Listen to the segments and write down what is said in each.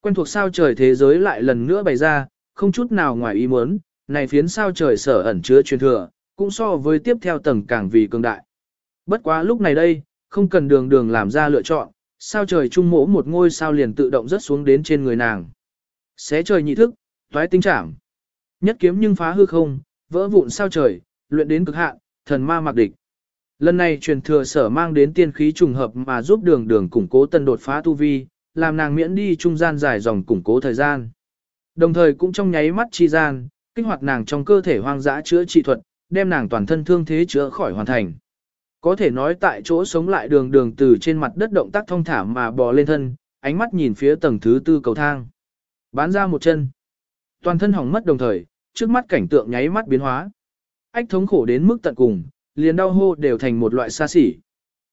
Quen thuộc sao trời thế giới lại lần nữa bày ra, không chút nào ngoài ý muốn, này phiến sao trời sở ẩn chứa truyền thừa, cũng so với tiếp theo tầng càng vì cường đại. Bất quá lúc này đây, không cần đường đường làm ra lựa chọn, sao trời trung mỗ một ngôi sao liền tự động rớt xuống đến trên người nàng. Xé trời nhị thức, toái tinh trảm. Nhất kiếm nhưng phá hư không, vỡ vụn sao trời, luyện đến cực hạn, thần ma mặc địch. Lần này truyền thừa sở mang đến tiên khí trùng hợp mà giúp đường đường củng cố tân đột phá tu vi, làm nàng miễn đi trung gian dài dòng củng cố thời gian. Đồng thời cũng trong nháy mắt chi gian, kích hoạt nàng trong cơ thể hoang dã chữa trị thuật, đem nàng toàn thân thương thế chữa khỏi hoàn thành. Có thể nói tại chỗ sống lại đường đường từ trên mặt đất động tác thông thả mà bò lên thân, ánh mắt nhìn phía tầng thứ tư cầu thang. Bán ra một chân. Toàn thân hỏng mất đồng thời, trước mắt cảnh tượng nháy mắt biến hóa. Ách thống khổ đến mức tận cùng, liền đau hô đều thành một loại xa xỉ.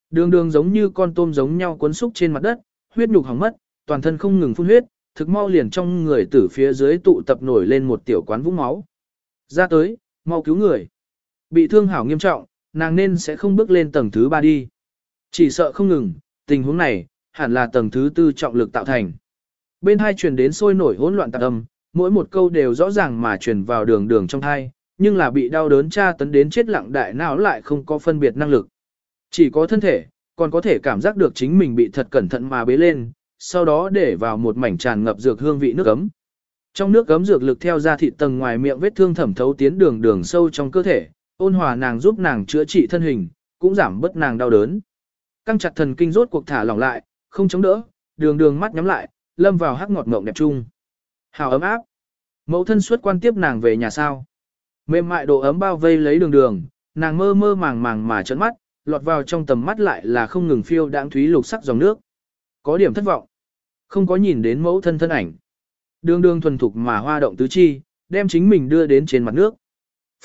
Đường đường giống như con tôm giống nhau cuốn xúc trên mặt đất, huyết nhục hỏng mất, toàn thân không ngừng phun huyết, thực mau liền trong người tử phía dưới tụ tập nổi lên một tiểu quán vũng máu. Ra tới, mau cứu người. Bị thương hảo nghiêm trọng, nàng nên sẽ không bước lên tầng thứ ba đi. Chỉ sợ không ngừng, tình huống này, hẳn là tầng thứ tư trọng lực tạo thành. Bên hai truyền đến sôi nổi hỗn loạn tạc âm, mỗi một câu đều rõ ràng mà truyền vào đường đường trong thai, nhưng là bị đau đớn tra tấn đến chết lặng đại não lại không có phân biệt năng lực. Chỉ có thân thể, còn có thể cảm giác được chính mình bị thật cẩn thận mà bế lên, sau đó để vào một mảnh tràn ngập dược hương vị nước ấm. Trong nước ấm dược lực theo ra thịt tầng ngoài miệng vết thương thẩm thấu tiến đường đường sâu trong cơ thể, ôn hòa nàng giúp nàng chữa trị thân hình, cũng giảm bớt nàng đau đớn. Căng chặt thần kinh rốt cuộc thả lỏng lại, không chống đỡ, đường đường mắt nhắm lại, lâm vào hắc ngọt ngộng đẹp chung. Hào ấm áp. Mẫu thân suốt quan tiếp nàng về nhà sao. Mềm mại độ ấm bao vây lấy đường đường, nàng mơ mơ màng màng mà trợn mắt, lọt vào trong tầm mắt lại là không ngừng phiêu đãng thúy lục sắc dòng nước. Có điểm thất vọng. Không có nhìn đến mẫu thân thân ảnh. Đường đường thuần thục mà hoa động tứ chi, đem chính mình đưa đến trên mặt nước.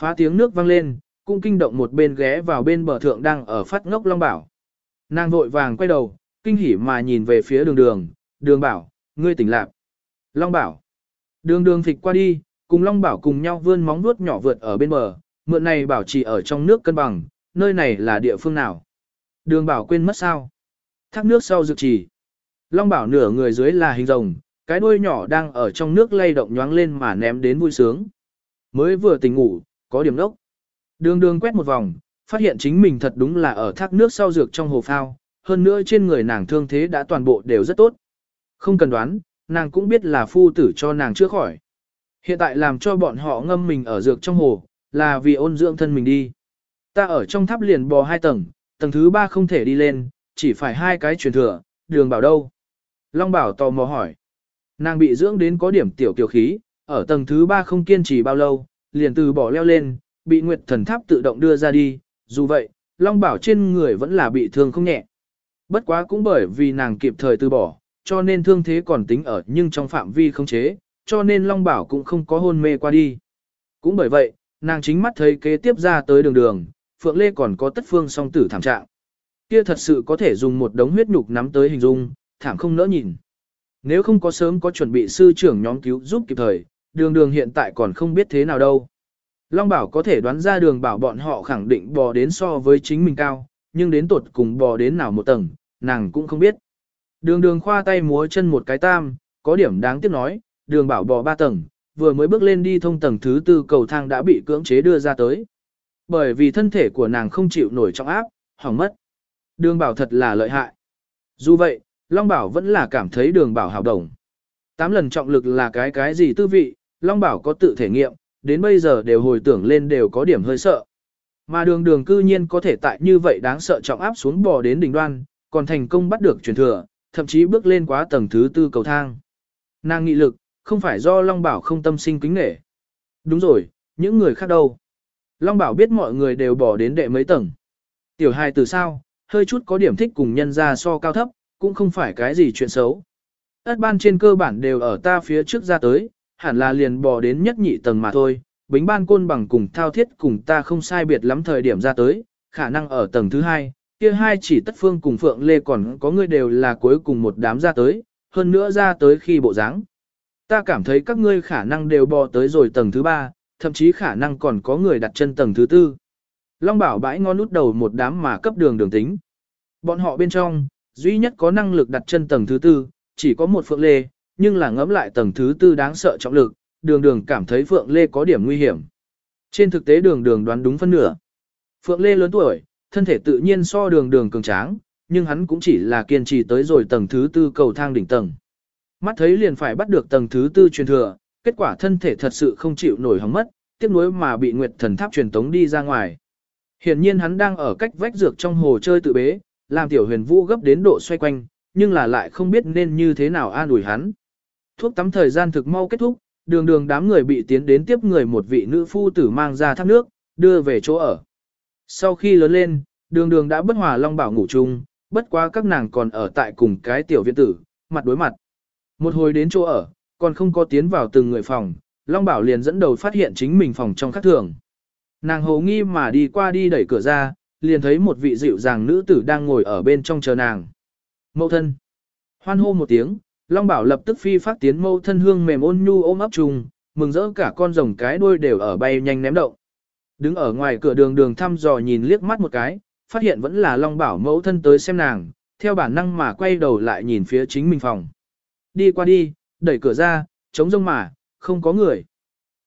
Phá tiếng nước vang lên, cũng kinh động một bên ghé vào bên bờ thượng đang ở phát ngốc Long Bảo. Nàng vội vàng quay đầu, kinh hỉ mà nhìn về phía đường đường, đường bảo, ngươi tỉnh lạc. Long Bảo. Đường đường thịt qua đi, cùng Long Bảo cùng nhau vươn móng vuốt nhỏ vượt ở bên bờ, mượn này bảo trì ở trong nước cân bằng, nơi này là địa phương nào. Đường Bảo quên mất sao. Thác nước sau dược trì. Long Bảo nửa người dưới là hình rồng, cái đuôi nhỏ đang ở trong nước lay động nhoáng lên mà ném đến vui sướng. Mới vừa tỉnh ngủ, có điểm đốc. Đường đường quét một vòng, phát hiện chính mình thật đúng là ở thác nước sau dược trong hồ phao, hơn nữa trên người nàng thương thế đã toàn bộ đều rất tốt. Không cần đoán, nàng cũng biết là phu tử cho nàng chữa khỏi. Hiện tại làm cho bọn họ ngâm mình ở dược trong hồ, là vì ôn dưỡng thân mình đi. Ta ở trong tháp liền bò hai tầng, tầng thứ ba không thể đi lên, chỉ phải hai cái truyền thừa, đường bảo đâu. Long bảo tò mò hỏi. Nàng bị dưỡng đến có điểm tiểu kiều khí, ở tầng thứ ba không kiên trì bao lâu, liền từ bỏ leo lên, bị nguyệt thần tháp tự động đưa ra đi. Dù vậy, Long bảo trên người vẫn là bị thương không nhẹ. Bất quá cũng bởi vì nàng kịp thời từ bỏ, cho nên thương thế còn tính ở nhưng trong phạm vi không chế, cho nên Long Bảo cũng không có hôn mê qua đi. Cũng bởi vậy, nàng chính mắt thấy kế tiếp ra tới đường đường, Phượng Lê còn có tất phương song tử thảm trạng. Kia thật sự có thể dùng một đống huyết nhục nắm tới hình dung, thảm không nỡ nhìn. Nếu không có sớm có chuẩn bị sư trưởng nhóm cứu giúp kịp thời, đường đường hiện tại còn không biết thế nào đâu. Long Bảo có thể đoán ra đường bảo bọn họ khẳng định bò đến so với chính mình cao, nhưng đến tột cùng bò đến nào một tầng, nàng cũng không biết. Đường đường khoa tay múa chân một cái tam, có điểm đáng tiếc nói, đường bảo bò ba tầng, vừa mới bước lên đi thông tầng thứ tư cầu thang đã bị cưỡng chế đưa ra tới. Bởi vì thân thể của nàng không chịu nổi trọng áp, hỏng mất. Đường bảo thật là lợi hại. Dù vậy, Long Bảo vẫn là cảm thấy đường bảo hào đồng. Tám lần trọng lực là cái cái gì tư vị, Long Bảo có tự thể nghiệm, đến bây giờ đều hồi tưởng lên đều có điểm hơi sợ. Mà đường đường cư nhiên có thể tại như vậy đáng sợ trọng áp xuống bò đến đỉnh đoan, còn thành công bắt được truyền thừa, thậm chí bước lên quá tầng thứ tư cầu thang. Nàng nghị lực, không phải do Long Bảo không tâm sinh kính nể. Đúng rồi, những người khác đâu. Long Bảo biết mọi người đều bỏ đến đệ mấy tầng. Tiểu hài từ sao, hơi chút có điểm thích cùng nhân ra so cao thấp, cũng không phải cái gì chuyện xấu. Ất ban trên cơ bản đều ở ta phía trước ra tới, hẳn là liền bỏ đến nhất nhị tầng mà thôi. Bính ban côn bằng cùng thao thiết cùng ta không sai biệt lắm thời điểm ra tới, khả năng ở tầng thứ hai, kia hai chỉ tất phương cùng Phượng Lê còn có người đều là cuối cùng một đám ra tới, hơn nữa ra tới khi bộ dáng. Ta cảm thấy các ngươi khả năng đều bò tới rồi tầng thứ ba, thậm chí khả năng còn có người đặt chân tầng thứ tư. Long bảo bãi ngon nút đầu một đám mà cấp đường đường tính. Bọn họ bên trong, duy nhất có năng lực đặt chân tầng thứ tư, chỉ có một Phượng Lê, nhưng là ngẫm lại tầng thứ tư đáng sợ trọng lực, đường đường cảm thấy Phượng Lê có điểm nguy hiểm. Trên thực tế đường đường đoán đúng phân nửa. Phượng Lê lớn tuổi, thân thể tự nhiên so đường đường cường tráng, nhưng hắn cũng chỉ là kiên trì tới rồi tầng thứ tư cầu thang đỉnh tầng. Mắt thấy liền phải bắt được tầng thứ tư truyền thừa, kết quả thân thể thật sự không chịu nổi hóng mất, tiếc nuối mà bị Nguyệt Thần Tháp truyền tống đi ra ngoài. Hiển nhiên hắn đang ở cách vách dược trong hồ chơi tự bế, làm tiểu huyền vũ gấp đến độ xoay quanh, nhưng là lại không biết nên như thế nào an ủi hắn. Thuốc tắm thời gian thực mau kết thúc, đường đường đám người bị tiến đến tiếp người một vị nữ phu tử mang ra thác nước, đưa về chỗ ở. Sau khi lớn lên, đường đường đã bất hòa long bảo ngủ chung, bất quá các nàng còn ở tại cùng cái tiểu viện tử, mặt đối mặt. Một hồi đến chỗ ở, còn không có tiến vào từng người phòng, Long Bảo liền dẫn đầu phát hiện chính mình phòng trong khắc thường. Nàng hồ nghi mà đi qua đi đẩy cửa ra, liền thấy một vị dịu dàng nữ tử đang ngồi ở bên trong chờ nàng. Mẫu thân. Hoan hô một tiếng, Long Bảo lập tức phi phát tiến mẫu thân hương mềm ôn nhu ôm ấp trùng, mừng rỡ cả con rồng cái đuôi đều ở bay nhanh ném động. Đứng ở ngoài cửa đường đường thăm dò nhìn liếc mắt một cái, phát hiện vẫn là Long Bảo mẫu thân tới xem nàng, theo bản năng mà quay đầu lại nhìn phía chính mình phòng. Đi qua đi, đẩy cửa ra, chống rông mà, không có người.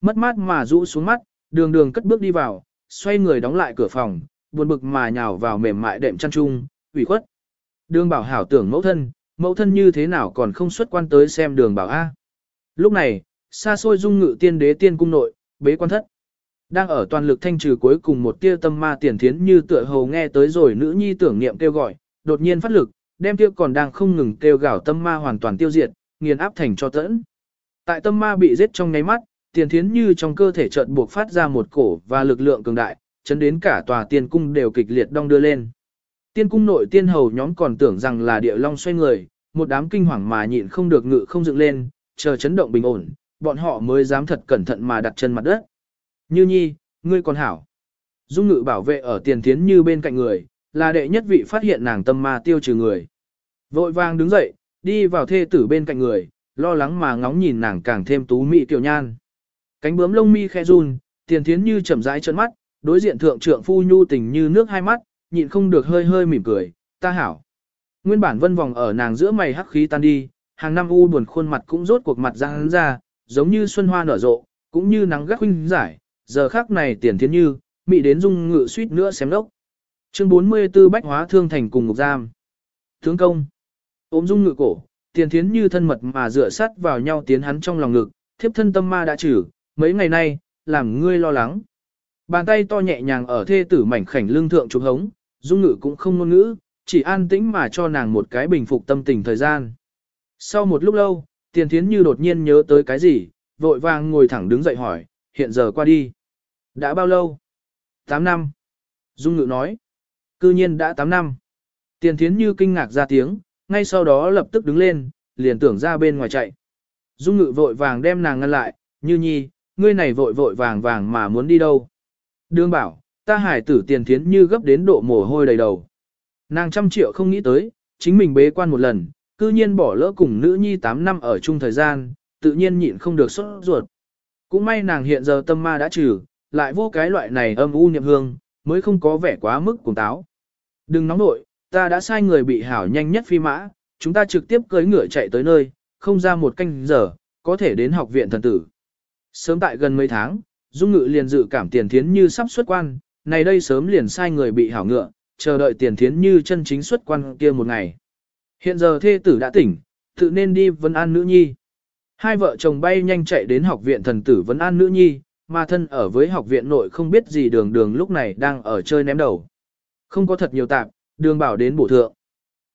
Mất mát mà rũ xuống mắt, đường đường cất bước đi vào, xoay người đóng lại cửa phòng, buồn bực mà nhào vào mềm mại đệm chăn chung, ủy khuất. Đường bảo hảo tưởng mẫu thân, mẫu thân như thế nào còn không xuất quan tới xem đường bảo A. Lúc này, xa xôi dung ngự tiên đế tiên cung nội, bế quan thất. Đang ở toàn lực thanh trừ cuối cùng một tia tâm ma tiền thiến như tựa hầu nghe tới rồi nữ nhi tưởng niệm kêu gọi, đột nhiên phát lực, đem tiêu còn đang không ngừng kêu gào tâm ma hoàn toàn tiêu diệt, nghiền áp thành cho tẫn. Tại tâm ma bị giết trong nháy mắt, tiền thiến như trong cơ thể chợt buộc phát ra một cổ và lực lượng cường đại, chấn đến cả tòa tiên cung đều kịch liệt đong đưa lên. Tiên cung nội tiên hầu nhóm còn tưởng rằng là địa long xoay người, một đám kinh hoàng mà nhịn không được ngự không dựng lên, chờ chấn động bình ổn, bọn họ mới dám thật cẩn thận mà đặt chân mặt đất. Như nhi, ngươi còn hảo. Dung ngự bảo vệ ở tiền thiến như bên cạnh người, là đệ nhất vị phát hiện nàng tâm ma tiêu trừ người. Vội vàng đứng dậy, đi vào thê tử bên cạnh người, lo lắng mà ngóng nhìn nàng càng thêm tú mị tiểu nhan. Cánh bướm lông mi khe run, tiền thiến như chậm rãi trợn mắt, đối diện thượng trượng phu nhu tình như nước hai mắt, nhịn không được hơi hơi mỉm cười, ta hảo. Nguyên bản vân vòng ở nàng giữa mày hắc khí tan đi, hàng năm u buồn khuôn mặt cũng rốt cuộc mặt ra hắn ra, giống như xuân hoa nở rộ, cũng như nắng gắt huynh giải, giờ khác này tiền thiến như, mị đến dung ngự suýt nữa xém đốc. Chương 44 Bách hóa thương thành cùng ngục giam. Tướng công. Ôm dung ngự cổ, tiền thiến như thân mật mà dựa sát vào nhau tiến hắn trong lòng ngực, thiếp thân tâm ma đã trừ, mấy ngày nay, làm ngươi lo lắng. Bàn tay to nhẹ nhàng ở thê tử mảnh khảnh lương thượng trục hống, dung ngự cũng không ngôn ngữ, chỉ an tĩnh mà cho nàng một cái bình phục tâm tình thời gian. Sau một lúc lâu, tiền thiến như đột nhiên nhớ tới cái gì, vội vàng ngồi thẳng đứng dậy hỏi, hiện giờ qua đi. Đã bao lâu? 8 năm. Dung ngự nói. Cư nhiên đã 8 năm. Tiền thiến như kinh ngạc ra tiếng, ngay sau đó lập tức đứng lên, liền tưởng ra bên ngoài chạy. Dung ngự vội vàng đem nàng ngăn lại, như nhi, ngươi này vội vội vàng vàng mà muốn đi đâu. Đương bảo, ta hải tử tiền thiến như gấp đến độ mồ hôi đầy đầu. Nàng trăm triệu không nghĩ tới, chính mình bế quan một lần, cư nhiên bỏ lỡ cùng nữ nhi 8 năm ở chung thời gian, tự nhiên nhịn không được xuất ruột. Cũng may nàng hiện giờ tâm ma đã trừ, lại vô cái loại này âm u niệm hương, mới không có vẻ quá mức cùng táo. Đừng nóng nội, ta đã sai người bị hảo nhanh nhất phi mã, chúng ta trực tiếp cưỡi ngựa chạy tới nơi, không ra một canh giờ, có thể đến học viện thần tử. Sớm tại gần mấy tháng, Dung Ngự liền dự cảm tiền thiến như sắp xuất quan, này đây sớm liền sai người bị hảo ngựa, chờ đợi tiền thiến như chân chính xuất quan kia một ngày. Hiện giờ thê tử đã tỉnh, tự nên đi vấn an nữ nhi. Hai vợ chồng bay nhanh chạy đến học viện thần tử vấn an nữ nhi, mà thân ở với học viện nội không biết gì đường đường lúc này đang ở chơi ném đầu. Không có thật nhiều tạp, đường bảo đến bổ thượng.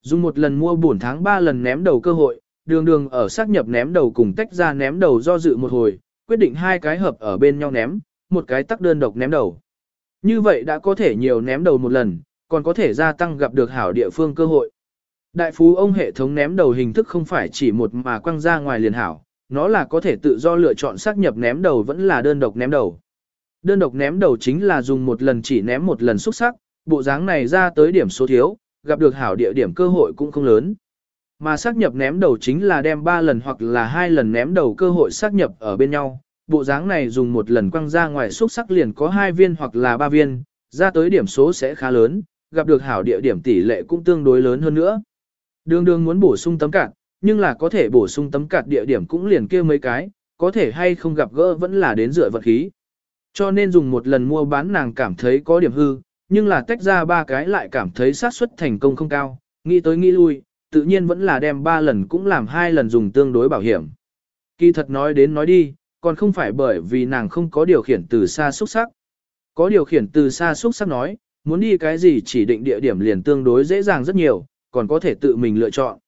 Dùng một lần mua bổn tháng ba lần ném đầu cơ hội, đường đường ở xác nhập ném đầu cùng tách ra ném đầu do dự một hồi, quyết định hai cái hợp ở bên nhau ném, một cái tắc đơn độc ném đầu. Như vậy đã có thể nhiều ném đầu một lần, còn có thể gia tăng gặp được hảo địa phương cơ hội. Đại phú ông hệ thống ném đầu hình thức không phải chỉ một mà quăng ra ngoài liền hảo, nó là có thể tự do lựa chọn xác nhập ném đầu vẫn là đơn độc ném đầu. Đơn độc ném đầu chính là dùng một lần chỉ ném một lần xúc sắc, bộ dáng này ra tới điểm số thiếu, gặp được hảo địa điểm cơ hội cũng không lớn. Mà xác nhập ném đầu chính là đem 3 lần hoặc là 2 lần ném đầu cơ hội xác nhập ở bên nhau. Bộ dáng này dùng một lần quăng ra ngoài xúc sắc liền có 2 viên hoặc là 3 viên, ra tới điểm số sẽ khá lớn, gặp được hảo địa điểm tỷ lệ cũng tương đối lớn hơn nữa. Đường đường muốn bổ sung tấm cạt, nhưng là có thể bổ sung tấm cạt địa điểm cũng liền kia mấy cái, có thể hay không gặp gỡ vẫn là đến dựa vật khí. Cho nên dùng một lần mua bán nàng cảm thấy có điểm hư, nhưng là tách ra ba cái lại cảm thấy xác suất thành công không cao, nghĩ tới nghĩ lui, tự nhiên vẫn là đem ba lần cũng làm hai lần dùng tương đối bảo hiểm. Kỳ thật nói đến nói đi, còn không phải bởi vì nàng không có điều khiển từ xa xuất sắc. Có điều khiển từ xa xuất sắc nói, muốn đi cái gì chỉ định địa điểm liền tương đối dễ dàng rất nhiều, còn có thể tự mình lựa chọn.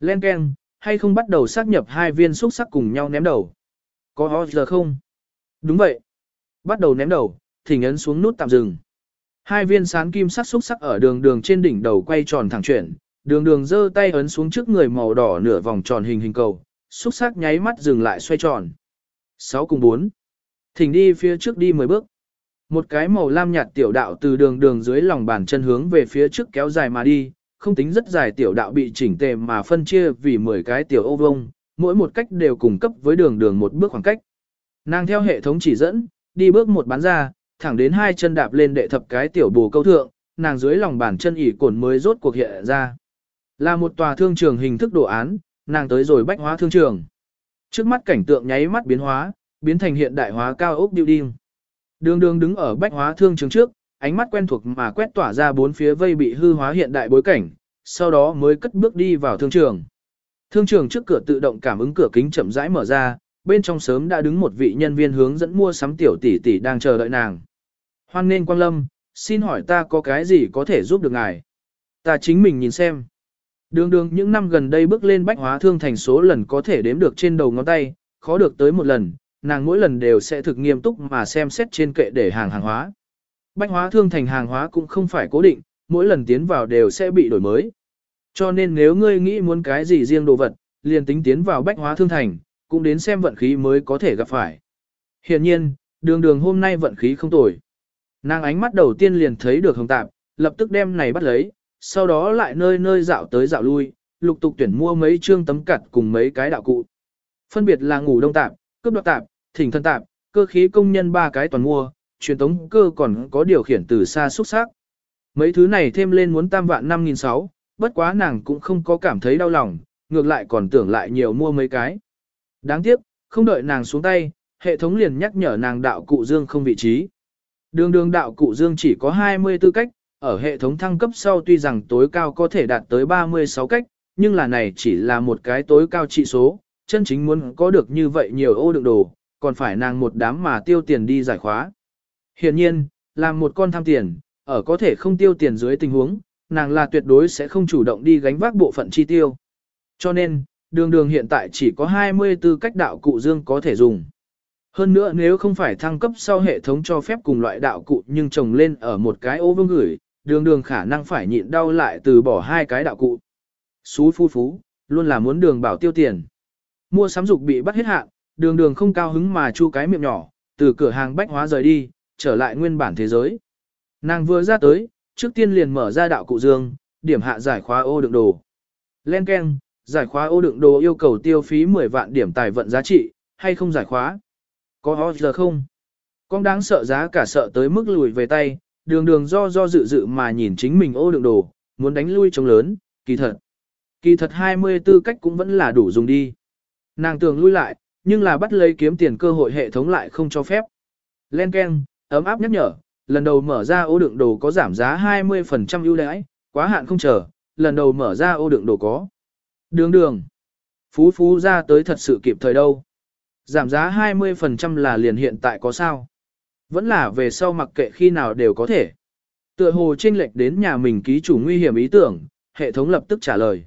Len Ken, hay không bắt đầu xác nhập hai viên xúc sắc cùng nhau ném đầu? Có ho giờ không? Đúng vậy. Bắt đầu ném đầu, thỉnh ấn xuống nút tạm dừng. Hai viên sán kim sắc xúc sắc ở đường đường trên đỉnh đầu quay tròn thẳng chuyển, đường đường giơ tay ấn xuống trước người màu đỏ nửa vòng tròn hình hình cầu, xúc sắc nháy mắt dừng lại xoay tròn. 6 cùng 4. Thỉnh đi phía trước đi 10 bước. Một cái màu lam nhạt tiểu đạo từ đường đường dưới lòng bàn chân hướng về phía trước kéo dài mà đi, không tính rất dài tiểu đạo bị chỉnh tề mà phân chia vì 10 cái tiểu ô vông, mỗi một cách đều cung cấp với đường đường một bước khoảng cách. Nàng theo hệ thống chỉ dẫn, đi bước một bán ra, thẳng đến hai chân đạp lên đệ thập cái tiểu bồ câu thượng, nàng dưới lòng bàn chân ỉ cồn mới rốt cuộc hiện ra. Là một tòa thương trường hình thức đồ án, nàng tới rồi bách hóa thương trường. Trước mắt cảnh tượng nháy mắt biến hóa, biến thành hiện đại hóa cao ốc building. Đường đường đứng ở bách hóa thương trường trước, ánh mắt quen thuộc mà quét tỏa ra bốn phía vây bị hư hóa hiện đại bối cảnh, sau đó mới cất bước đi vào thương trường. Thương trường trước cửa tự động cảm ứng cửa kính chậm rãi mở ra, bên trong sớm đã đứng một vị nhân viên hướng dẫn mua sắm tiểu tỷ tỷ đang chờ đợi nàng. Hoan nên Quang Lâm, xin hỏi ta có cái gì có thể giúp được ngài? Ta chính mình nhìn xem. Đường đường những năm gần đây bước lên bách hóa thương thành số lần có thể đếm được trên đầu ngón tay, khó được tới một lần, nàng mỗi lần đều sẽ thực nghiêm túc mà xem xét trên kệ để hàng hàng hóa. Bách hóa thương thành hàng hóa cũng không phải cố định, mỗi lần tiến vào đều sẽ bị đổi mới. Cho nên nếu ngươi nghĩ muốn cái gì riêng đồ vật, liền tính tiến vào bách hóa thương thành, cũng đến xem vận khí mới có thể gặp phải. Hiện nhiên, đường đường hôm nay vận khí không tồi. Nàng ánh mắt đầu tiên liền thấy được hồng tạp, lập tức đem này bắt lấy, sau đó lại nơi nơi dạo tới dạo lui, lục tục tuyển mua mấy chương tấm cặt cùng mấy cái đạo cụ. Phân biệt là ngủ đông tạp, cướp đoạt tạp, thỉnh thân tạp, cơ khí công nhân ba cái toàn mua, truyền tống cơ còn có điều khiển từ xa xuất sắc. Mấy thứ này thêm lên muốn tam vạn 5.600, bất quá nàng cũng không có cảm thấy đau lòng, ngược lại còn tưởng lại nhiều mua mấy cái. Đáng tiếc, không đợi nàng xuống tay, hệ thống liền nhắc nhở nàng đạo cụ dương không vị trí. Đường đường đạo cụ dương chỉ có 24 cách, ở hệ thống thăng cấp sau tuy rằng tối cao có thể đạt tới 36 cách, nhưng là này chỉ là một cái tối cao trị số, chân chính muốn có được như vậy nhiều ô đựng đồ, còn phải nàng một đám mà tiêu tiền đi giải khóa. Hiện nhiên, làm một con tham tiền, ở có thể không tiêu tiền dưới tình huống, nàng là tuyệt đối sẽ không chủ động đi gánh vác bộ phận chi tiêu. Cho nên, đường đường hiện tại chỉ có 24 cách đạo cụ dương có thể dùng. Hơn nữa nếu không phải thăng cấp sau hệ thống cho phép cùng loại đạo cụ nhưng trồng lên ở một cái ô vương gửi, đường đường khả năng phải nhịn đau lại từ bỏ hai cái đạo cụ. Xú phu phú, luôn là muốn đường bảo tiêu tiền. Mua sắm dục bị bắt hết hạn, đường đường không cao hứng mà chu cái miệng nhỏ, từ cửa hàng bách hóa rời đi, trở lại nguyên bản thế giới. Nàng vừa ra tới, trước tiên liền mở ra đạo cụ dương, điểm hạ giải khóa ô đựng đồ. Len Ken, giải khóa ô đựng đồ yêu cầu tiêu phí 10 vạn điểm tài vận giá trị, hay không giải khóa? Có ho giờ không? Con đáng sợ giá cả sợ tới mức lùi về tay, đường đường do do dự dự mà nhìn chính mình ô đựng đồ, muốn đánh lui trống lớn, kỳ thật. Kỳ thật 24 cách cũng vẫn là đủ dùng đi. Nàng tưởng lui lại, nhưng là bắt lấy kiếm tiền cơ hội hệ thống lại không cho phép. Len Ken, ấm áp nhắc nhở, lần đầu mở ra ô đựng đồ có giảm giá 20% ưu đãi, quá hạn không chờ, lần đầu mở ra ô đựng đồ có. Đường đường. Phú phú ra tới thật sự kịp thời đâu. Giảm giá 20% là liền hiện tại có sao. Vẫn là về sau mặc kệ khi nào đều có thể. Tựa hồ chênh lệch đến nhà mình ký chủ nguy hiểm ý tưởng, hệ thống lập tức trả lời.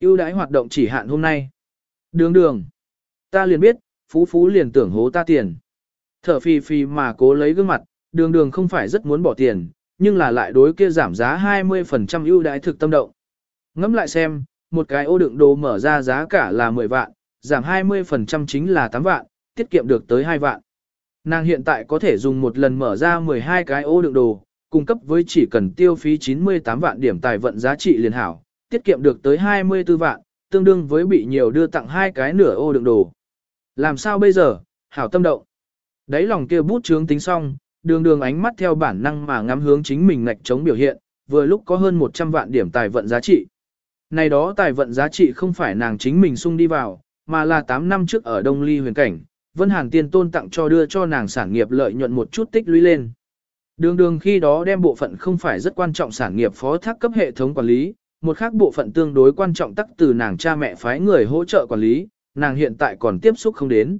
ưu đãi hoạt động chỉ hạn hôm nay. Đường đường. Ta liền biết, phú phú liền tưởng hố ta tiền. Thở phì phì mà cố lấy gương mặt, đường đường không phải rất muốn bỏ tiền, nhưng là lại đối kia giảm giá 20% ưu đãi thực tâm động. Ngẫm lại xem, một cái ô đựng đồ mở ra giá cả là 10 vạn, giảm 20% chính là 8 vạn, tiết kiệm được tới 2 vạn. Nàng hiện tại có thể dùng một lần mở ra 12 cái ô đựng đồ, cung cấp với chỉ cần tiêu phí 98 vạn điểm tài vận giá trị liền hảo, tiết kiệm được tới 24 vạn, tương đương với bị nhiều đưa tặng hai cái nửa ô đựng đồ. Làm sao bây giờ, hảo tâm động. Đấy lòng kia bút chướng tính xong, đường đường ánh mắt theo bản năng mà ngắm hướng chính mình ngạch chống biểu hiện, vừa lúc có hơn 100 vạn điểm tài vận giá trị. Này đó tài vận giá trị không phải nàng chính mình sung đi vào, mà là 8 năm trước ở Đông Ly huyền cảnh, Vân Hàn Tiên Tôn tặng cho đưa cho nàng sản nghiệp lợi nhuận một chút tích lũy lên. Đường đường khi đó đem bộ phận không phải rất quan trọng sản nghiệp phó thác cấp hệ thống quản lý, một khác bộ phận tương đối quan trọng tắc từ nàng cha mẹ phái người hỗ trợ quản lý, nàng hiện tại còn tiếp xúc không đến.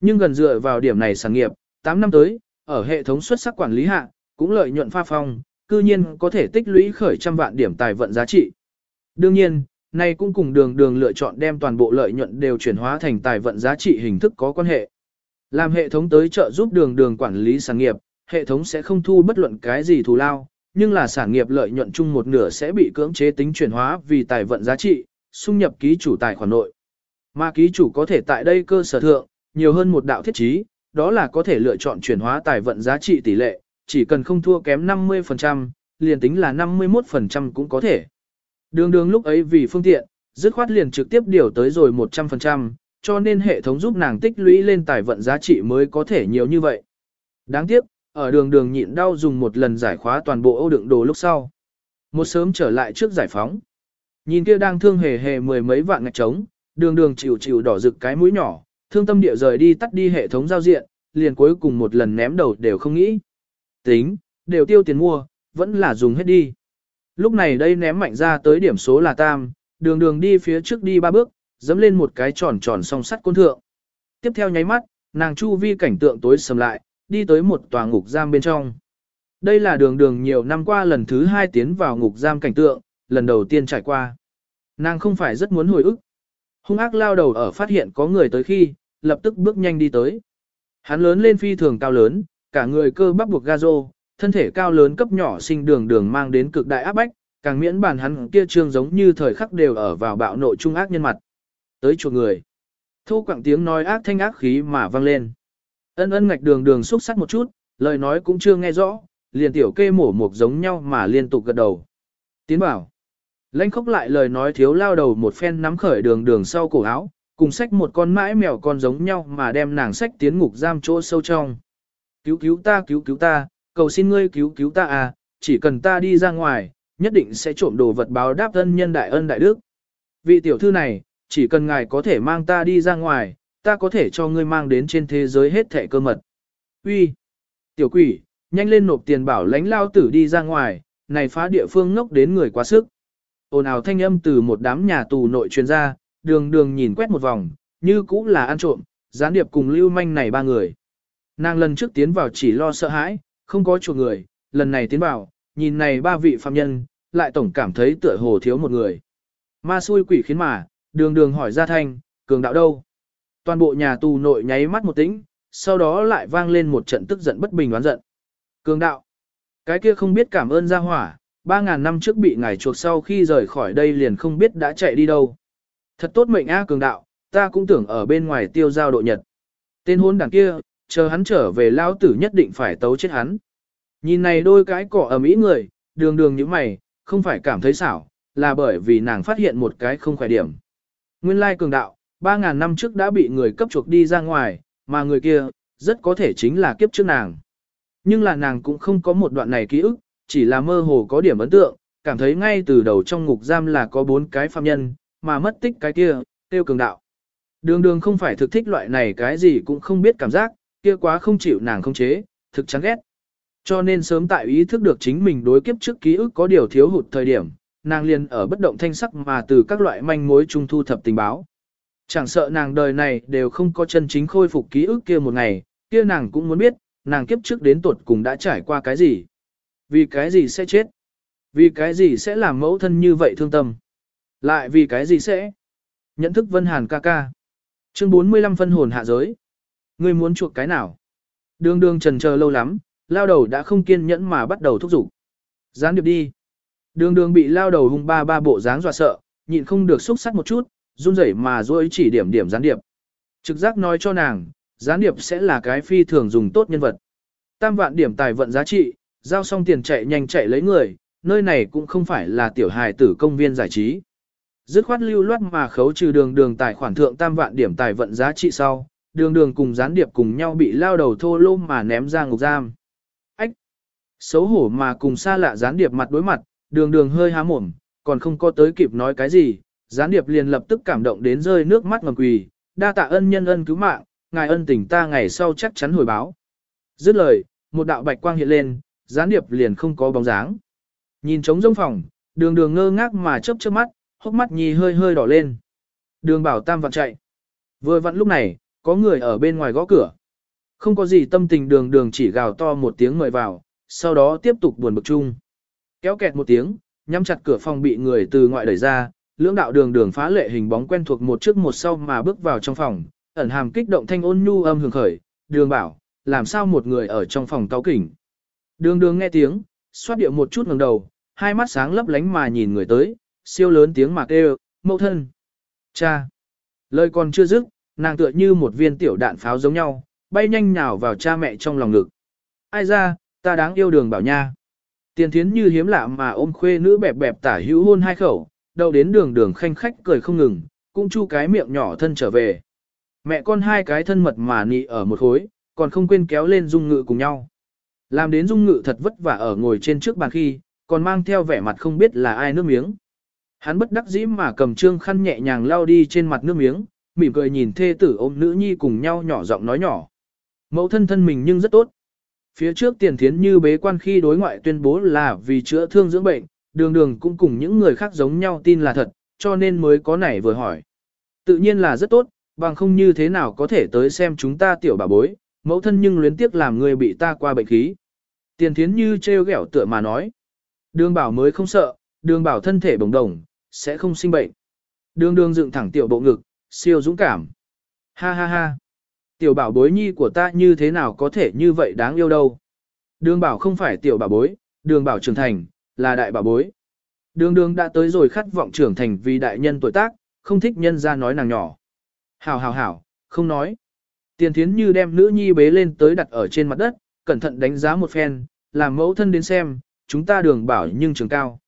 Nhưng gần dựa vào điểm này sản nghiệp, 8 năm tới, ở hệ thống xuất sắc quản lý hạ, cũng lợi nhuận pha phong, cư nhiên có thể tích lũy khởi trăm vạn điểm tài vận giá trị. Đương nhiên, này cũng cùng đường đường lựa chọn đem toàn bộ lợi nhuận đều chuyển hóa thành tài vận giá trị hình thức có quan hệ. Làm hệ thống tới trợ giúp đường đường quản lý sản nghiệp, hệ thống sẽ không thu bất luận cái gì thù lao, nhưng là sản nghiệp lợi nhuận chung một nửa sẽ bị cưỡng chế tính chuyển hóa vì tài vận giá trị, xung nhập ký chủ tài khoản nội. Mà ký chủ có thể tại đây cơ sở thượng, nhiều hơn một đạo thiết trí, đó là có thể lựa chọn chuyển hóa tài vận giá trị tỷ lệ, chỉ cần không thua kém 50%, liền tính là 51% cũng có thể. Đường đường lúc ấy vì phương tiện, dứt khoát liền trực tiếp điều tới rồi 100%, cho nên hệ thống giúp nàng tích lũy lên tài vận giá trị mới có thể nhiều như vậy. Đáng tiếc, ở đường đường nhịn đau dùng một lần giải khóa toàn bộ ô đựng đồ lúc sau. Một sớm trở lại trước giải phóng. Nhìn kia đang thương hề hề mười mấy vạn ngạch trống, đường đường chịu chịu đỏ rực cái mũi nhỏ, thương tâm địa rời đi tắt đi hệ thống giao diện, liền cuối cùng một lần ném đầu đều không nghĩ. Tính, đều tiêu tiền mua, vẫn là dùng hết đi. Lúc này đây ném mạnh ra tới điểm số là tam, đường đường đi phía trước đi ba bước, dẫm lên một cái tròn tròn song sắt côn thượng. Tiếp theo nháy mắt, nàng chu vi cảnh tượng tối sầm lại, đi tới một tòa ngục giam bên trong. Đây là đường đường nhiều năm qua lần thứ hai tiến vào ngục giam cảnh tượng, lần đầu tiên trải qua. Nàng không phải rất muốn hồi ức. Hung ác lao đầu ở phát hiện có người tới khi, lập tức bước nhanh đi tới. Hắn lớn lên phi thường cao lớn, cả người cơ bắp buộc ga rô, thân thể cao lớn cấp nhỏ sinh đường đường mang đến cực đại áp bách, càng miễn bàn hắn kia trương giống như thời khắc đều ở vào bạo nội trung ác nhân mặt. Tới chuột người. Thu quặng tiếng nói ác thanh ác khí mà vang lên. Ân ân ngạch đường đường xúc sắc một chút, lời nói cũng chưa nghe rõ, liền tiểu kê mổ mục giống nhau mà liên tục gật đầu. Tiến bảo. Lanh khóc lại lời nói thiếu lao đầu một phen nắm khởi đường đường sau cổ áo, cùng sách một con mãi mèo con giống nhau mà đem nàng sách tiến ngục giam chỗ sâu trong. Cứu cứu ta cứu cứu ta, cầu xin ngươi cứu cứu ta à, chỉ cần ta đi ra ngoài, nhất định sẽ trộm đồ vật báo đáp ân nhân đại ân đại đức. Vị tiểu thư này, chỉ cần ngài có thể mang ta đi ra ngoài, ta có thể cho ngươi mang đến trên thế giới hết thẻ cơ mật. Uy, Tiểu quỷ, nhanh lên nộp tiền bảo lãnh lao tử đi ra ngoài, này phá địa phương ngốc đến người quá sức. Ồn ào thanh âm từ một đám nhà tù nội truyền ra, đường đường nhìn quét một vòng, như cũng là ăn trộm, gián điệp cùng lưu manh này ba người. Nàng lần trước tiến vào chỉ lo sợ hãi, không có chuột người, lần này tiến vào, nhìn này ba vị phạm nhân, lại tổng cảm thấy tựa hồ thiếu một người. Ma xui quỷ khiến mà, đường đường hỏi ra thanh, cường đạo đâu? Toàn bộ nhà tù nội nháy mắt một tĩnh, sau đó lại vang lên một trận tức giận bất bình oán giận. Cường đạo, cái kia không biết cảm ơn ra hỏa, ba ngàn năm trước bị ngài chuột sau khi rời khỏi đây liền không biết đã chạy đi đâu. Thật tốt mệnh A cường đạo, ta cũng tưởng ở bên ngoài tiêu giao độ nhật. Tên hôn đảng kia, chờ hắn trở về lao tử nhất định phải tấu chết hắn. Nhìn này đôi cái cỏ ẩm ý người, đường đường như mày, không phải cảm thấy xảo, là bởi vì nàng phát hiện một cái không khỏe điểm. Nguyên lai cường đạo, 3.000 năm trước đã bị người cấp chuộc đi ra ngoài, mà người kia, rất có thể chính là kiếp trước nàng. Nhưng là nàng cũng không có một đoạn này ký ức, chỉ là mơ hồ có điểm ấn tượng, cảm thấy ngay từ đầu trong ngục giam là có bốn cái phạm nhân, mà mất tích cái kia, tiêu cường đạo. Đường đường không phải thực thích loại này cái gì cũng không biết cảm giác, kia quá không chịu nàng không chế, thực chán ghét. Cho nên sớm tại ý thức được chính mình đối kiếp trước ký ức có điều thiếu hụt thời điểm, nàng liền ở bất động thanh sắc mà từ các loại manh mối trung thu thập tình báo. Chẳng sợ nàng đời này đều không có chân chính khôi phục ký ức kia một ngày, kia nàng cũng muốn biết, nàng kiếp trước đến tuột cùng đã trải qua cái gì. Vì cái gì sẽ chết? Vì cái gì sẽ làm mẫu thân như vậy thương tâm? Lại vì cái gì sẽ? Nhận thức Vân Hàn ca ca. Chương 45 phân hồn hạ giới. Ngươi muốn chuộc cái nào? Đường đường trần chờ lâu lắm, lao đầu đã không kiên nhẫn mà bắt đầu thúc giục. Gián điệp đi. Đường đường bị lao đầu hung ba ba bộ dáng dọa sợ, nhịn không được xúc sắc một chút, run rẩy mà dối chỉ điểm điểm gián điệp. Trực giác nói cho nàng, gián điệp sẽ là cái phi thường dùng tốt nhân vật. Tam vạn điểm tài vận giá trị, giao xong tiền chạy nhanh chạy lấy người, nơi này cũng không phải là tiểu hài tử công viên giải trí. Dứt khoát lưu loát mà khấu trừ đường đường tài khoản thượng tam vạn điểm tài vận giá trị sau, đường đường cùng gián điệp cùng nhau bị lao đầu thô lô mà ném ra ngục giam. Ách! Xấu hổ mà cùng xa lạ gián điệp mặt đối mặt, đường đường hơi há mồm, còn không có tới kịp nói cái gì, gián điệp liền lập tức cảm động đến rơi nước mắt ngầm quỳ, đa tạ ân nhân ân cứu mạng, ngài ân tình ta ngày sau chắc chắn hồi báo. Dứt lời, một đạo bạch quang hiện lên, gián điệp liền không có bóng dáng. Nhìn trống rông phòng, đường đường ngơ ngác mà chớp chớp mắt, hốc mắt nhì hơi hơi đỏ lên. Đường bảo tam vặn chạy. Vừa vặn lúc này, có người ở bên ngoài gõ cửa. Không có gì tâm tình đường đường chỉ gào to một tiếng mời vào, sau đó tiếp tục buồn bực chung. Kéo kẹt một tiếng, nhắm chặt cửa phòng bị người từ ngoại đẩy ra, lưỡng đạo đường đường phá lệ hình bóng quen thuộc một trước một sau mà bước vào trong phòng, ẩn hàm kích động thanh ôn nhu âm hưởng khởi, đường bảo, làm sao một người ở trong phòng cao kỉnh. Đường đường nghe tiếng, xoát điệu một chút ngẩng đầu, hai mắt sáng lấp lánh mà nhìn người tới, siêu lớn tiếng mà kêu, mẫu thân. Cha. Lời còn chưa dứt, nàng tựa như một viên tiểu đạn pháo giống nhau, bay nhanh nhào vào cha mẹ trong lòng ngực. Ai ra, ta đáng yêu đường bảo nha. Tiền thiến như hiếm lạ mà ôm khuê nữ bẹp bẹp tả hữu hôn hai khẩu, đầu đến đường đường khanh khách cười không ngừng, cũng chu cái miệng nhỏ thân trở về. Mẹ con hai cái thân mật mà nị ở một khối, còn không quên kéo lên dung ngự cùng nhau. Làm đến dung ngự thật vất vả ở ngồi trên trước bàn khi, còn mang theo vẻ mặt không biết là ai nước miếng. Hắn bất đắc dĩ mà cầm trương khăn nhẹ nhàng lau đi trên mặt nước miếng, mỉm cười nhìn thê tử ôm nữ nhi cùng nhau nhỏ giọng nói nhỏ. Mẫu thân thân mình nhưng rất tốt. Phía trước tiền thiến như bế quan khi đối ngoại tuyên bố là vì chữa thương dưỡng bệnh, đường đường cũng cùng những người khác giống nhau tin là thật, cho nên mới có nảy vừa hỏi. Tự nhiên là rất tốt, bằng không như thế nào có thể tới xem chúng ta tiểu bà bối, mẫu thân nhưng luyến tiếc làm người bị ta qua bệnh khí. Tiền thiến như trêu ghẹo tựa mà nói. Đường bảo mới không sợ, đường bảo thân thể bồng đồng, sẽ không sinh bệnh. Đường đường dựng thẳng tiểu bộ ngực, siêu dũng cảm. Ha ha ha. Tiểu bảo bối nhi của ta như thế nào có thể như vậy đáng yêu đâu. Đường bảo không phải tiểu bảo bối, đường bảo trưởng thành, là đại bảo bối. Đường đường đã tới rồi khát vọng trưởng thành vì đại nhân tuổi tác, không thích nhân ra nói nàng nhỏ. Hảo hảo hảo, không nói. Tiền thiến như đem nữ nhi bế lên tới đặt ở trên mặt đất, cẩn thận đánh giá một phen, làm mẫu thân đến xem, chúng ta đường bảo nhưng trường cao.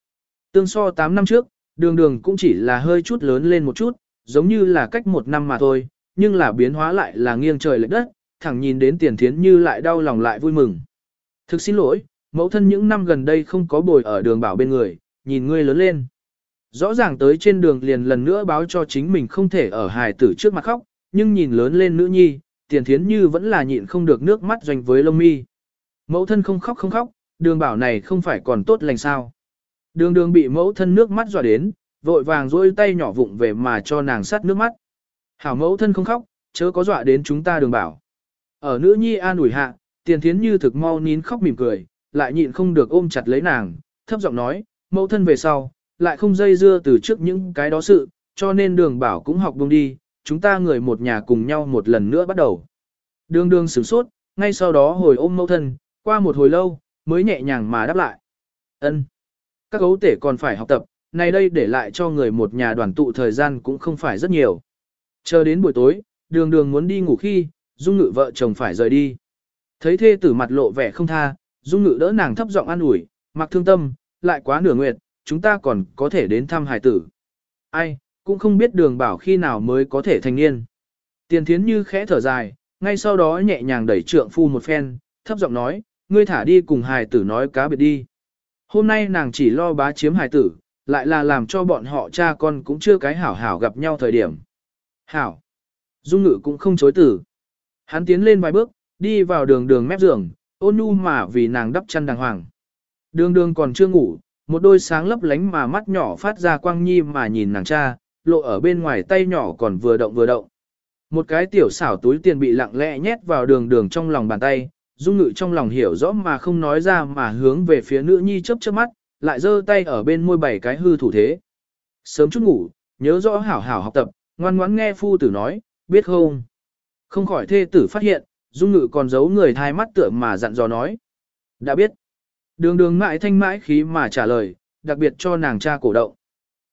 Tương so 8 năm trước, đường đường cũng chỉ là hơi chút lớn lên một chút, giống như là cách một năm mà thôi, nhưng là biến hóa lại là nghiêng trời lệch đất, thẳng nhìn đến tiền thiến như lại đau lòng lại vui mừng. Thực xin lỗi, mẫu thân những năm gần đây không có bồi ở đường bảo bên người, nhìn ngươi lớn lên. Rõ ràng tới trên đường liền lần nữa báo cho chính mình không thể ở hài tử trước mặt khóc, nhưng nhìn lớn lên nữ nhi, tiền thiến như vẫn là nhịn không được nước mắt doanh với lông mi. Mẫu thân không khóc không khóc, đường bảo này không phải còn tốt lành sao. Đường đường bị mẫu thân nước mắt dọa đến, vội vàng dôi tay nhỏ vụng về mà cho nàng sắt nước mắt. Hảo mẫu thân không khóc, chớ có dọa đến chúng ta đường bảo. Ở nữ nhi an ủi hạ, tiền thiến như thực mau nín khóc mỉm cười, lại nhịn không được ôm chặt lấy nàng, thấp giọng nói, mẫu thân về sau, lại không dây dưa từ trước những cái đó sự, cho nên đường bảo cũng học buông đi, chúng ta người một nhà cùng nhau một lần nữa bắt đầu. Đường đường sửng sốt, ngay sau đó hồi ôm mẫu thân, qua một hồi lâu, mới nhẹ nhàng mà đáp lại. ân Các gấu tể còn phải học tập, nay đây để lại cho người một nhà đoàn tụ thời gian cũng không phải rất nhiều. Chờ đến buổi tối, đường đường muốn đi ngủ khi, dung ngự vợ chồng phải rời đi. Thấy thê tử mặt lộ vẻ không tha, dung ngự đỡ nàng thấp giọng an ủi, mặc thương tâm, lại quá nửa nguyệt, chúng ta còn có thể đến thăm hải tử. Ai, cũng không biết đường bảo khi nào mới có thể thành niên. Tiền thiến như khẽ thở dài, ngay sau đó nhẹ nhàng đẩy trượng phu một phen, thấp giọng nói, ngươi thả đi cùng hài tử nói cá biệt đi. Hôm nay nàng chỉ lo bá chiếm hài tử, lại là làm cho bọn họ cha con cũng chưa cái hảo hảo gặp nhau thời điểm. Hảo. Dung ngự cũng không chối tử. Hắn tiến lên vài bước, đi vào đường đường mép giường, ôn nhu mà vì nàng đắp chăn đàng hoàng. Đường đường còn chưa ngủ, một đôi sáng lấp lánh mà mắt nhỏ phát ra quang nhi mà nhìn nàng cha, lộ ở bên ngoài tay nhỏ còn vừa động vừa động. Một cái tiểu xảo túi tiền bị lặng lẽ nhét vào đường đường trong lòng bàn tay, dung ngự trong lòng hiểu rõ mà không nói ra mà hướng về phía nữ nhi chớp chớp mắt, lại giơ tay ở bên môi bảy cái hư thủ thế. Sớm chút ngủ, nhớ rõ hảo hảo học tập, ngoan ngoãn nghe phu tử nói, biết không? Không khỏi thê tử phát hiện, dung ngự còn giấu người thai mắt tựa mà dặn dò nói. Đã biết. Đường đường mãi thanh mãi khí mà trả lời, đặc biệt cho nàng cha cổ động.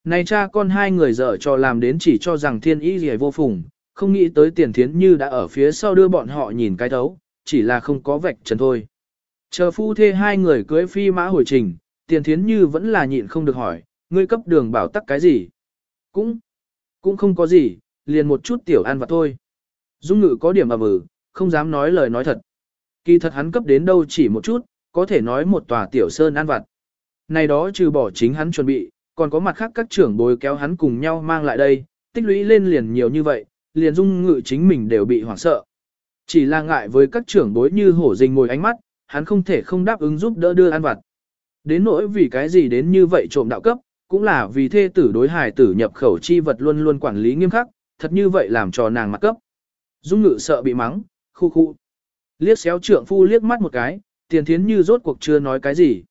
Này cha con hai người dở cho làm đến chỉ cho rằng thiên ý gì vô phùng, không nghĩ tới tiền thiến như đã ở phía sau đưa bọn họ nhìn cái thấu, chỉ là không có vạch trần thôi. Chờ phu thê hai người cưới phi mã hồi trình, tiền thiến như vẫn là nhịn không được hỏi, ngươi cấp đường bảo tắc cái gì? Cũng, cũng không có gì, liền một chút tiểu ăn vặt thôi. Dung ngự có điểm ẩm ừ, không dám nói lời nói thật. Kỳ thật hắn cấp đến đâu chỉ một chút, có thể nói một tòa tiểu sơn ăn vặt. Này đó trừ bỏ chính hắn chuẩn bị, còn có mặt khác các trưởng bối kéo hắn cùng nhau mang lại đây, tích lũy lên liền nhiều như vậy, liền dung ngự chính mình đều bị hoảng sợ. Chỉ là ngại với các trưởng bối như hổ rình ngồi ánh mắt, hắn không thể không đáp ứng giúp đỡ đưa ăn vặt. Đến nỗi vì cái gì đến như vậy trộm đạo cấp, cũng là vì thê tử đối hài tử nhập khẩu chi vật luôn luôn quản lý nghiêm khắc, thật như vậy làm cho nàng mặt cấp. Dung ngự sợ bị mắng, khu khu. Liếc xéo trượng phu liếc mắt một cái, tiền thiến như rốt cuộc chưa nói cái gì.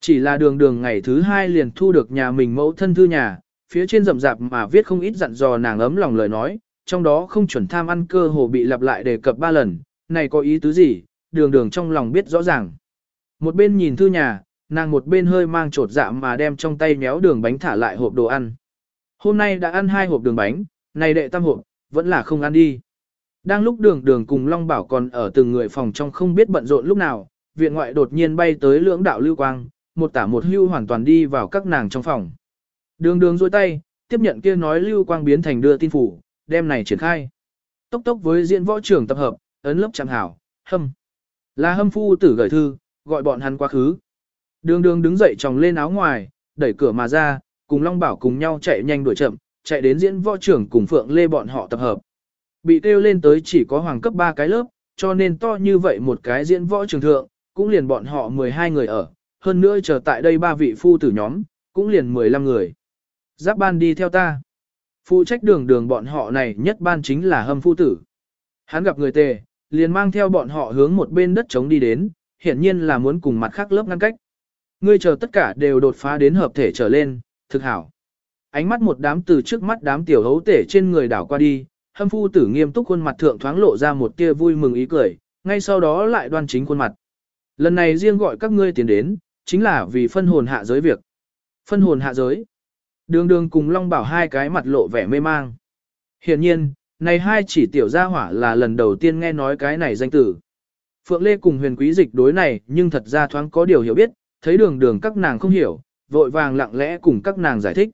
Chỉ là đường đường ngày thứ hai liền thu được nhà mình mẫu thân thư nhà, phía trên rậm rạp mà viết không ít dặn dò nàng ấm lòng lời nói, trong đó không chuẩn tham ăn cơ hồ bị lặp lại đề cập ba lần, này có ý tứ gì, đường đường trong lòng biết rõ ràng. Một bên nhìn thư nhà, nàng một bên hơi mang trột dạ mà đem trong tay méo đường bánh thả lại hộp đồ ăn. Hôm nay đã ăn hai hộp đường bánh, này đệ tam hộp, vẫn là không ăn đi. Đang lúc đường đường cùng Long Bảo còn ở từng người phòng trong không biết bận rộn lúc nào, viện ngoại đột nhiên bay tới lưỡng đạo lưu quang, một tả một hưu hoàn toàn đi vào các nàng trong phòng. Đường đường dôi tay, tiếp nhận kia nói lưu quang biến thành đưa tin phủ, đem này triển khai. Tốc tốc với diễn võ trưởng tập hợp, ấn lớp chẳng hảo, hâm. Là hâm phu tử gửi thư, gọi bọn hắn quá khứ. Đường đường đứng dậy tròng lên áo ngoài, đẩy cửa mà ra, cùng Long Bảo cùng nhau chạy nhanh đuổi chậm, chạy đến diễn võ trưởng cùng Phượng Lê bọn họ tập hợp. Bị kêu lên tới chỉ có hoàng cấp 3 cái lớp, cho nên to như vậy một cái diễn võ trường thượng, cũng liền bọn họ 12 người ở, hơn nữa chờ tại đây ba vị phu tử nhóm, cũng liền 15 người. Giáp ban đi theo ta. Phụ trách đường đường bọn họ này nhất ban chính là hâm phu tử. Hắn gặp người tề, liền mang theo bọn họ hướng một bên đất trống đi đến, hiển nhiên là muốn cùng mặt khác lớp ngăn cách. Ngươi chờ tất cả đều đột phá đến hợp thể trở lên, thực hảo. Ánh mắt một đám từ trước mắt đám tiểu hấu tể trên người đảo qua đi, hâm phu tử nghiêm túc khuôn mặt thượng thoáng lộ ra một tia vui mừng ý cười, ngay sau đó lại đoan chính khuôn mặt. Lần này riêng gọi các ngươi tiến đến, chính là vì phân hồn hạ giới việc. Phân hồn hạ giới. Đường đường cùng Long Bảo hai cái mặt lộ vẻ mê mang. Hiện nhiên, này hai chỉ tiểu gia hỏa là lần đầu tiên nghe nói cái này danh tử. Phượng Lê cùng huyền quý dịch đối này nhưng thật ra thoáng có điều hiểu biết, thấy đường đường các nàng không hiểu, vội vàng lặng lẽ cùng các nàng giải thích.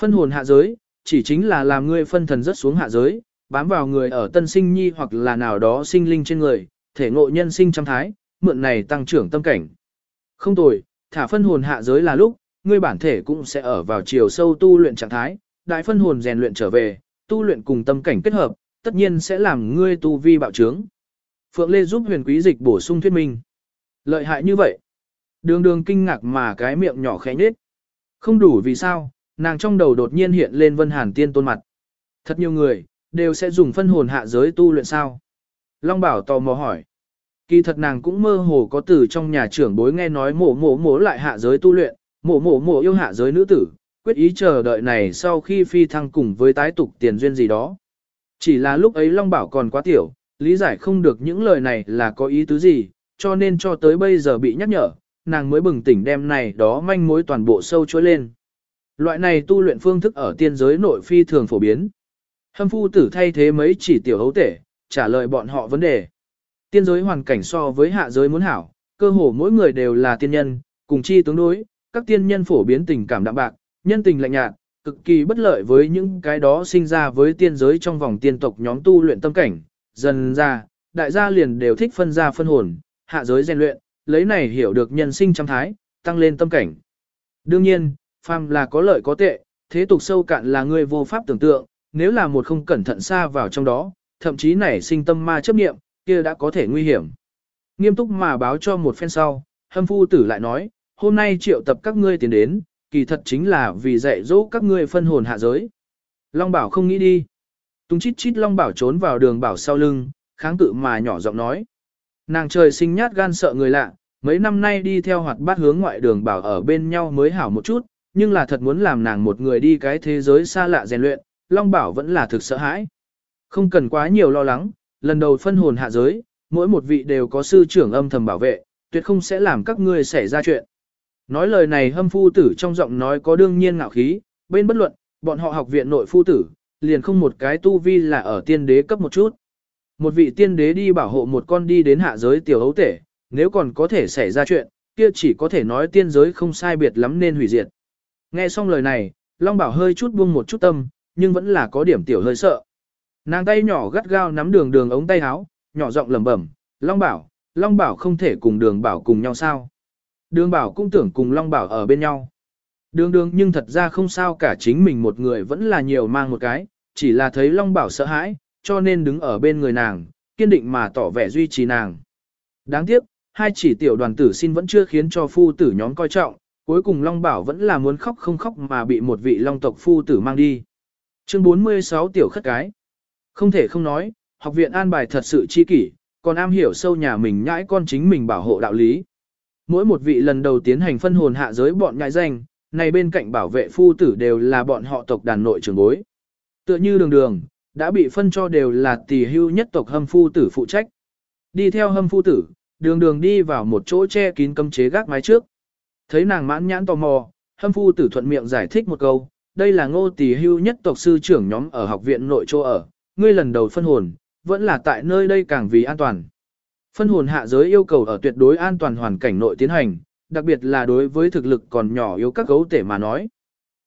Phân hồn hạ giới, chỉ chính là làm ngươi phân thần rất xuống hạ giới, bám vào người ở tân sinh nhi hoặc là nào đó sinh linh trên người, thể ngộ nhân sinh trăm thái, mượn này tăng trưởng tâm cảnh. Không tồi, thả phân hồn hạ giới là lúc, ngươi bản thể cũng sẽ ở vào chiều sâu tu luyện trạng thái, đại phân hồn rèn luyện trở về, tu luyện cùng tâm cảnh kết hợp, tất nhiên sẽ làm ngươi tu vi bạo trướng. Phượng Lê giúp huyền quý dịch bổ sung thuyết minh. Lợi hại như vậy. Đường đường kinh ngạc mà cái miệng nhỏ khẽ nhết. Không đủ vì sao, nàng trong đầu đột nhiên hiện lên vân hàn tiên tôn mặt. Thật nhiều người, đều sẽ dùng phân hồn hạ giới tu luyện sao. Long bảo tò mò hỏi. Kỳ thật nàng cũng mơ hồ có từ trong nhà trưởng bối nghe nói mổ mổ mổ lại hạ giới tu luyện, mổ mổ mổ yêu hạ giới nữ tử, quyết ý chờ đợi này sau khi phi thăng cùng với tái tục tiền duyên gì đó. Chỉ là lúc ấy Long Bảo còn quá tiểu, lý giải không được những lời này là có ý tứ gì, cho nên cho tới bây giờ bị nhắc nhở, nàng mới bừng tỉnh đem này đó manh mối toàn bộ sâu chối lên. Loại này tu luyện phương thức ở tiên giới nội phi thường phổ biến. Hâm phu tử thay thế mấy chỉ tiểu hấu tể, trả lời bọn họ vấn đề. Tiên giới hoàn cảnh so với hạ giới muốn hảo, cơ hồ mỗi người đều là tiên nhân, cùng chi tướng đối, các tiên nhân phổ biến tình cảm đạm bạc, nhân tình lạnh nhạt, cực kỳ bất lợi với những cái đó sinh ra với tiên giới trong vòng tiên tộc nhóm tu luyện tâm cảnh. Dần ra, đại gia liền đều thích phân ra phân hồn, hạ giới rèn luyện, lấy này hiểu được nhân sinh trăm thái, tăng lên tâm cảnh. Đương nhiên, phàm là có lợi có tệ, thế tục sâu cạn là người vô pháp tưởng tượng, nếu là một không cẩn thận xa vào trong đó, thậm chí nảy sinh tâm ma chấp niệm, kia đã có thể nguy hiểm. Nghiêm túc mà báo cho một phen sau, hâm phu tử lại nói, hôm nay triệu tập các ngươi tiến đến, kỳ thật chính là vì dạy dỗ các ngươi phân hồn hạ giới. Long bảo không nghĩ đi. Tung chít chít Long bảo trốn vào đường bảo sau lưng, kháng cự mà nhỏ giọng nói. Nàng trời sinh nhát gan sợ người lạ, mấy năm nay đi theo hoạt bát hướng ngoại đường bảo ở bên nhau mới hảo một chút, nhưng là thật muốn làm nàng một người đi cái thế giới xa lạ rèn luyện, Long bảo vẫn là thực sợ hãi. Không cần quá nhiều lo lắng, lần đầu phân hồn hạ giới, mỗi một vị đều có sư trưởng âm thầm bảo vệ, tuyệt không sẽ làm các ngươi xảy ra chuyện. Nói lời này hâm phu tử trong giọng nói có đương nhiên ngạo khí, bên bất luận, bọn họ học viện nội phu tử, liền không một cái tu vi là ở tiên đế cấp một chút. Một vị tiên đế đi bảo hộ một con đi đến hạ giới tiểu hấu tể, nếu còn có thể xảy ra chuyện, kia chỉ có thể nói tiên giới không sai biệt lắm nên hủy diệt. Nghe xong lời này, Long Bảo hơi chút buông một chút tâm, nhưng vẫn là có điểm tiểu hơi sợ. Nàng tay nhỏ gắt gao nắm đường đường ống tay áo, nhỏ giọng lẩm bẩm, Long Bảo, Long Bảo không thể cùng đường Bảo cùng nhau sao. Đường Bảo cũng tưởng cùng Long Bảo ở bên nhau. Đường đường nhưng thật ra không sao cả chính mình một người vẫn là nhiều mang một cái, chỉ là thấy Long Bảo sợ hãi, cho nên đứng ở bên người nàng, kiên định mà tỏ vẻ duy trì nàng. Đáng tiếc, hai chỉ tiểu đoàn tử xin vẫn chưa khiến cho phu tử nhóm coi trọng, cuối cùng Long Bảo vẫn là muốn khóc không khóc mà bị một vị Long tộc phu tử mang đi. Chương 46 tiểu khất cái. Không thể không nói, học viện an bài thật sự chi kỷ, còn am hiểu sâu nhà mình nhãi con chính mình bảo hộ đạo lý. Mỗi một vị lần đầu tiến hành phân hồn hạ giới bọn nhãi danh, này bên cạnh bảo vệ phu tử đều là bọn họ tộc đàn nội trưởng bối. Tựa như đường đường, đã bị phân cho đều là tỷ hưu nhất tộc hâm phu tử phụ trách. Đi theo hâm phu tử, đường đường đi vào một chỗ che kín cấm chế gác mái trước. Thấy nàng mãn nhãn tò mò, hâm phu tử thuận miệng giải thích một câu, đây là ngô tỷ hưu nhất tộc sư trưởng nhóm ở học viện nội chỗ ở, ngươi lần đầu phân hồn, vẫn là tại nơi đây càng vì an toàn. Phân hồn hạ giới yêu cầu ở tuyệt đối an toàn hoàn cảnh nội tiến hành, đặc biệt là đối với thực lực còn nhỏ yếu các gấu tể mà nói.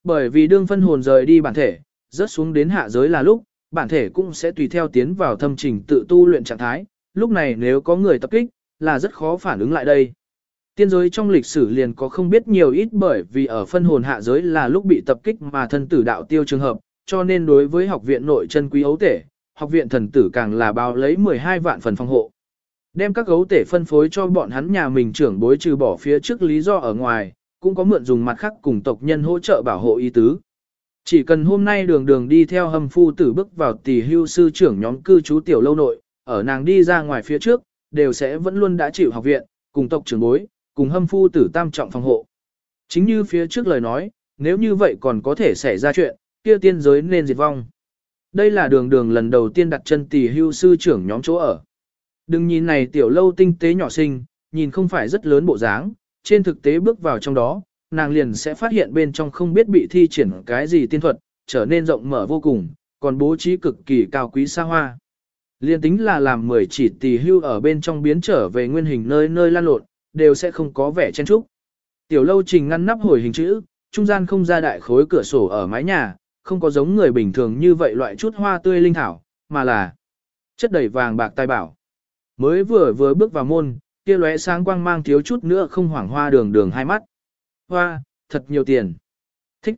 Bởi vì đương phân hồn rời đi bản thể, rớt xuống đến hạ giới là lúc, bản thể cũng sẽ tùy theo tiến vào thâm trình tự tu luyện trạng thái, lúc này nếu có người tập kích, là rất khó phản ứng lại đây. Tiên giới trong lịch sử liền có không biết nhiều ít bởi vì ở phân hồn hạ giới là lúc bị tập kích mà thân tử đạo tiêu trường hợp, cho nên đối với học viện nội chân quý ấu tể, học viện thần tử càng là bao lấy 12 vạn phần phòng hộ. Đem các gấu tể phân phối cho bọn hắn nhà mình trưởng bối trừ bỏ phía trước lý do ở ngoài, cũng có mượn dùng mặt khác cùng tộc nhân hỗ trợ bảo hộ ý tứ. Chỉ cần hôm nay đường đường đi theo hầm phu tử bước vào tỷ hưu sư trưởng nhóm cư trú tiểu lâu nội, ở nàng đi ra ngoài phía trước, đều sẽ vẫn luôn đã chịu học viện, cùng tộc trưởng bối, cùng hâm phu tử tam trọng phòng hộ. Chính như phía trước lời nói, nếu như vậy còn có thể xảy ra chuyện, kia tiên giới nên diệt vong. Đây là đường đường lần đầu tiên đặt chân tỷ hưu sư trưởng nhóm chỗ ở. Đừng nhìn này tiểu lâu tinh tế nhỏ xinh, nhìn không phải rất lớn bộ dáng, trên thực tế bước vào trong đó, nàng liền sẽ phát hiện bên trong không biết bị thi triển cái gì tiên thuật, trở nên rộng mở vô cùng, còn bố trí cực kỳ cao quý xa hoa. Liên tính là làm mười chỉ tỷ hưu ở bên trong biến trở về nguyên hình nơi nơi lan lộn, đều sẽ không có vẻ chen trúc. Tiểu lâu trình ngăn nắp hồi hình chữ, trung gian không ra đại khối cửa sổ ở mái nhà, không có giống người bình thường như vậy loại chút hoa tươi linh thảo, mà là chất đầy vàng bạc tài bảo. Mới vừa vừa bước vào môn, kia lóe sáng quang mang thiếu chút nữa không hoảng hoa đường đường hai mắt. Hoa, thật nhiều tiền. Thích.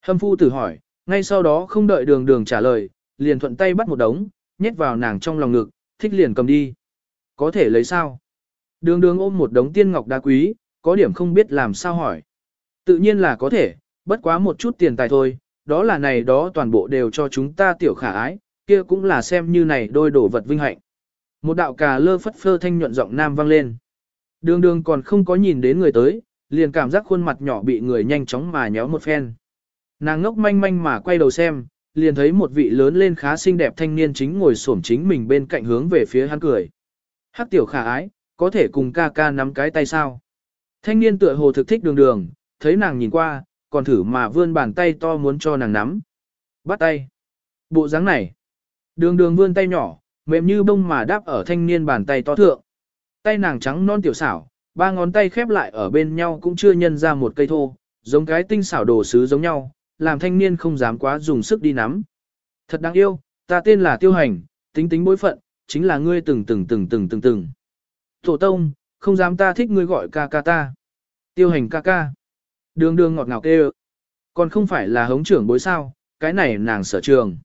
Hâm phu tử hỏi, ngay sau đó không đợi đường đường trả lời, liền thuận tay bắt một đống, nhét vào nàng trong lòng ngực, thích liền cầm đi. Có thể lấy sao? Đường đường ôm một đống tiên ngọc đá quý, có điểm không biết làm sao hỏi. Tự nhiên là có thể, bất quá một chút tiền tài thôi, đó là này đó toàn bộ đều cho chúng ta tiểu khả ái, kia cũng là xem như này đôi đổ vật vinh hạnh. Một đạo cà lơ phất phơ thanh nhuận giọng nam vang lên. Đường đường còn không có nhìn đến người tới, liền cảm giác khuôn mặt nhỏ bị người nhanh chóng mà nhéo một phen. Nàng ngốc manh manh mà quay đầu xem, liền thấy một vị lớn lên khá xinh đẹp thanh niên chính ngồi xổm chính mình bên cạnh hướng về phía hắn cười. Hắc tiểu khả ái, có thể cùng ca ca nắm cái tay sao? Thanh niên tựa hồ thực thích đường đường, thấy nàng nhìn qua, còn thử mà vươn bàn tay to muốn cho nàng nắm. Bắt tay. Bộ dáng này. Đường đường vươn tay nhỏ, mềm như bông mà đáp ở thanh niên bàn tay to thượng. Tay nàng trắng non tiểu xảo, ba ngón tay khép lại ở bên nhau cũng chưa nhân ra một cây thô, giống cái tinh xảo đồ sứ giống nhau, làm thanh niên không dám quá dùng sức đi nắm. Thật đáng yêu, ta tên là Tiêu Hành, tính tính bối phận, chính là ngươi từng từng từng từng từng từng. Tổ tông, không dám ta thích ngươi gọi ca ca ta. Tiêu Hành ca ca. Đường đường ngọt ngào kêu. Còn không phải là hống trưởng bối sao, cái này nàng sở trường.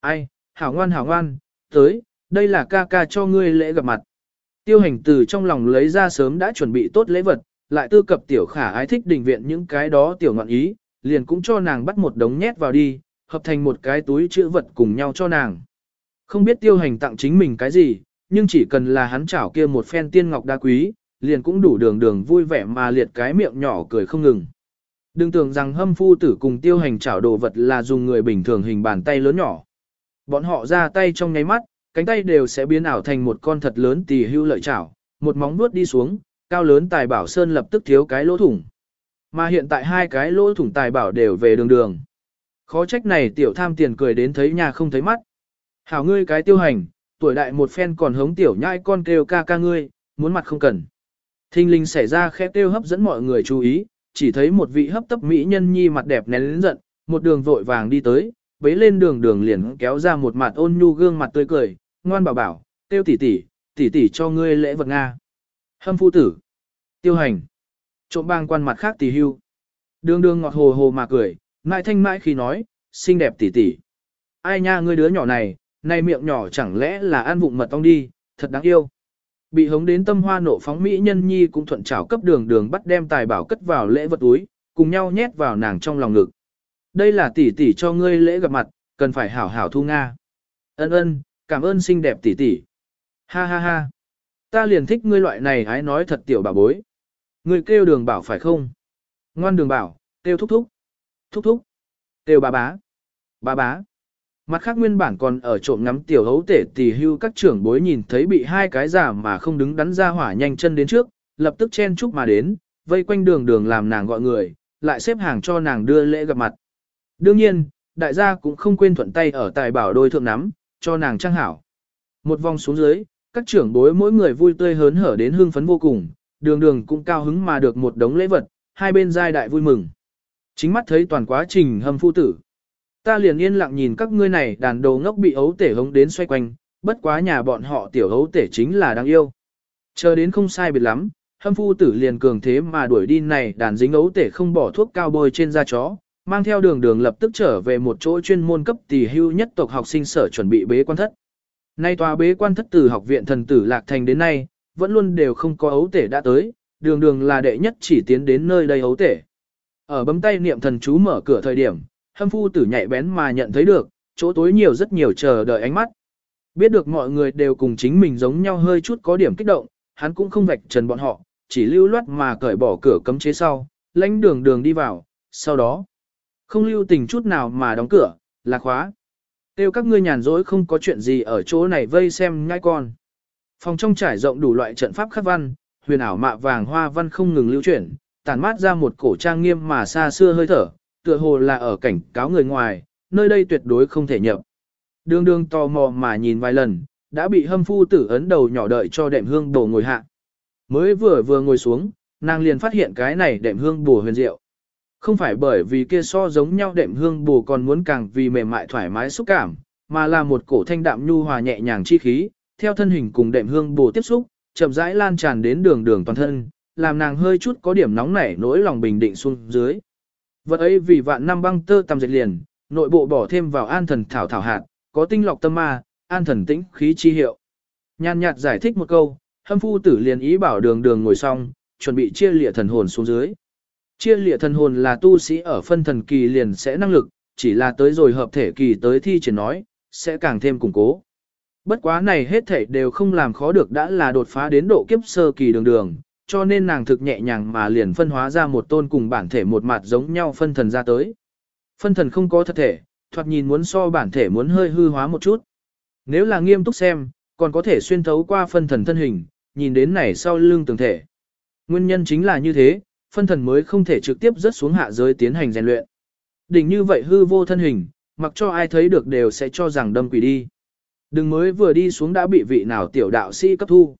Ai, hảo ngoan hảo ngoan, tới, đây là ca ca cho ngươi lễ gặp mặt. Tiêu hành từ trong lòng lấy ra sớm đã chuẩn bị tốt lễ vật, lại tư cập tiểu khả ái thích đình viện những cái đó tiểu ngọn ý, liền cũng cho nàng bắt một đống nhét vào đi, hợp thành một cái túi chữ vật cùng nhau cho nàng. Không biết tiêu hành tặng chính mình cái gì, nhưng chỉ cần là hắn chảo kia một phen tiên ngọc đa quý, liền cũng đủ đường đường vui vẻ mà liệt cái miệng nhỏ cười không ngừng. Đừng tưởng rằng hâm phu tử cùng tiêu hành chảo đồ vật là dùng người bình thường hình bàn tay lớn nhỏ. Bọn họ ra tay trong nháy mắt, cánh tay đều sẽ biến ảo thành một con thật lớn tỳ hưu lợi chảo, một móng nuốt đi xuống, cao lớn tài bảo sơn lập tức thiếu cái lỗ thủng. Mà hiện tại hai cái lỗ thủng tài bảo đều về đường đường. Khó trách này tiểu tham tiền cười đến thấy nhà không thấy mắt. Hảo ngươi cái tiêu hành, tuổi đại một phen còn hống tiểu nhãi con kêu ca ca ngươi, muốn mặt không cần. Thinh linh xảy ra khẽ kêu hấp dẫn mọi người chú ý, chỉ thấy một vị hấp tấp mỹ nhân nhi mặt đẹp nén lớn giận, một đường vội vàng đi tới, bấy lên đường đường liền kéo ra một mặt ôn nhu gương mặt tươi cười, ngoan bảo bảo, tiêu tỷ tỷ, tỷ tỷ cho ngươi lễ vật Nga. Hâm phu tử, tiêu hành, trộm bang quan mặt khác tỷ hưu. Đường đường ngọt hồ hồ mà cười, mãi thanh mãi khi nói, xinh đẹp tỷ tỷ. Ai nha ngươi đứa nhỏ này, này miệng nhỏ chẳng lẽ là ăn vụng mật ong đi, thật đáng yêu. Bị hống đến tâm hoa nộ phóng Mỹ nhân nhi cũng thuận trảo cấp đường đường bắt đem tài bảo cất vào lễ vật túi, cùng nhau nhét vào nàng trong lòng ngực. Đây là tỷ tỷ cho ngươi lễ gặp mặt, cần phải hảo hảo thu Nga. Ân ân, cảm ơn xinh đẹp tỷ tỷ. Ha ha ha. Ta liền thích ngươi loại này hái nói thật tiểu bà bối. Ngươi kêu đường bảo phải không? Ngoan đường bảo, kêu thúc thúc. Thúc thúc. Kêu bà bá. Bà bá. Mặt khác nguyên bản còn ở trộm ngắm tiểu hấu tể tỷ hưu các trưởng bối nhìn thấy bị hai cái giả mà không đứng đắn ra hỏa nhanh chân đến trước, lập tức chen chúc mà đến, vây quanh đường đường làm nàng gọi người, lại xếp hàng cho nàng đưa lễ gặp mặt. Đương nhiên, đại gia cũng không quên thuận tay ở tài bảo đôi thượng nắm, cho nàng trang hảo. Một vòng xuống dưới, các trưởng bối mỗi người vui tươi hớn hở đến hương phấn vô cùng, đường đường cũng cao hứng mà được một đống lễ vật, hai bên giai đại vui mừng. Chính mắt thấy toàn quá trình hâm phu tử. Ta liền yên lặng nhìn các ngươi này đàn đồ ngốc bị ấu tể hống đến xoay quanh, bất quá nhà bọn họ tiểu ấu tể chính là đáng yêu. Chờ đến không sai biệt lắm, hâm phu tử liền cường thế mà đuổi đi này đàn dính ấu tể không bỏ thuốc cao bôi trên da chó, mang theo đường đường lập tức trở về một chỗ chuyên môn cấp tỷ hưu nhất tộc học sinh sở chuẩn bị bế quan thất. Nay tòa bế quan thất từ học viện thần tử Lạc Thành đến nay, vẫn luôn đều không có ấu tể đã tới, đường đường là đệ nhất chỉ tiến đến nơi đây ấu tể. Ở bấm tay niệm thần chú mở cửa thời điểm, hâm phu tử nhạy bén mà nhận thấy được, chỗ tối nhiều rất nhiều chờ đợi ánh mắt. Biết được mọi người đều cùng chính mình giống nhau hơi chút có điểm kích động, hắn cũng không vạch trần bọn họ, chỉ lưu loát mà cởi bỏ cửa cấm chế sau, lãnh đường đường đi vào, sau đó, không lưu tình chút nào mà đóng cửa, là khóa. Tiêu các ngươi nhàn rỗi không có chuyện gì ở chỗ này vây xem ngay con. Phòng trong trải rộng đủ loại trận pháp khắc văn, huyền ảo mạ vàng hoa văn không ngừng lưu chuyển, tản mát ra một cổ trang nghiêm mà xa xưa hơi thở, tựa hồ là ở cảnh cáo người ngoài, nơi đây tuyệt đối không thể nhập. Đường đường tò mò mà nhìn vài lần, đã bị hâm phu tử ấn đầu nhỏ đợi cho đệm hương đổ ngồi hạ. Mới vừa vừa ngồi xuống, nàng liền phát hiện cái này đệm hương bổ huyền diệu. Không phải bởi vì kia so giống nhau đệm hương bù còn muốn càng vì mềm mại thoải mái xúc cảm, mà là một cổ thanh đạm nhu hòa nhẹ nhàng chi khí, theo thân hình cùng đệm hương bù tiếp xúc, chậm rãi lan tràn đến đường đường toàn thân, làm nàng hơi chút có điểm nóng nảy nỗi lòng bình định xuống dưới. Vật ấy vì vạn năm băng tơ tầm dệt liền, nội bộ bỏ thêm vào an thần thảo thảo hạt, có tinh lọc tâm ma, an thần tĩnh khí chi hiệu. Nhàn nhạt giải thích một câu, hâm phu tử liền ý bảo đường đường ngồi xong, chuẩn bị chia lịa thần hồn xuống dưới. Chia lịa thần hồn là tu sĩ ở phân thần kỳ liền sẽ năng lực, chỉ là tới rồi hợp thể kỳ tới thi triển nói, sẽ càng thêm củng cố. Bất quá này hết thể đều không làm khó được đã là đột phá đến độ kiếp sơ kỳ đường đường, cho nên nàng thực nhẹ nhàng mà liền phân hóa ra một tôn cùng bản thể một mặt giống nhau phân thần ra tới. Phân thần không có thật thể, thoạt nhìn muốn so bản thể muốn hơi hư hóa một chút. Nếu là nghiêm túc xem, còn có thể xuyên thấu qua phân thần thân hình, nhìn đến này sau lưng tường thể. Nguyên nhân chính là như thế, phân thần mới không thể trực tiếp rớt xuống hạ giới tiến hành rèn luyện. Đỉnh như vậy hư vô thân hình, mặc cho ai thấy được đều sẽ cho rằng đâm quỷ đi. Đừng mới vừa đi xuống đã bị vị nào tiểu đạo sĩ cấp thu.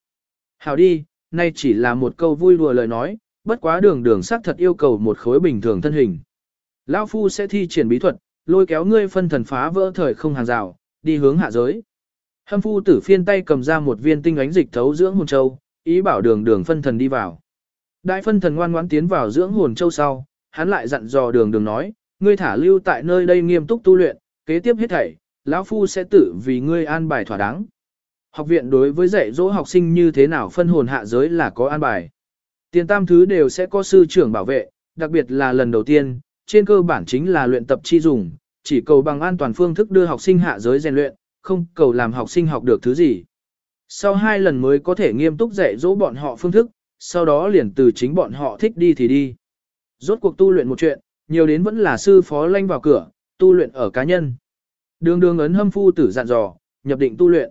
Hào đi, nay chỉ là một câu vui đùa lời nói, bất quá đường đường xác thật yêu cầu một khối bình thường thân hình. Lão Phu sẽ thi triển bí thuật, lôi kéo ngươi phân thần phá vỡ thời không hàng rào, đi hướng hạ giới. Hâm phu tử phiên tay cầm ra một viên tinh ánh dịch thấu dưỡng hồn châu, ý bảo đường đường phân thần đi vào. Đại phân thần ngoan ngoãn tiến vào dưỡng hồn châu sau, hắn lại dặn dò đường đường nói, ngươi thả lưu tại nơi đây nghiêm túc tu luyện, kế tiếp hết thảy, lão phu sẽ tự vì ngươi an bài thỏa đáng. Học viện đối với dạy dỗ học sinh như thế nào phân hồn hạ giới là có an bài. Tiền tam thứ đều sẽ có sư trưởng bảo vệ, đặc biệt là lần đầu tiên, trên cơ bản chính là luyện tập chi dùng, chỉ cầu bằng an toàn phương thức đưa học sinh hạ giới rèn luyện, không cầu làm học sinh học được thứ gì. Sau hai lần mới có thể nghiêm túc dạy dỗ bọn họ phương thức, sau đó liền từ chính bọn họ thích đi thì đi. Rốt cuộc tu luyện một chuyện, nhiều đến vẫn là sư phó lanh vào cửa, tu luyện ở cá nhân. Đường đường ấn hâm phu tử dặn dò, nhập định tu luyện.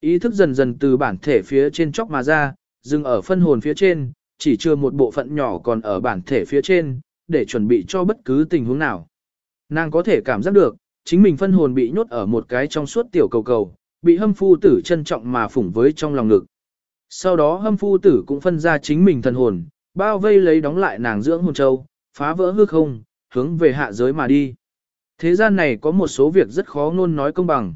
Ý thức dần dần từ bản thể phía trên chóc mà ra, dừng ở phân hồn phía trên, chỉ chưa một bộ phận nhỏ còn ở bản thể phía trên, để chuẩn bị cho bất cứ tình huống nào. Nàng có thể cảm giác được, chính mình phân hồn bị nhốt ở một cái trong suốt tiểu cầu cầu, bị hâm phu tử trân trọng mà phủng với trong lòng ngực. Sau đó hâm phu tử cũng phân ra chính mình thần hồn, bao vây lấy đóng lại nàng dưỡng hồn châu, phá vỡ hư không, hướng về hạ giới mà đi. Thế gian này có một số việc rất khó ngôn nói công bằng.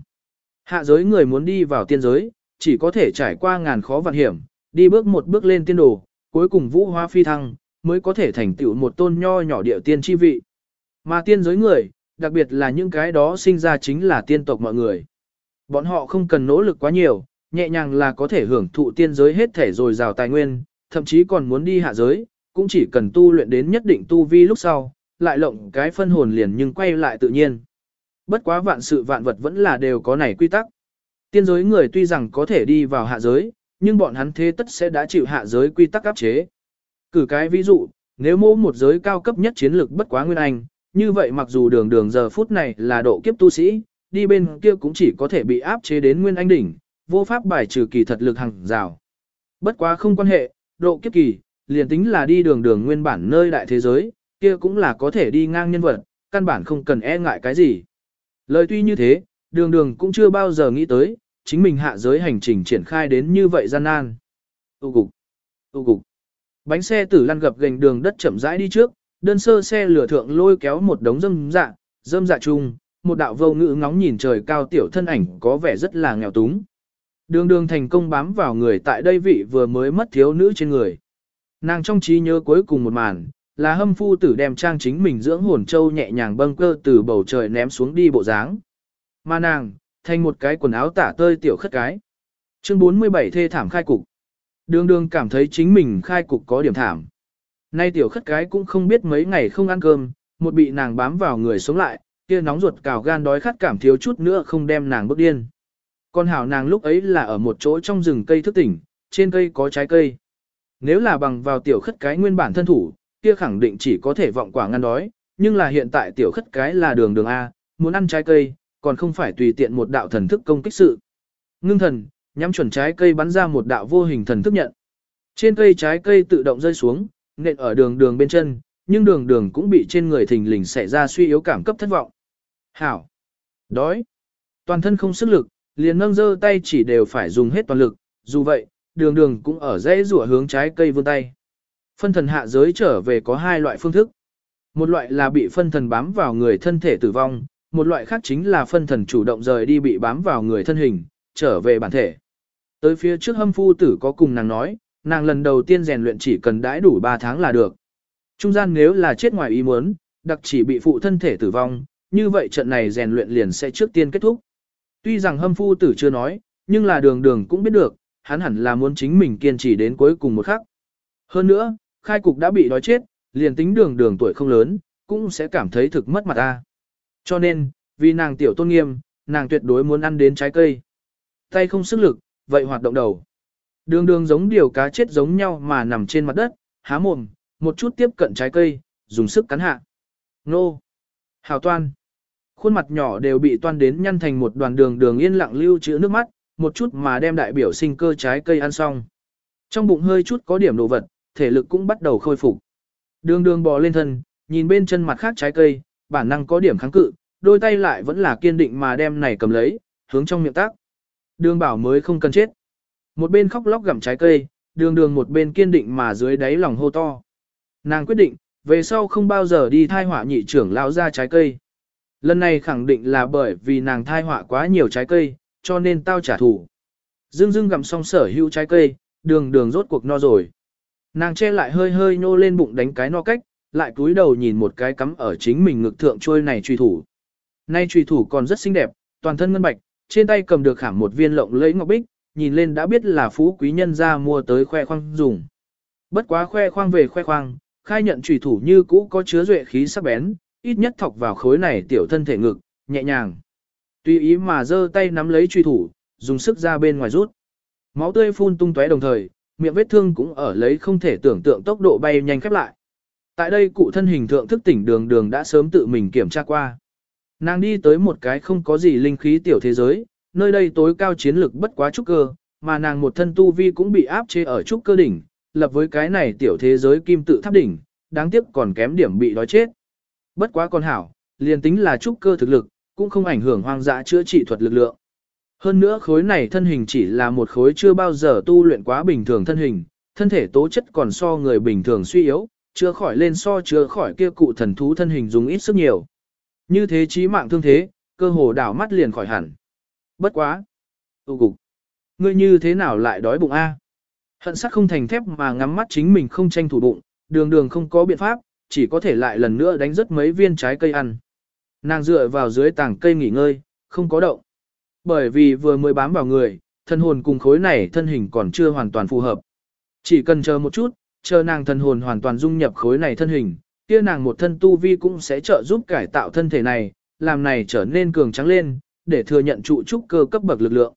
Hạ giới người muốn đi vào tiên giới, chỉ có thể trải qua ngàn khó vạn hiểm, đi bước một bước lên tiên đồ, cuối cùng vũ hoa phi thăng, mới có thể thành tựu một tôn nho nhỏ địa tiên chi vị. Mà tiên giới người, đặc biệt là những cái đó sinh ra chính là tiên tộc mọi người. Bọn họ không cần nỗ lực quá nhiều, nhẹ nhàng là có thể hưởng thụ tiên giới hết thể rồi rào tài nguyên, thậm chí còn muốn đi hạ giới, cũng chỉ cần tu luyện đến nhất định tu vi lúc sau, lại lộng cái phân hồn liền nhưng quay lại tự nhiên. Bất quá vạn sự vạn vật vẫn là đều có này quy tắc. Tiên giới người tuy rằng có thể đi vào hạ giới, nhưng bọn hắn thế tất sẽ đã chịu hạ giới quy tắc áp chế. Cử cái ví dụ, nếu mô một giới cao cấp nhất chiến lược bất quá nguyên anh, như vậy mặc dù đường đường giờ phút này là độ kiếp tu sĩ, đi bên kia cũng chỉ có thể bị áp chế đến nguyên anh đỉnh, vô pháp bài trừ kỳ thật lực hàng rào. Bất quá không quan hệ, độ kiếp kỳ, liền tính là đi đường đường nguyên bản nơi đại thế giới, kia cũng là có thể đi ngang nhân vật, căn bản không cần e ngại cái gì. Lời tuy như thế, đường đường cũng chưa bao giờ nghĩ tới, chính mình hạ giới hành trình triển khai đến như vậy gian nan. Tu cục, tu cục. Bánh xe tử lăn gập gành đường đất chậm rãi đi trước, đơn sơ xe lửa thượng lôi kéo một đống dâm dạ, dâm dạ chung, một đạo vô ngữ ngóng nhìn trời cao tiểu thân ảnh có vẻ rất là nghèo túng. Đường đường thành công bám vào người tại đây vị vừa mới mất thiếu nữ trên người. Nàng trong trí nhớ cuối cùng một màn, là hâm phu tử đem trang chính mình dưỡng hồn châu nhẹ nhàng bâng cơ từ bầu trời ném xuống đi bộ dáng. Mà nàng, thành một cái quần áo tả tơi tiểu khất cái. Chương 47 thê thảm khai cục. Đường đường cảm thấy chính mình khai cục có điểm thảm. Nay tiểu khất cái cũng không biết mấy ngày không ăn cơm, một bị nàng bám vào người sống lại, kia nóng ruột cào gan đói khát cảm thiếu chút nữa không đem nàng bước điên. Con hảo nàng lúc ấy là ở một chỗ trong rừng cây thức tỉnh, trên cây có trái cây. Nếu là bằng vào tiểu khất cái nguyên bản thân thủ, kia khẳng định chỉ có thể vọng quả ngăn đói, nhưng là hiện tại tiểu khất cái là đường đường A, muốn ăn trái cây, còn không phải tùy tiện một đạo thần thức công kích sự. Ngưng thần, nhắm chuẩn trái cây bắn ra một đạo vô hình thần thức nhận. Trên cây trái cây tự động rơi xuống, nện ở đường đường bên chân, nhưng đường đường cũng bị trên người thình lình xảy ra suy yếu cảm cấp thất vọng. Hảo! Đói! Toàn thân không sức lực, liền nâng dơ tay chỉ đều phải dùng hết toàn lực, dù vậy, đường đường cũng ở dãy rủa hướng trái cây vươn tay. Phân thần hạ giới trở về có hai loại phương thức. Một loại là bị phân thần bám vào người thân thể tử vong, một loại khác chính là phân thần chủ động rời đi bị bám vào người thân hình, trở về bản thể. Tới phía trước hâm phu tử có cùng nàng nói, nàng lần đầu tiên rèn luyện chỉ cần đãi đủ 3 tháng là được. Trung gian nếu là chết ngoài ý muốn, đặc chỉ bị phụ thân thể tử vong, như vậy trận này rèn luyện liền sẽ trước tiên kết thúc. Tuy rằng hâm phu tử chưa nói, nhưng là đường đường cũng biết được, hắn hẳn là muốn chính mình kiên trì đến cuối cùng một khắc. Hơn nữa, khai cục đã bị đói chết, liền tính đường đường tuổi không lớn, cũng sẽ cảm thấy thực mất mặt ta. Cho nên, vì nàng tiểu tôn nghiêm, nàng tuyệt đối muốn ăn đến trái cây. Tay không sức lực, vậy hoạt động đầu. Đường đường giống điều cá chết giống nhau mà nằm trên mặt đất, há mồm, một chút tiếp cận trái cây, dùng sức cắn hạ. Nô! Hào toan! Khuôn mặt nhỏ đều bị toan đến nhăn thành một đoàn đường đường yên lặng lưu trữ nước mắt, một chút mà đem đại biểu sinh cơ trái cây ăn xong. Trong bụng hơi chút có điểm đồ vật, thể lực cũng bắt đầu khôi phục. Đường đường bò lên thân, nhìn bên chân mặt khác trái cây, bản năng có điểm kháng cự, đôi tay lại vẫn là kiên định mà đem này cầm lấy, hướng trong miệng tác. Đường bảo mới không cần chết. Một bên khóc lóc gặm trái cây, đường đường một bên kiên định mà dưới đáy lòng hô to. Nàng quyết định, về sau không bao giờ đi thai họa nhị trưởng lao ra trái cây. Lần này khẳng định là bởi vì nàng thai họa quá nhiều trái cây, cho nên tao trả thù. Dương dương gặm xong sở hữu trái cây, đường đường rốt cuộc no rồi. Nàng che lại hơi hơi nô lên bụng đánh cái no cách, lại cúi đầu nhìn một cái cắm ở chính mình ngực thượng trôi này truy thủ. Nay truy thủ còn rất xinh đẹp, toàn thân ngân bạch, trên tay cầm được khảm một viên lộng lẫy ngọc bích, nhìn lên đã biết là phú quý nhân ra mua tới khoe khoang dùng. Bất quá khoe khoang về khoe khoang, khai nhận truy thủ như cũ có chứa duệ khí sắc bén, ít nhất thọc vào khối này tiểu thân thể ngực, nhẹ nhàng. Tùy ý mà giơ tay nắm lấy truy thủ, dùng sức ra bên ngoài rút. Máu tươi phun tung tóe đồng thời, miệng vết thương cũng ở lấy không thể tưởng tượng tốc độ bay nhanh khép lại. Tại đây cụ thân hình thượng thức tỉnh đường đường đã sớm tự mình kiểm tra qua. Nàng đi tới một cái không có gì linh khí tiểu thế giới, nơi đây tối cao chiến lực bất quá trúc cơ, mà nàng một thân tu vi cũng bị áp chế ở trúc cơ đỉnh, lập với cái này tiểu thế giới kim tự tháp đỉnh, đáng tiếc còn kém điểm bị đói chết. Bất quá còn hảo, liền tính là trúc cơ thực lực, cũng không ảnh hưởng hoang dã chữa trị thuật lực lượng. Hơn nữa khối này thân hình chỉ là một khối chưa bao giờ tu luyện quá bình thường thân hình, thân thể tố chất còn so người bình thường suy yếu, chưa khỏi lên so chưa khỏi kia cụ thần thú thân hình dùng ít sức nhiều. Như thế chí mạng thương thế, cơ hồ đảo mắt liền khỏi hẳn. Bất quá. Tu cục. Ngươi như thế nào lại đói bụng a? Hận sắc không thành thép mà ngắm mắt chính mình không tranh thủ bụng, đường đường không có biện pháp, chỉ có thể lại lần nữa đánh rất mấy viên trái cây ăn. Nàng dựa vào dưới tảng cây nghỉ ngơi, không có động. Bởi vì vừa mới bám vào người, thân hồn cùng khối này thân hình còn chưa hoàn toàn phù hợp. Chỉ cần chờ một chút, chờ nàng thân hồn hoàn toàn dung nhập khối này thân hình, kia nàng một thân tu vi cũng sẽ trợ giúp cải tạo thân thể này, làm này trở nên cường trắng lên, để thừa nhận trụ trúc cơ cấp bậc lực lượng.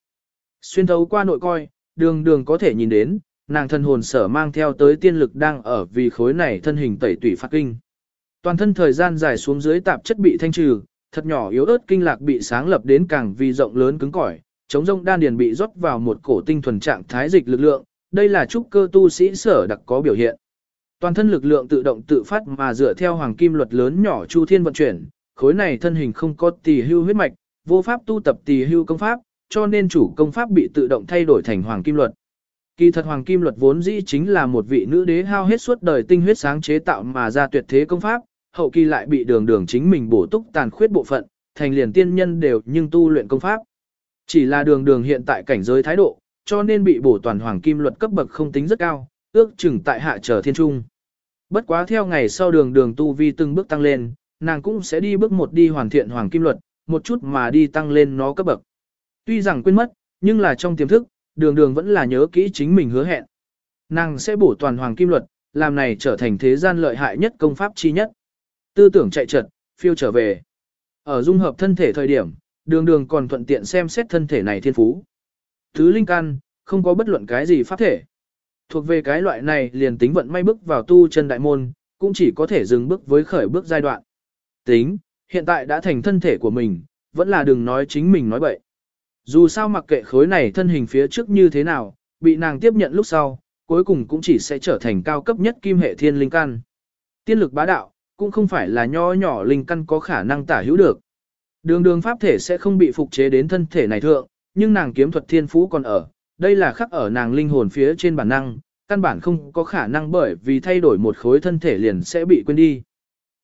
Xuyên thấu qua nội coi, đường đường có thể nhìn đến, nàng thân hồn sở mang theo tới tiên lực đang ở vì khối này thân hình tẩy tủy phát kinh. Toàn thân thời gian dài xuống dưới tạp chất bị thanh trừ, thật nhỏ yếu ớt kinh lạc bị sáng lập đến càng vì rộng lớn cứng cỏi, chống rông đan điền bị rót vào một cổ tinh thuần trạng thái dịch lực lượng, đây là trúc cơ tu sĩ sở đặc có biểu hiện. Toàn thân lực lượng tự động tự phát mà dựa theo hoàng kim luật lớn nhỏ chu thiên vận chuyển, khối này thân hình không có tỳ hưu huyết mạch, vô pháp tu tập tỳ hưu công pháp, cho nên chủ công pháp bị tự động thay đổi thành hoàng kim luật. Kỳ thật hoàng kim luật vốn dĩ chính là một vị nữ đế hao hết suốt đời tinh huyết sáng chế tạo mà ra tuyệt thế công pháp, hậu kỳ lại bị đường đường chính mình bổ túc tàn khuyết bộ phận, thành liền tiên nhân đều nhưng tu luyện công pháp. Chỉ là đường đường hiện tại cảnh giới thái độ, cho nên bị bổ toàn hoàng kim luật cấp bậc không tính rất cao, ước chừng tại hạ trở thiên trung. Bất quá theo ngày sau đường đường tu vi từng bước tăng lên, nàng cũng sẽ đi bước một đi hoàn thiện hoàng kim luật, một chút mà đi tăng lên nó cấp bậc. Tuy rằng quên mất, nhưng là trong tiềm thức, đường đường vẫn là nhớ kỹ chính mình hứa hẹn. Nàng sẽ bổ toàn hoàng kim luật, làm này trở thành thế gian lợi hại nhất công pháp chi nhất. Tư tưởng chạy trật, phiêu trở về. Ở dung hợp thân thể thời điểm, đường đường còn thuận tiện xem xét thân thể này thiên phú. Thứ linh căn, không có bất luận cái gì pháp thể. Thuộc về cái loại này liền tính vận may bước vào tu chân đại môn, cũng chỉ có thể dừng bước với khởi bước giai đoạn. Tính, hiện tại đã thành thân thể của mình, vẫn là đừng nói chính mình nói bậy. Dù sao mặc kệ khối này thân hình phía trước như thế nào, bị nàng tiếp nhận lúc sau, cuối cùng cũng chỉ sẽ trở thành cao cấp nhất kim hệ thiên linh căn. Tiên lực bá đạo, cũng không phải là nho nhỏ linh căn có khả năng tả hữu được. Đường đường pháp thể sẽ không bị phục chế đến thân thể này thượng, nhưng nàng kiếm thuật thiên phú còn ở, đây là khắc ở nàng linh hồn phía trên bản năng, căn bản không có khả năng bởi vì thay đổi một khối thân thể liền sẽ bị quên đi.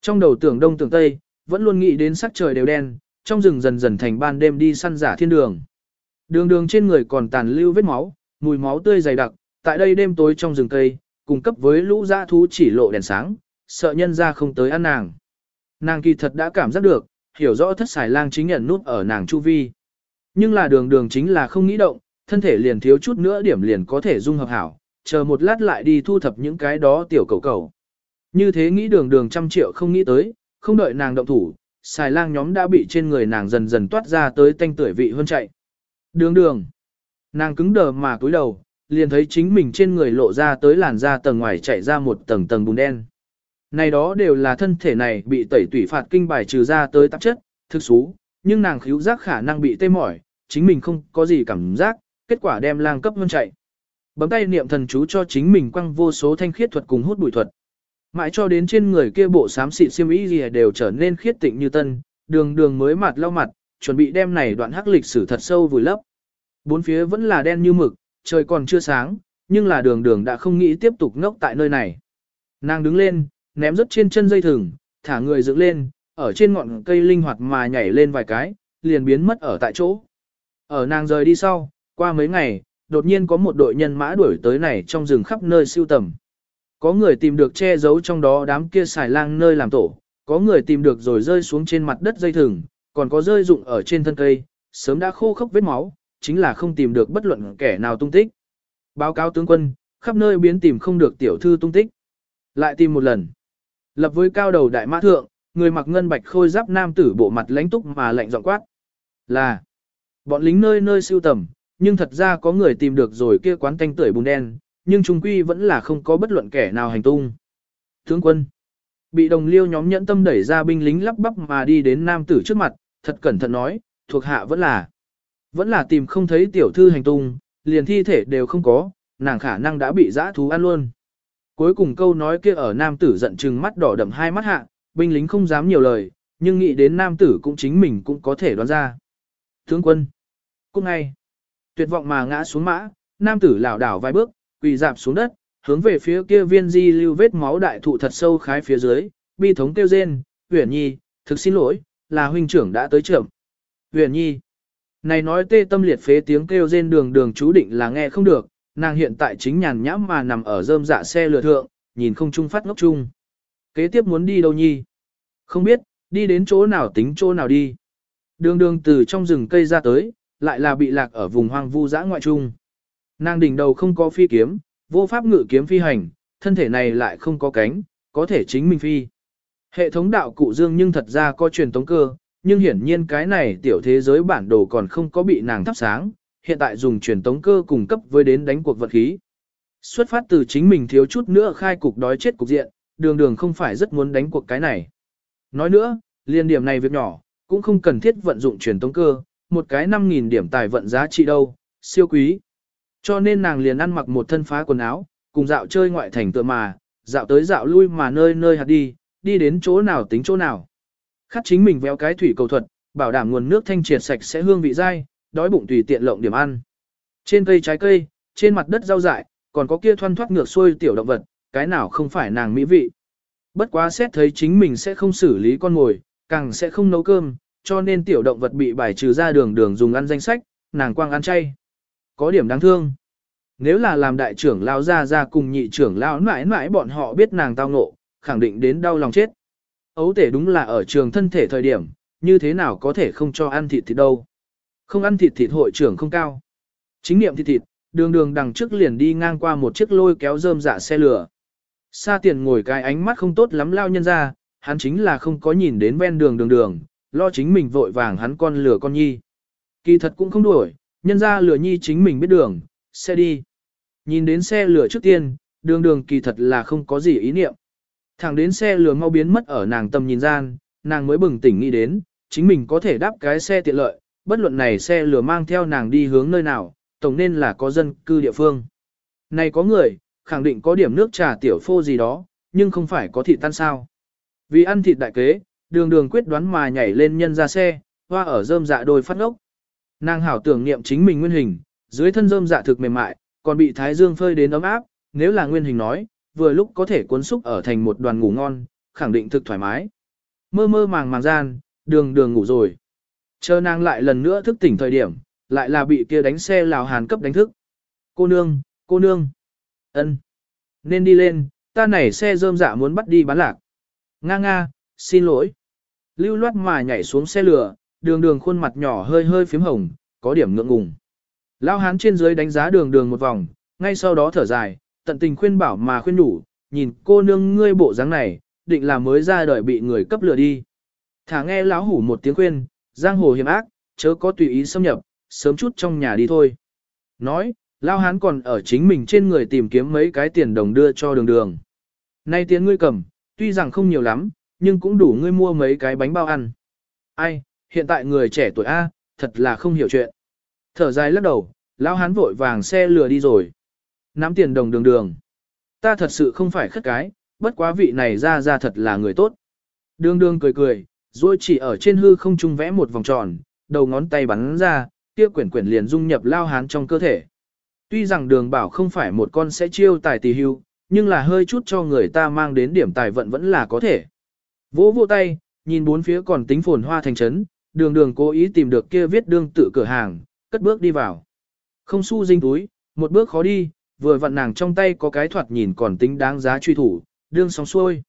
Trong đầu tưởng đông tưởng tây, vẫn luôn nghĩ đến sắc trời đều đen, trong rừng dần dần thành ban đêm đi săn giả thiên đường. Đường đường trên người còn tàn lưu vết máu, mùi máu tươi dày đặc, tại đây đêm tối trong rừng cây, cung cấp với lũ dã thú chỉ lộ đèn sáng, sợ nhân ra không tới ăn nàng. Nàng kỳ thật đã cảm giác được, hiểu rõ thất xài lang chính nhận nút ở nàng chu vi. Nhưng là đường đường chính là không nghĩ động, thân thể liền thiếu chút nữa điểm liền có thể dung hợp hảo, chờ một lát lại đi thu thập những cái đó tiểu cầu cầu. Như thế nghĩ đường đường trăm triệu không nghĩ tới, không đợi nàng động thủ, xài lang nhóm đã bị trên người nàng dần dần toát ra tới tanh tuổi vị hơn chạy. Đường đường. Nàng cứng đờ mà cúi đầu, liền thấy chính mình trên người lộ ra tới làn da tầng ngoài chạy ra một tầng tầng bùn đen. Này đó đều là thân thể này bị tẩy tủy phạt kinh bài trừ ra tới tạp chất, thực xú, nhưng nàng khíu giác khả năng bị tê mỏi, chính mình không có gì cảm giác, kết quả đem lang cấp hơn chạy. Bấm tay niệm thần chú cho chính mình quăng vô số thanh khiết thuật cùng hút bụi thuật. Mãi cho đến trên người kia bộ xám xịt xiêm y gì đều trở nên khiết tịnh như tân, đường đường mới mặt lau mặt, chuẩn bị đem này đoạn hắc lịch sử thật sâu vùi lấp. Bốn phía vẫn là đen như mực, trời còn chưa sáng, nhưng là đường đường đã không nghĩ tiếp tục ngốc tại nơi này. Nàng đứng lên, ném rất trên chân dây thừng, thả người dựng lên, ở trên ngọn cây linh hoạt mà nhảy lên vài cái, liền biến mất ở tại chỗ. Ở nàng rời đi sau, qua mấy ngày, đột nhiên có một đội nhân mã đuổi tới này trong rừng khắp nơi siêu tầm. Có người tìm được che giấu trong đó đám kia xài lang nơi làm tổ, có người tìm được rồi rơi xuống trên mặt đất dây thừng, còn có rơi rụng ở trên thân cây, sớm đã khô khốc vết máu, chính là không tìm được bất luận kẻ nào tung tích. Báo cáo tướng quân, khắp nơi biến tìm không được tiểu thư tung tích. Lại tìm một lần. Lập với cao đầu đại mã thượng, người mặc ngân bạch khôi giáp nam tử bộ mặt lãnh túc mà lạnh giọng quát. Là, bọn lính nơi nơi siêu tầm, nhưng thật ra có người tìm được rồi kia quán canh tưởi bùn đen, nhưng trung quy vẫn là không có bất luận kẻ nào hành tung. Tướng quân, bị đồng liêu nhóm nhẫn tâm đẩy ra binh lính lắp bắp mà đi đến nam tử trước mặt, thật cẩn thận nói, thuộc hạ vẫn là, vẫn là tìm không thấy tiểu thư hành tung, liền thi thể đều không có, nàng khả năng đã bị giã thú ăn luôn. Cuối cùng câu nói kia ở nam tử giận chừng mắt đỏ đậm hai mắt hạ, binh lính không dám nhiều lời, nhưng nghĩ đến nam tử cũng chính mình cũng có thể đoán ra. Tướng quân, cũng ngay, tuyệt vọng mà ngã xuống mã, nam tử lảo đảo vài bước, quỳ dạp xuống đất, hướng về phía kia viên di lưu vết máu đại thụ thật sâu khái phía dưới, bi thống kêu rên, uyển nhi, thực xin lỗi, là huynh trưởng đã tới trưởng. Huyền nhi, này nói tê tâm liệt phế tiếng kêu rên đường đường chú định là nghe không được, nàng hiện tại chính nhàn nhãm mà nằm ở rơm dạ xe lừa thượng, nhìn không trung phát ngốc chung. Kế tiếp muốn đi đâu nhi? Không biết, đi đến chỗ nào tính chỗ nào đi. Đường đường từ trong rừng cây ra tới, lại là bị lạc ở vùng hoang vu dã ngoại trung. Nàng đỉnh đầu không có phi kiếm, vô pháp ngự kiếm phi hành, thân thể này lại không có cánh, có thể chính mình phi. Hệ thống đạo cụ dương nhưng thật ra có truyền tống cơ, nhưng hiển nhiên cái này tiểu thế giới bản đồ còn không có bị nàng thắp sáng, hiện tại dùng truyền tống cơ cung cấp với đến đánh cuộc vật khí. Xuất phát từ chính mình thiếu chút nữa khai cục đói chết cục diện, đường đường không phải rất muốn đánh cuộc cái này. Nói nữa, liên điểm này việc nhỏ, cũng không cần thiết vận dụng truyền tống cơ, một cái 5.000 điểm tài vận giá trị đâu, siêu quý. Cho nên nàng liền ăn mặc một thân phá quần áo, cùng dạo chơi ngoại thành tựa mà, dạo tới dạo lui mà nơi nơi hạt đi, đi đến chỗ nào tính chỗ nào. Khắc chính mình véo cái thủy cầu thuật, bảo đảm nguồn nước thanh triệt sạch sẽ hương vị dai, đói bụng tùy tiện lộng điểm ăn. Trên cây trái cây, trên mặt đất rau dại, còn có kia thoăn thoát ngược xuôi tiểu động vật, cái nào không phải nàng mỹ vị. Bất quá xét thấy chính mình sẽ không xử lý con mồi, càng sẽ không nấu cơm, cho nên tiểu động vật bị bài trừ ra đường đường dùng ăn danh sách, nàng quang ăn chay. Có điểm đáng thương. Nếu là làm đại trưởng lao ra ra cùng nhị trưởng lao mãi mãi bọn họ biết nàng tao ngộ, khẳng định đến đau lòng chết. Ấu tể đúng là ở trường thân thể thời điểm, như thế nào có thể không cho ăn thịt thịt đâu. Không ăn thịt thịt hội trưởng không cao. Chính niệm thịt thịt, đường đường đằng trước liền đi ngang qua một chiếc lôi kéo rơm dạ xe lửa. Xa tiền ngồi cái ánh mắt không tốt lắm lao nhân ra, hắn chính là không có nhìn đến ven đường đường đường, lo chính mình vội vàng hắn con lửa con nhi. Kỳ thật cũng không đuổi, nhân ra lửa nhi chính mình biết đường, xe đi. Nhìn đến xe lửa trước tiên, đường đường kỳ thật là không có gì ý niệm. Thẳng đến xe lửa mau biến mất ở nàng tầm nhìn gian, nàng mới bừng tỉnh nghĩ đến, chính mình có thể đáp cái xe tiện lợi, bất luận này xe lửa mang theo nàng đi hướng nơi nào, tổng nên là có dân cư địa phương. Này có người, khẳng định có điểm nước trà tiểu phô gì đó, nhưng không phải có thịt tan sao. Vì ăn thịt đại kế, đường đường quyết đoán mà nhảy lên nhân ra xe, hoa ở rơm dạ đôi phát ốc. Nàng hảo tưởng niệm chính mình nguyên hình, dưới thân rơm dạ thực mềm mại, còn bị thái dương phơi đến ấm áp, nếu là nguyên hình nói, vừa lúc có thể cuốn xúc ở thành một đoàn ngủ ngon, khẳng định thực thoải mái. Mơ mơ màng màng gian, đường đường ngủ rồi. Chờ nàng lại lần nữa thức tỉnh thời điểm, lại là bị kia đánh xe lào hàn cấp đánh thức. Cô nương, cô nương. ân, Nên đi lên, ta này xe rơm dạ muốn bắt đi bán lạc. Nga nga, xin lỗi. Lưu loát mà nhảy xuống xe lửa, đường đường khuôn mặt nhỏ hơi hơi phím hồng, có điểm ngượng ngùng. Lao hán trên dưới đánh giá đường đường một vòng, ngay sau đó thở dài, tận tình khuyên bảo mà khuyên đủ, nhìn cô nương ngươi bộ dáng này, định là mới ra đời bị người cấp lừa đi. Thả nghe lão hủ một tiếng khuyên, giang hồ hiểm ác, chớ có tùy ý xâm nhập, sớm chút trong nhà đi thôi. Nói, lao hán còn ở chính mình trên người tìm kiếm mấy cái tiền đồng đưa cho đường đường. Nay tiền ngươi cầm, tuy rằng không nhiều lắm, nhưng cũng đủ ngươi mua mấy cái bánh bao ăn. Ai, hiện tại người trẻ tuổi A, thật là không hiểu chuyện. Thở dài lắc đầu, lão hán vội vàng xe lừa đi rồi. Nắm tiền đồng đường đường. Ta thật sự không phải khất cái, bất quá vị này ra ra thật là người tốt. Đường đường cười cười, rồi chỉ ở trên hư không trung vẽ một vòng tròn, đầu ngón tay bắn ra, kia quyển quyển liền dung nhập lao hán trong cơ thể. Tuy rằng đường bảo không phải một con sẽ chiêu tài tì hưu, nhưng là hơi chút cho người ta mang đến điểm tài vận vẫn là có thể. Vỗ vỗ tay, nhìn bốn phía còn tính phồn hoa thành trấn, đường đường cố ý tìm được kia viết đương tự cửa hàng, cất bước đi vào. Không xu dinh túi, một bước khó đi, vừa vặn nàng trong tay có cái thoạt nhìn còn tính đáng giá truy thủ, đương sóng xuôi.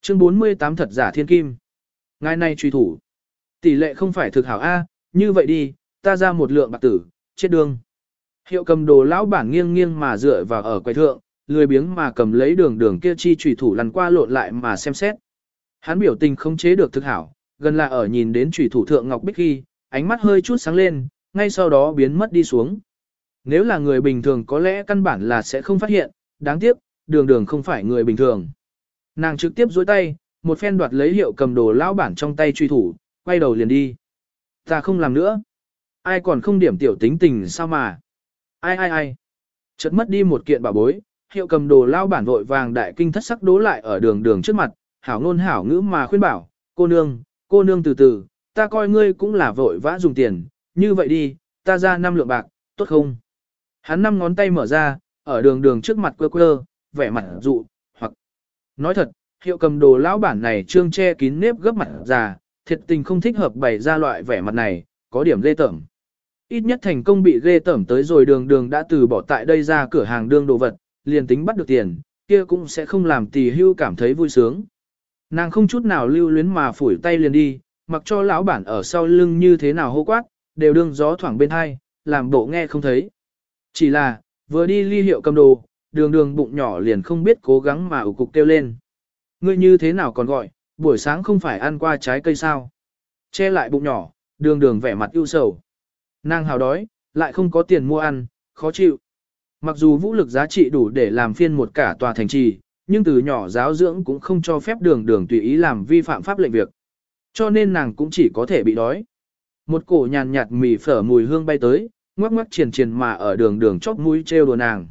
Chương 48 thật giả thiên kim. Ngài này truy thủ. Tỷ lệ không phải thực hảo A, như vậy đi, ta ra một lượng bạc tử, chết đương. Hiệu cầm đồ lão bản nghiêng nghiêng mà dựa vào ở quầy thượng, lười biếng mà cầm lấy đường đường kia chi trùy thủ lăn qua lộn lại mà xem xét. Hắn biểu tình không chế được thực hảo, gần là ở nhìn đến trùy thủ thượng Ngọc Bích khi, ánh mắt hơi chút sáng lên, ngay sau đó biến mất đi xuống. Nếu là người bình thường có lẽ căn bản là sẽ không phát hiện, đáng tiếc, đường đường không phải người bình thường. Nàng trực tiếp dối tay, một phen đoạt lấy hiệu cầm đồ lão bản trong tay truy thủ, quay đầu liền đi. Ta không làm nữa. Ai còn không điểm tiểu tính tình sao mà. Ai ai ai. Chợt mất đi một kiện bảo bối, hiệu cầm đồ lao bản vội vàng đại kinh thất sắc đố lại ở đường đường trước mặt, hảo ngôn hảo ngữ mà khuyên bảo, cô nương, cô nương từ từ, ta coi ngươi cũng là vội vã dùng tiền, như vậy đi, ta ra năm lượng bạc, tốt không? Hắn năm ngón tay mở ra, ở đường đường trước mặt quơ quơ, vẻ mặt dụ, hoặc nói thật, hiệu cầm đồ lão bản này trương che kín nếp gấp mặt già, thiệt tình không thích hợp bày ra loại vẻ mặt này, có điểm ghê tởm. Ít nhất thành công bị ghê tởm tới rồi đường đường đã từ bỏ tại đây ra cửa hàng đương đồ vật, liền tính bắt được tiền, kia cũng sẽ không làm tỷ hưu cảm thấy vui sướng. Nàng không chút nào lưu luyến mà phủi tay liền đi, mặc cho lão bản ở sau lưng như thế nào hô quát, đều đương gió thoảng bên hai, làm bộ nghe không thấy. Chỉ là, vừa đi ly hiệu cầm đồ, đường đường bụng nhỏ liền không biết cố gắng mà ủ cục kêu lên. Ngươi như thế nào còn gọi, buổi sáng không phải ăn qua trái cây sao? Che lại bụng nhỏ, đường đường vẻ mặt ưu sầu. Nàng hào đói, lại không có tiền mua ăn, khó chịu. Mặc dù vũ lực giá trị đủ để làm phiên một cả tòa thành trì, nhưng từ nhỏ giáo dưỡng cũng không cho phép đường đường tùy ý làm vi phạm pháp lệnh việc. Cho nên nàng cũng chỉ có thể bị đói. Một cổ nhàn nhạt mì phở mùi hương bay tới, ngoắc ngoắc triền triền mà ở đường đường chóp mũi trêu đùa nàng.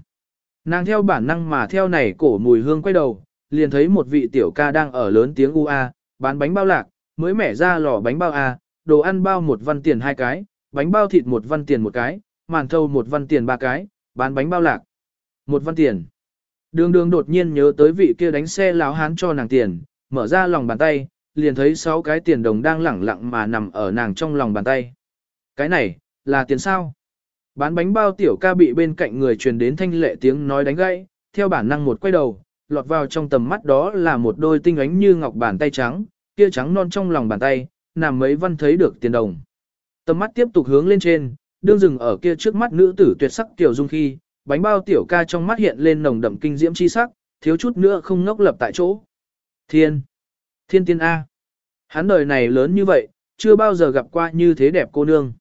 Nàng theo bản năng mà theo này cổ mùi hương quay đầu, liền thấy một vị tiểu ca đang ở lớn tiếng u a, bán bánh bao lạc, mới mẻ ra lò bánh bao a, đồ ăn bao một văn tiền hai cái, bánh bao thịt một văn tiền một cái, màn thâu một văn tiền ba cái, bán bánh bao lạc. Một văn tiền. Đường đường đột nhiên nhớ tới vị kia đánh xe láo hán cho nàng tiền, mở ra lòng bàn tay, liền thấy sáu cái tiền đồng đang lẳng lặng mà nằm ở nàng trong lòng bàn tay. Cái này, là tiền sao? Bán bánh bao tiểu ca bị bên cạnh người truyền đến thanh lệ tiếng nói đánh gãy, theo bản năng một quay đầu, lọt vào trong tầm mắt đó là một đôi tinh ánh như ngọc bàn tay trắng, kia trắng non trong lòng bàn tay, nằm mấy văn thấy được tiền đồng. Tầm mắt tiếp tục hướng lên trên, đương dừng ở kia trước mắt nữ tử tuyệt sắc tiểu dung khi, bánh bao tiểu ca trong mắt hiện lên nồng đậm kinh diễm chi sắc, thiếu chút nữa không ngốc lập tại chỗ. Thiên! Thiên tiên A! Hắn đời này lớn như vậy, chưa bao giờ gặp qua như thế đẹp cô nương.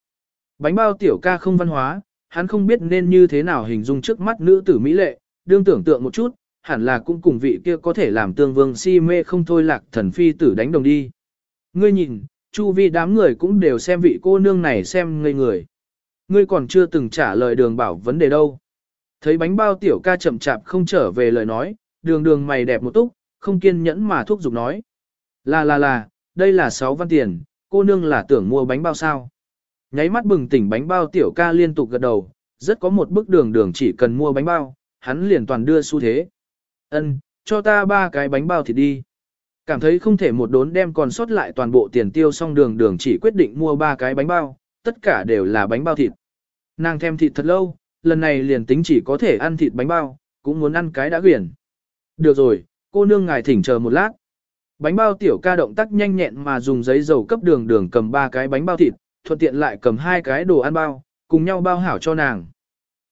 Bánh bao tiểu ca không văn hóa, hắn không biết nên như thế nào hình dung trước mắt nữ tử mỹ lệ, đương tưởng tượng một chút, hẳn là cũng cùng vị kia có thể làm tương vương si mê không thôi lạc thần phi tử đánh đồng đi. Ngươi nhìn, chu vi đám người cũng đều xem vị cô nương này xem ngây người. Ngươi còn chưa từng trả lời đường bảo vấn đề đâu. Thấy bánh bao tiểu ca chậm chạp không trở về lời nói, đường đường mày đẹp một túc, không kiên nhẫn mà thúc giục nói. Là là là, đây là 6 văn tiền, cô nương là tưởng mua bánh bao sao. Nháy mắt bừng tỉnh bánh bao tiểu ca liên tục gật đầu, rất có một bức đường đường chỉ cần mua bánh bao, hắn liền toàn đưa xu thế. Ân, cho ta ba cái bánh bao thịt đi. Cảm thấy không thể một đốn đem còn sót lại toàn bộ tiền tiêu xong đường đường chỉ quyết định mua ba cái bánh bao, tất cả đều là bánh bao thịt. Nàng thèm thịt thật lâu, lần này liền tính chỉ có thể ăn thịt bánh bao, cũng muốn ăn cái đã quyển. Được rồi, cô nương ngài thỉnh chờ một lát. Bánh bao tiểu ca động tác nhanh nhẹn mà dùng giấy dầu cấp đường đường cầm ba cái bánh bao thịt, thuận tiện lại cầm hai cái đồ ăn bao, cùng nhau bao hảo cho nàng.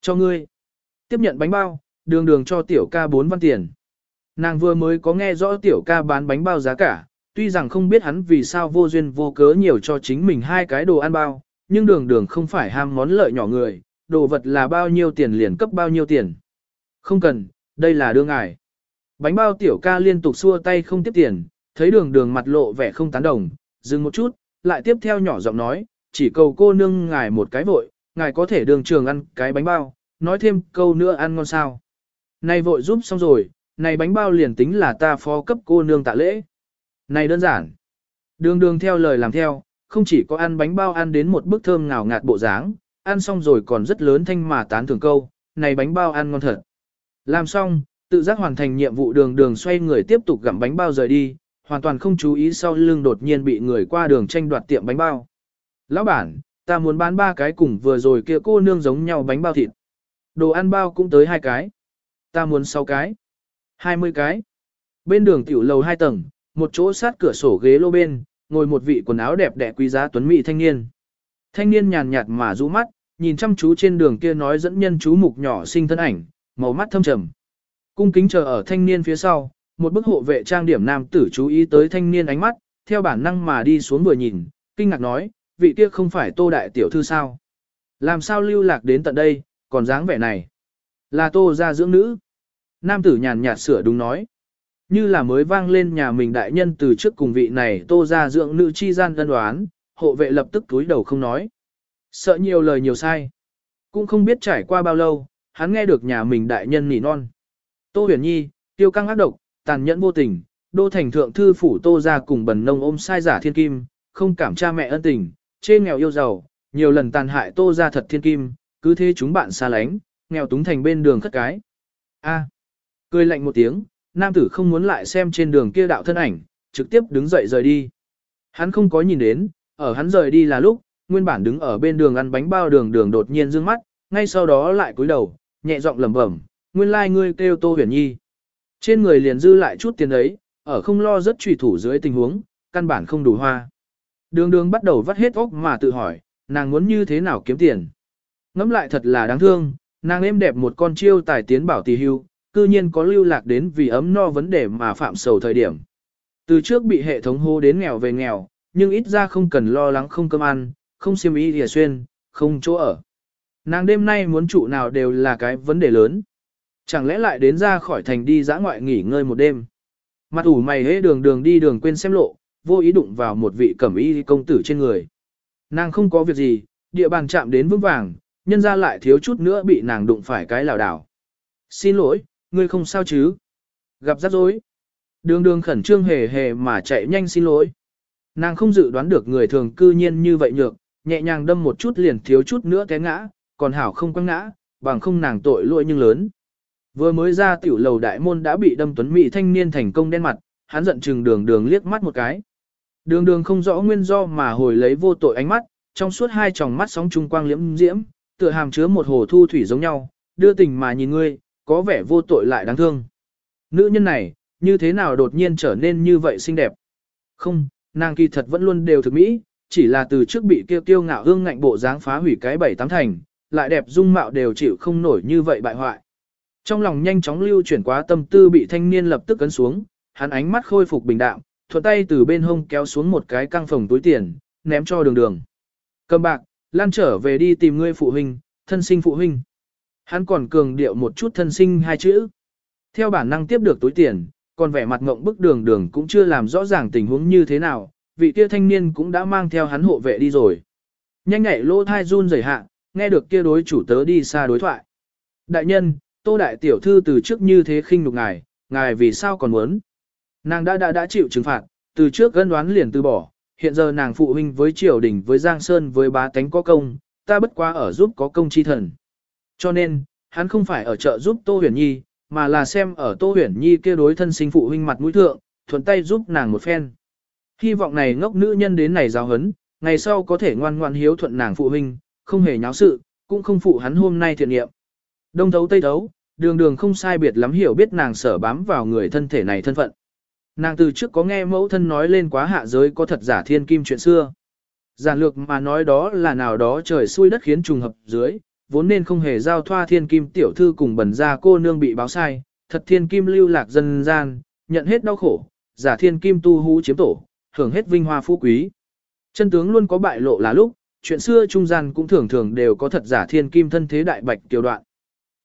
Cho ngươi. Tiếp nhận bánh bao, đường đường cho tiểu ca 4 văn tiền. Nàng vừa mới có nghe rõ tiểu ca bán bánh bao giá cả, tuy rằng không biết hắn vì sao vô duyên vô cớ nhiều cho chính mình hai cái đồ ăn bao, nhưng đường đường không phải ham món lợi nhỏ người, đồ vật là bao nhiêu tiền liền cấp bao nhiêu tiền. Không cần, đây là đương ngài. Bánh bao tiểu ca liên tục xua tay không tiếp tiền, thấy đường đường mặt lộ vẻ không tán đồng, dừng một chút, lại tiếp theo nhỏ giọng nói, chỉ cầu cô nương ngài một cái vội, ngài có thể đường trường ăn cái bánh bao, nói thêm câu nữa ăn ngon sao. Này vội giúp xong rồi, này bánh bao liền tính là ta phó cấp cô nương tạ lễ. Này đơn giản. Đường đường theo lời làm theo, không chỉ có ăn bánh bao ăn đến một bức thơm ngào ngạt bộ dáng, ăn xong rồi còn rất lớn thanh mà tán thưởng câu, này bánh bao ăn ngon thật. Làm xong, tự giác hoàn thành nhiệm vụ đường đường xoay người tiếp tục gặm bánh bao rời đi, hoàn toàn không chú ý sau lưng đột nhiên bị người qua đường tranh đoạt tiệm bánh bao. Lão bản, ta muốn bán ba cái cùng vừa rồi kia cô nương giống nhau bánh bao thịt. Đồ ăn bao cũng tới hai cái. Ta muốn sáu cái. hai mươi cái. Bên đường tiểu lầu hai tầng, một chỗ sát cửa sổ ghế lô bên, ngồi một vị quần áo đẹp đẽ quý giá tuấn mỹ thanh niên. Thanh niên nhàn nhạt mà rũ mắt, nhìn chăm chú trên đường kia nói dẫn nhân chú mục nhỏ sinh thân ảnh, màu mắt thâm trầm. Cung kính chờ ở thanh niên phía sau, một bức hộ vệ trang điểm nam tử chú ý tới thanh niên ánh mắt, theo bản năng mà đi xuống vừa nhìn, kinh ngạc nói, vị kia không phải tô đại tiểu thư sao? Làm sao lưu lạc đến tận đây, còn dáng vẻ này? Là tô gia dưỡng nữ. Nam tử nhàn nhạt sửa đúng nói. Như là mới vang lên nhà mình đại nhân từ trước cùng vị này tô gia dưỡng nữ chi gian đơn đoán, hộ vệ lập tức túi đầu không nói. Sợ nhiều lời nhiều sai. Cũng không biết trải qua bao lâu, hắn nghe được nhà mình đại nhân nỉ non. Tô huyền nhi, tiêu căng ác độc, tàn nhẫn vô tình, đô thành thượng thư phủ tô ra cùng bần nông ôm sai giả thiên kim, không cảm cha mẹ ân tình, chê nghèo yêu giàu, nhiều lần tàn hại tô ra thật thiên kim, cứ thế chúng bạn xa lánh, nghèo túng thành bên đường khất cái. A. cười lạnh một tiếng, nam tử không muốn lại xem trên đường kia đạo thân ảnh, trực tiếp đứng dậy rời đi. Hắn không có nhìn đến, ở hắn rời đi là lúc, nguyên bản đứng ở bên đường ăn bánh bao đường đường đột nhiên dương mắt, ngay sau đó lại cúi đầu, nhẹ giọng lẩm bẩm, nguyên lai like ngươi kêu Tô Huyền Nhi. Trên người liền dư lại chút tiền ấy, ở không lo rất trùy thủ dưới tình huống, căn bản không đủ hoa. Đường đường bắt đầu vắt hết óc mà tự hỏi, nàng muốn như thế nào kiếm tiền. Ngắm lại thật là đáng thương, nàng êm đẹp một con chiêu tài tiến bảo tỷ hưu, cư nhiên có lưu lạc đến vì ấm no vấn đề mà phạm sầu thời điểm. Từ trước bị hệ thống hô đến nghèo về nghèo, nhưng ít ra không cần lo lắng không cơm ăn, không xiêm y thìa xuyên, không chỗ ở. Nàng đêm nay muốn trụ nào đều là cái vấn đề lớn. Chẳng lẽ lại đến ra khỏi thành đi dã ngoại nghỉ ngơi một đêm. Mặt ủ mày hế đường đường đi đường quên xem lộ, vô ý đụng vào một vị cẩm y công tử trên người. Nàng không có việc gì, địa bàn chạm đến vững vàng, nhân ra lại thiếu chút nữa bị nàng đụng phải cái lảo đảo. Xin lỗi, ngươi không sao chứ? Gặp rắc rối. Đường đường khẩn trương hề hề mà chạy nhanh xin lỗi. Nàng không dự đoán được người thường cư nhiên như vậy nhược, nhẹ nhàng đâm một chút liền thiếu chút nữa té ngã, còn hảo không quăng ngã, bằng không nàng tội lỗi nhưng lớn. Vừa mới ra tiểu lầu đại môn đã bị đâm tuấn mỹ thanh niên thành công đen mặt, hắn giận chừng đường đường liếc mắt một cái. Đường đường không rõ nguyên do mà hồi lấy vô tội ánh mắt, trong suốt hai tròng mắt sóng trung quang liễm diễm, tựa hàm chứa một hồ thu thủy giống nhau, đưa tình mà nhìn ngươi, có vẻ vô tội lại đáng thương. Nữ nhân này, như thế nào đột nhiên trở nên như vậy xinh đẹp? Không, nàng kỳ thật vẫn luôn đều thực mỹ, chỉ là từ trước bị kêu tiêu ngạo hương ngạnh bộ dáng phá hủy cái bảy tám thành, lại đẹp dung mạo đều chịu không nổi như vậy bại hoại. Trong lòng nhanh chóng lưu chuyển quá tâm tư bị thanh niên lập tức cấn xuống, hắn ánh mắt khôi phục bình đạm, thuận tay từ bên hông kéo xuống một cái căng phòng túi tiền, ném cho đường đường. Cầm bạc, lan trở về đi tìm ngươi phụ huynh, thân sinh phụ huynh. Hắn còn cường điệu một chút thân sinh hai chữ. Theo bản năng tiếp được túi tiền, còn vẻ mặt ngộng bức đường đường cũng chưa làm rõ ràng tình huống như thế nào, vị kia thanh niên cũng đã mang theo hắn hộ vệ đi rồi. Nhanh nhạy lô thai run rẩy hạ, nghe được kia đối chủ tớ đi xa đối thoại. Đại nhân, tô đại tiểu thư từ trước như thế khinh nhục ngài, ngài vì sao còn muốn? Nàng đã đã đã chịu trừng phạt, từ trước gân đoán liền từ bỏ, hiện giờ nàng phụ huynh với triều đình với Giang Sơn với bá tánh có công, ta bất quá ở giúp có công chi thần. Cho nên, hắn không phải ở chợ giúp Tô Huyền Nhi, mà là xem ở Tô Huyền Nhi kia đối thân sinh phụ huynh mặt mũi thượng, thuận tay giúp nàng một phen. Hy vọng này ngốc nữ nhân đến này giáo hấn, ngày sau có thể ngoan ngoan hiếu thuận nàng phụ huynh, không hề nháo sự, cũng không phụ hắn hôm nay thiện nghiệm. Đông thấu tây thấu, đường đường không sai biệt lắm hiểu biết nàng sở bám vào người thân thể này thân phận. Nàng từ trước có nghe mẫu thân nói lên quá hạ giới có thật giả thiên kim chuyện xưa. Giản lược mà nói đó là nào đó trời xui đất khiến trùng hợp dưới, vốn nên không hề giao thoa thiên kim tiểu thư cùng bẩn ra cô nương bị báo sai, thật thiên kim lưu lạc dân gian, nhận hết đau khổ, giả thiên kim tu hú chiếm tổ, hưởng hết vinh hoa phú quý. Chân tướng luôn có bại lộ là lúc, chuyện xưa trung gian cũng thường thường đều có thật giả thiên kim thân thế đại bạch tiểu đoạn.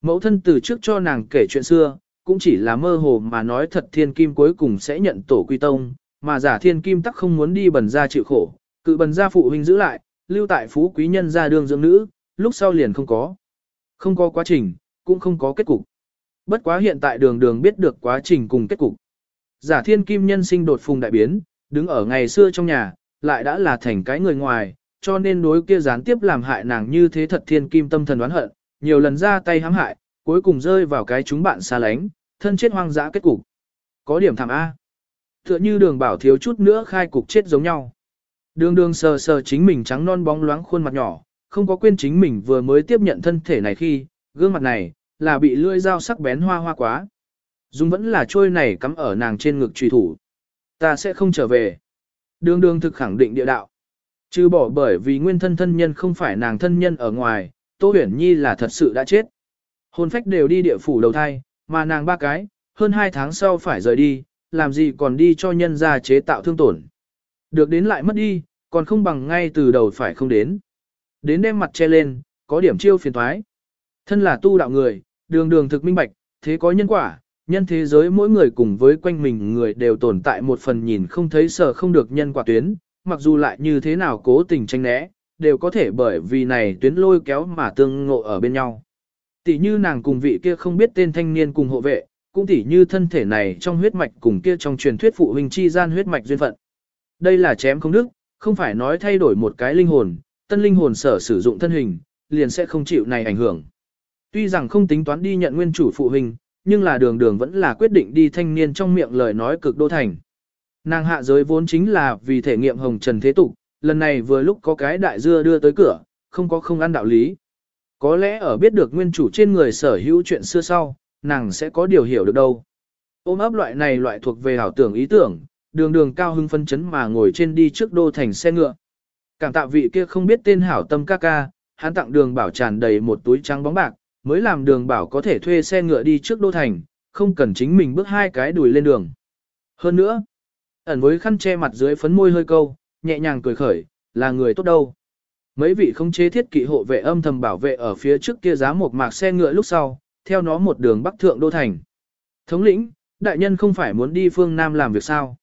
Mẫu thân từ trước cho nàng kể chuyện xưa, cũng chỉ là mơ hồ mà nói thật thiên kim cuối cùng sẽ nhận tổ quy tông, mà giả thiên kim tắc không muốn đi bần ra chịu khổ, cự bần ra phụ huynh giữ lại, lưu tại phú quý nhân ra đương dưỡng nữ, lúc sau liền không có. Không có quá trình, cũng không có kết cục. Bất quá hiện tại đường đường biết được quá trình cùng kết cục. Giả thiên kim nhân sinh đột phùng đại biến, đứng ở ngày xưa trong nhà, lại đã là thành cái người ngoài, cho nên đối kia gián tiếp làm hại nàng như thế thật thiên kim tâm thần đoán hận, nhiều lần ra tay hãm hại, cuối cùng rơi vào cái chúng bạn xa lánh, thân chết hoang dã kết cục. Có điểm thảm A. Tựa như đường bảo thiếu chút nữa khai cục chết giống nhau. Đường đường sờ sờ chính mình trắng non bóng loáng khuôn mặt nhỏ, không có quên chính mình vừa mới tiếp nhận thân thể này khi, gương mặt này, là bị lưỡi dao sắc bén hoa hoa quá. Dung vẫn là trôi này cắm ở nàng trên ngực truy thủ. Ta sẽ không trở về. Đường đường thực khẳng định địa đạo. Chứ bỏ bởi vì nguyên thân thân nhân không phải nàng thân nhân ở ngoài, Tô Huyển Nhi là thật sự đã chết. hồn phách đều đi địa phủ đầu thai, mà nàng ba cái, hơn hai tháng sau phải rời đi, làm gì còn đi cho nhân gia chế tạo thương tổn. Được đến lại mất đi, còn không bằng ngay từ đầu phải không đến. Đến đem mặt che lên, có điểm chiêu phiền thoái. Thân là tu đạo người, đường đường thực minh bạch, thế có nhân quả, nhân thế giới mỗi người cùng với quanh mình người đều tồn tại một phần nhìn không thấy sợ không được nhân quả tuyến, mặc dù lại như thế nào cố tình tranh né, đều có thể bởi vì này tuyến lôi kéo mà tương ngộ ở bên nhau. Tỷ như nàng cùng vị kia không biết tên thanh niên cùng hộ vệ, cũng tỷ như thân thể này trong huyết mạch cùng kia trong truyền thuyết phụ huynh chi gian huyết mạch duyên phận. Đây là chém không đức, không phải nói thay đổi một cái linh hồn, tân linh hồn sở sử dụng thân hình, liền sẽ không chịu này ảnh hưởng. Tuy rằng không tính toán đi nhận nguyên chủ phụ huynh, nhưng là đường đường vẫn là quyết định đi thanh niên trong miệng lời nói cực đô thành. Nàng hạ giới vốn chính là vì thể nghiệm hồng trần thế tục, lần này vừa lúc có cái đại dưa đưa tới cửa, không có không ăn đạo lý. Có lẽ ở biết được nguyên chủ trên người sở hữu chuyện xưa sau, nàng sẽ có điều hiểu được đâu. Ôm ấp loại này loại thuộc về hảo tưởng ý tưởng, đường đường cao hưng phân chấn mà ngồi trên đi trước đô thành xe ngựa. Cảm tạ vị kia không biết tên hảo tâm ca ca, hắn tặng đường bảo tràn đầy một túi trắng bóng bạc, mới làm đường bảo có thể thuê xe ngựa đi trước đô thành, không cần chính mình bước hai cái đùi lên đường. Hơn nữa, ẩn với khăn che mặt dưới phấn môi hơi câu, nhẹ nhàng cười khởi, là người tốt đâu. Mấy vị không chế thiết kỵ hộ vệ âm thầm bảo vệ ở phía trước kia giá một mạc xe ngựa lúc sau, theo nó một đường bắc thượng đô thành. Thống lĩnh, đại nhân không phải muốn đi phương Nam làm việc sao?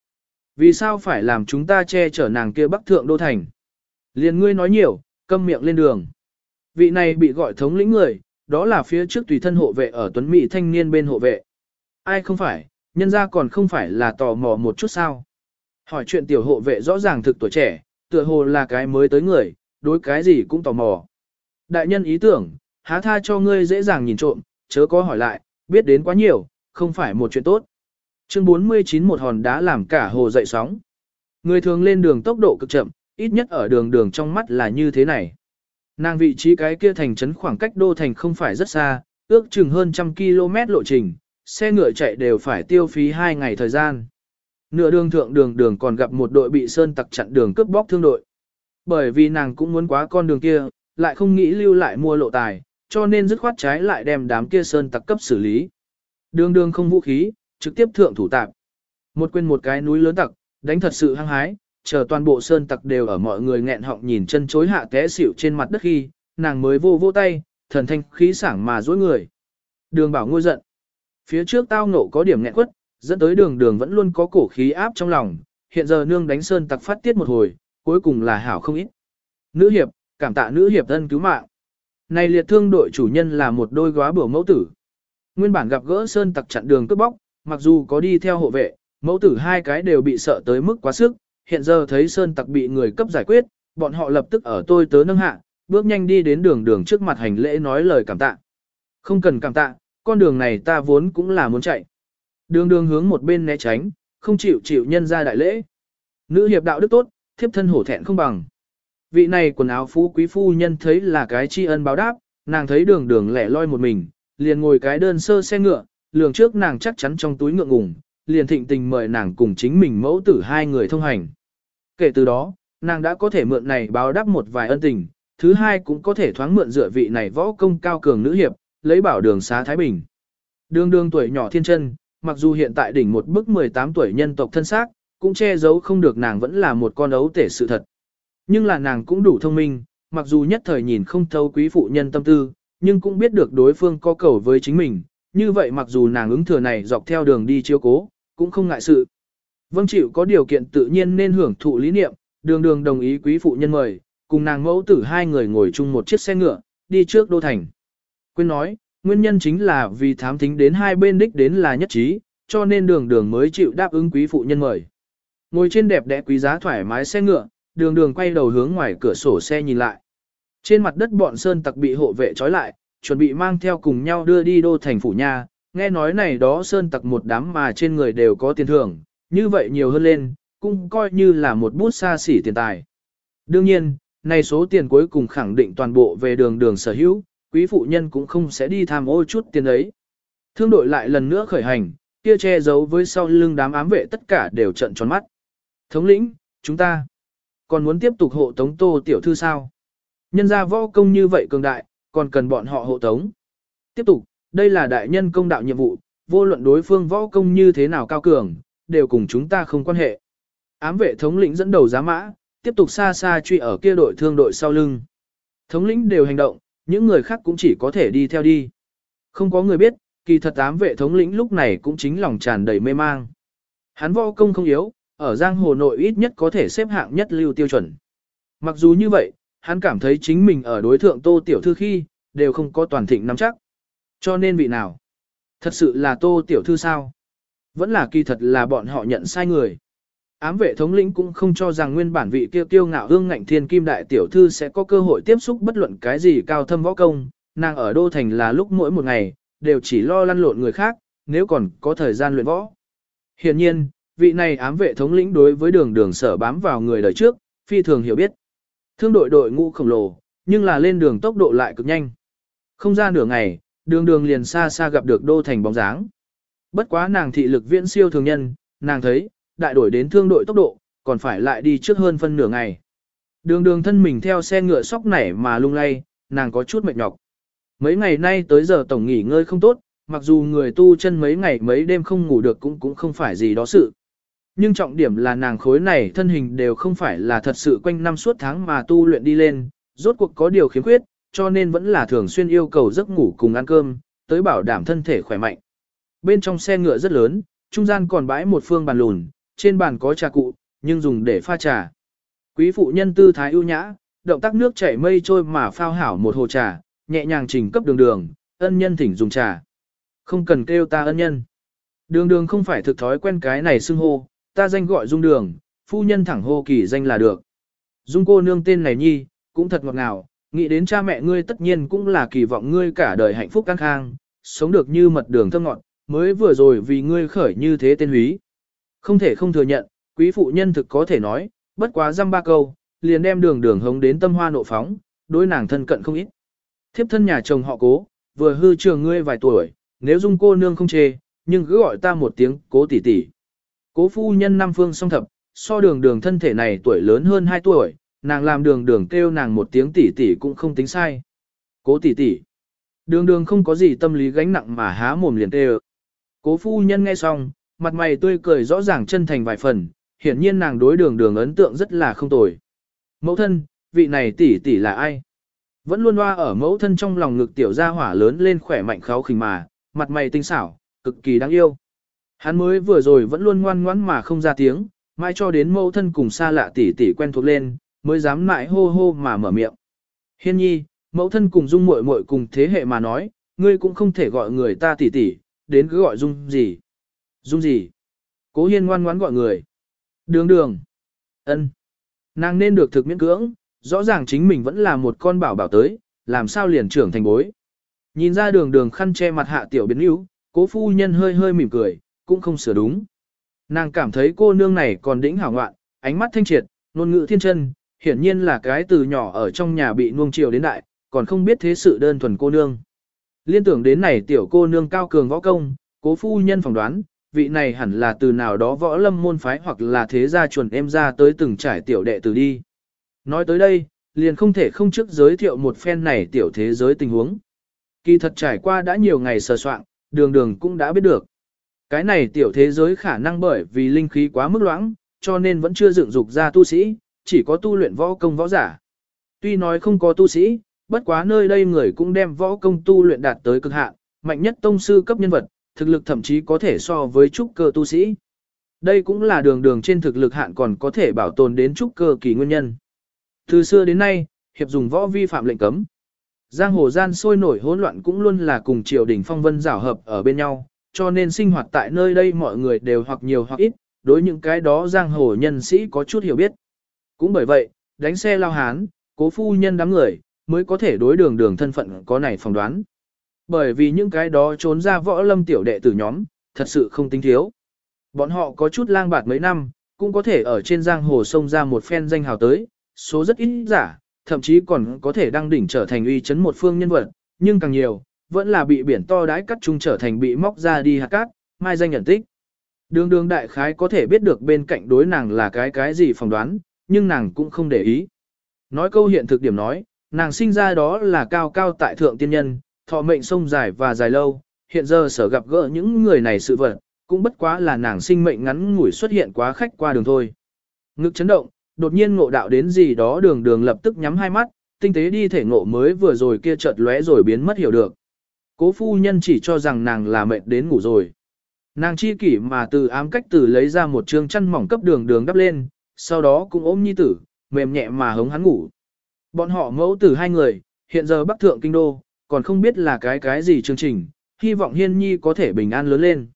Vì sao phải làm chúng ta che chở nàng kia bắc thượng đô thành? Liền ngươi nói nhiều, câm miệng lên đường. Vị này bị gọi thống lĩnh người, đó là phía trước tùy thân hộ vệ ở tuấn mỹ thanh niên bên hộ vệ. Ai không phải, nhân ra còn không phải là tò mò một chút sao. Hỏi chuyện tiểu hộ vệ rõ ràng thực tuổi trẻ, tựa hồ là cái mới tới người, đối cái gì cũng tò mò. Đại nhân ý tưởng, há tha cho ngươi dễ dàng nhìn trộm, chớ có hỏi lại, biết đến quá nhiều, không phải một chuyện tốt. Chương 49 một hòn đá làm cả hồ dậy sóng. Người thường lên đường tốc độ cực chậm, ít nhất ở đường đường trong mắt là như thế này. Nàng vị trí cái kia thành trấn khoảng cách đô thành không phải rất xa, ước chừng hơn trăm km lộ trình, xe ngựa chạy đều phải tiêu phí 2 ngày thời gian. Nửa đường thượng đường đường còn gặp một đội bị sơn tặc chặn đường cướp bóc thương đội. Bởi vì nàng cũng muốn quá con đường kia, lại không nghĩ lưu lại mua lộ tài, cho nên dứt khoát trái lại đem đám kia sơn tặc cấp xử lý. Đường đường không vũ khí, trực tiếp thượng thủ tạp. Một quên một cái núi lớn tặc, đánh thật sự hăng hái, chờ toàn bộ sơn tặc đều ở mọi người nghẹn họng nhìn chân chối hạ té xỉu trên mặt đất khi, nàng mới vô vô tay, thần thanh khí sảng mà dối người. Đường bảo ngôi giận. Phía trước tao nộ có điểm nghẹn quất, dẫn tới đường đường vẫn luôn có cổ khí áp trong lòng, hiện giờ nương đánh sơn tặc phát tiết một hồi, cuối cùng là hảo không ít. Nữ hiệp, cảm tạ nữ hiệp thân cứu mạng. Này liệt thương đội chủ nhân là một đôi góa bửa mẫu tử. Nguyên bản gặp gỡ sơn tặc chặn đường cướp bóc, mặc dù có đi theo hộ vệ, mẫu tử hai cái đều bị sợ tới mức quá sức, hiện giờ thấy sơn tặc bị người cấp giải quyết, bọn họ lập tức ở tôi tớ nâng hạ, bước nhanh đi đến đường đường trước mặt hành lễ nói lời cảm tạ. Không cần cảm tạ, con đường này ta vốn cũng là muốn chạy. Đường đường hướng một bên né tránh, không chịu chịu nhân ra đại lễ. Nữ hiệp đạo đức tốt, thiếp thân hổ thẹn không bằng. Vị này quần áo phú quý phu nhân thấy là cái tri ân báo đáp, nàng thấy đường đường lẻ loi một mình, liền ngồi cái đơn sơ xe ngựa, lường trước nàng chắc chắn trong túi ngượng ngùng, liền thịnh tình mời nàng cùng chính mình mẫu tử hai người thông hành. Kể từ đó, nàng đã có thể mượn này báo đáp một vài ân tình, thứ hai cũng có thể thoáng mượn dựa vị này võ công cao cường nữ hiệp, lấy bảo đường xá Thái Bình. Đường đường tuổi nhỏ thiên chân, mặc dù hiện tại đỉnh một bức 18 tuổi nhân tộc thân xác, cũng che giấu không được nàng vẫn là một con ấu tể sự thật. Nhưng là nàng cũng đủ thông minh, mặc dù nhất thời nhìn không thấu quý phụ nhân tâm tư, nhưng cũng biết được đối phương có cầu với chính mình, như vậy mặc dù nàng ứng thừa này dọc theo đường đi chiếu cố, cũng không ngại sự. Vâng chịu có điều kiện tự nhiên nên hưởng thụ lý niệm, đường đường đồng ý quý phụ nhân mời, cùng nàng mẫu tử hai người ngồi chung một chiếc xe ngựa, đi trước đô thành. Quyên nói, nguyên nhân chính là vì thám thính đến hai bên đích đến là nhất trí, cho nên đường đường mới chịu đáp ứng quý phụ nhân mời. Ngồi trên đẹp đẽ quý giá thoải mái xe ngựa, đường đường quay đầu hướng ngoài cửa sổ xe nhìn lại. Trên mặt đất bọn sơn tặc bị hộ vệ trói lại, chuẩn bị mang theo cùng nhau đưa đi đô thành phủ nha, nghe nói này đó sơn tặc một đám mà trên người đều có tiền thưởng, như vậy nhiều hơn lên, cũng coi như là một bút xa xỉ tiền tài. Đương nhiên, này số tiền cuối cùng khẳng định toàn bộ về đường đường sở hữu, quý phụ nhân cũng không sẽ đi tham ô chút tiền ấy. Thương đội lại lần nữa khởi hành, kia che giấu với sau lưng đám ám vệ tất cả đều trận tròn mắt. Thống lĩnh, chúng ta còn muốn tiếp tục hộ tống tô tiểu thư sao? Nhân ra võ công như vậy cường đại, còn cần bọn họ hộ tống. Tiếp tục, đây là đại nhân công đạo nhiệm vụ, vô luận đối phương võ công như thế nào cao cường, đều cùng chúng ta không quan hệ. Ám vệ thống lĩnh dẫn đầu giá mã, tiếp tục xa xa truy ở kia đội thương đội sau lưng. Thống lĩnh đều hành động, những người khác cũng chỉ có thể đi theo đi. Không có người biết, kỳ thật ám vệ thống lĩnh lúc này cũng chính lòng tràn đầy mê mang. Hắn võ công không yếu, ở giang hồ nội ít nhất có thể xếp hạng nhất lưu tiêu chuẩn. Mặc dù như vậy, hắn cảm thấy chính mình ở đối thượng tô tiểu thư khi, đều không có toàn thịnh nắm chắc. Cho nên vị nào? Thật sự là tô tiểu thư sao? Vẫn là kỳ thật là bọn họ nhận sai người. Ám vệ thống lĩnh cũng không cho rằng nguyên bản vị kia kiêu ngạo hương ngạnh thiên kim đại tiểu thư sẽ có cơ hội tiếp xúc bất luận cái gì cao thâm võ công, nàng ở đô thành là lúc mỗi một ngày, đều chỉ lo lăn lộn người khác, nếu còn có thời gian luyện võ. Hiện nhiên, vị này ám vệ thống lĩnh đối với đường đường sở bám vào người đời trước, phi thường hiểu biết. Thương đội đội ngũ khổng lồ, nhưng là lên đường tốc độ lại cực nhanh. Không ra nửa ngày, đường đường liền xa xa gặp được đô thành bóng dáng. Bất quá nàng thị lực viễn siêu thường nhân, nàng thấy, đại đổi đến thương đội tốc độ, còn phải lại đi trước hơn phân nửa ngày. Đường đường thân mình theo xe ngựa sóc nảy mà lung lay, nàng có chút mệt nhọc. Mấy ngày nay tới giờ tổng nghỉ ngơi không tốt, mặc dù người tu chân mấy ngày mấy đêm không ngủ được cũng cũng không phải gì đó sự. Nhưng trọng điểm là nàng khối này thân hình đều không phải là thật sự quanh năm suốt tháng mà tu luyện đi lên, rốt cuộc có điều khiếm khuyết, cho nên vẫn là thường xuyên yêu cầu giấc ngủ cùng ăn cơm, tới bảo đảm thân thể khỏe mạnh. Bên trong xe ngựa rất lớn, trung gian còn bãi một phương bàn lùn, trên bàn có trà cụ, nhưng dùng để pha trà. Quý phụ nhân tư thái ưu nhã, động tác nước chảy mây trôi mà phao hảo một hồ trà, nhẹ nhàng trình cấp đường đường, ân nhân thỉnh dùng trà. Không cần kêu ta ân nhân. Đường đường không phải thực thói quen cái này xưng hô, ta danh gọi dung đường, phu nhân thẳng hô kỳ danh là được. Dung cô nương tên này nhi, cũng thật ngọt ngào, nghĩ đến cha mẹ ngươi tất nhiên cũng là kỳ vọng ngươi cả đời hạnh phúc căng khang, sống được như mật đường thơm ngọt, mới vừa rồi vì ngươi khởi như thế tên húy. Không thể không thừa nhận, quý phụ nhân thực có thể nói, bất quá dăm ba câu, liền đem đường đường hống đến tâm hoa nộ phóng, đối nàng thân cận không ít. Thiếp thân nhà chồng họ cố, vừa hư trường ngươi vài tuổi, nếu dung cô nương không chê, nhưng cứ gọi ta một tiếng cố tỷ tỷ. Cố phu nhân năm phương song thập, so đường đường thân thể này tuổi lớn hơn 2 tuổi, nàng làm đường đường kêu nàng một tiếng tỷ tỷ cũng không tính sai. Cố tỷ tỷ. Đường đường không có gì tâm lý gánh nặng mà há mồm liền kêu. Cố phu nhân nghe xong, mặt mày tươi cười rõ ràng chân thành vài phần, hiển nhiên nàng đối đường đường ấn tượng rất là không tồi. Mẫu thân, vị này tỷ tỷ là ai? Vẫn luôn loa ở mẫu thân trong lòng ngực tiểu gia hỏa lớn lên khỏe mạnh kháo khỉnh mà, mặt mày tinh xảo, cực kỳ đáng yêu. Hắn mới vừa rồi vẫn luôn ngoan ngoãn mà không ra tiếng, mãi cho đến mẫu thân cùng xa lạ tỷ tỷ quen thuộc lên, mới dám mãi hô hô mà mở miệng. Hiên nhi, mẫu thân cùng dung muội muội cùng thế hệ mà nói, ngươi cũng không thể gọi người ta tỷ tỷ, đến cứ gọi dung gì. Dung gì? Cố hiên ngoan ngoãn gọi người. Đường đường. ân Nàng nên được thực miễn cưỡng, rõ ràng chính mình vẫn là một con bảo bảo tới, làm sao liền trưởng thành bối. Nhìn ra đường đường khăn che mặt hạ tiểu biến yếu, cố phu nhân hơi hơi mỉm cười, cũng không sửa đúng. Nàng cảm thấy cô nương này còn đĩnh hảo ngoạn, ánh mắt thanh triệt, ngôn ngữ thiên chân, hiển nhiên là cái từ nhỏ ở trong nhà bị nuông chiều đến đại, còn không biết thế sự đơn thuần cô nương. Liên tưởng đến này tiểu cô nương cao cường võ công, cố phu nhân phỏng đoán, vị này hẳn là từ nào đó võ lâm môn phái hoặc là thế gia chuẩn em ra tới từng trải tiểu đệ từ đi. Nói tới đây, liền không thể không trước giới thiệu một phen này tiểu thế giới tình huống. Kỳ thật trải qua đã nhiều ngày sờ soạn, đường đường cũng đã biết được. Cái này tiểu thế giới khả năng bởi vì linh khí quá mức loãng, cho nên vẫn chưa dựng dục ra tu sĩ, chỉ có tu luyện võ công võ giả. Tuy nói không có tu sĩ, bất quá nơi đây người cũng đem võ công tu luyện đạt tới cực hạn, mạnh nhất tông sư cấp nhân vật, thực lực thậm chí có thể so với trúc cơ tu sĩ. Đây cũng là đường đường trên thực lực hạn còn có thể bảo tồn đến trúc cơ kỳ nguyên nhân. Từ xưa đến nay, hiệp dùng võ vi phạm lệnh cấm. Giang hồ gian sôi nổi hỗn loạn cũng luôn là cùng triều đình phong vân rảo hợp ở bên nhau, cho nên sinh hoạt tại nơi đây mọi người đều hoặc nhiều hoặc ít, đối những cái đó giang hồ nhân sĩ có chút hiểu biết. Cũng bởi vậy, đánh xe lao hán, cố phu nhân đám người, mới có thể đối đường đường thân phận có này phỏng đoán. Bởi vì những cái đó trốn ra võ lâm tiểu đệ tử nhóm, thật sự không tính thiếu. Bọn họ có chút lang bạt mấy năm, cũng có thể ở trên giang hồ sông ra một phen danh hào tới, số rất ít giả, thậm chí còn có thể đăng đỉnh trở thành uy chấn một phương nhân vật, nhưng càng nhiều, vẫn là bị biển to đái cắt chung trở thành bị móc ra đi hạt cát, mai danh nhận tích. Đường đường đại khái có thể biết được bên cạnh đối nàng là cái cái gì phỏng đoán, nhưng nàng cũng không để ý. Nói câu hiện thực điểm nói, nàng sinh ra đó là cao cao tại thượng tiên nhân, thọ mệnh sông dài và dài lâu, hiện giờ sở gặp gỡ những người này sự vật, cũng bất quá là nàng sinh mệnh ngắn ngủi xuất hiện quá khách qua đường thôi. Ngực chấn động, đột nhiên ngộ đạo đến gì đó đường đường lập tức nhắm hai mắt, tinh tế đi thể ngộ mới vừa rồi kia chợt lóe rồi biến mất hiểu được. Cố phu nhân chỉ cho rằng nàng là mệt đến ngủ rồi. Nàng chi kỷ mà từ ám cách từ lấy ra một trương chăn mỏng cấp đường đường đắp lên, sau đó cũng ôm nhi tử, mềm nhẹ mà hống hắn ngủ. Bọn họ mẫu tử hai người, hiện giờ bắc thượng kinh đô, còn không biết là cái cái gì chương trình, hy vọng hiên nhi có thể bình an lớn lên.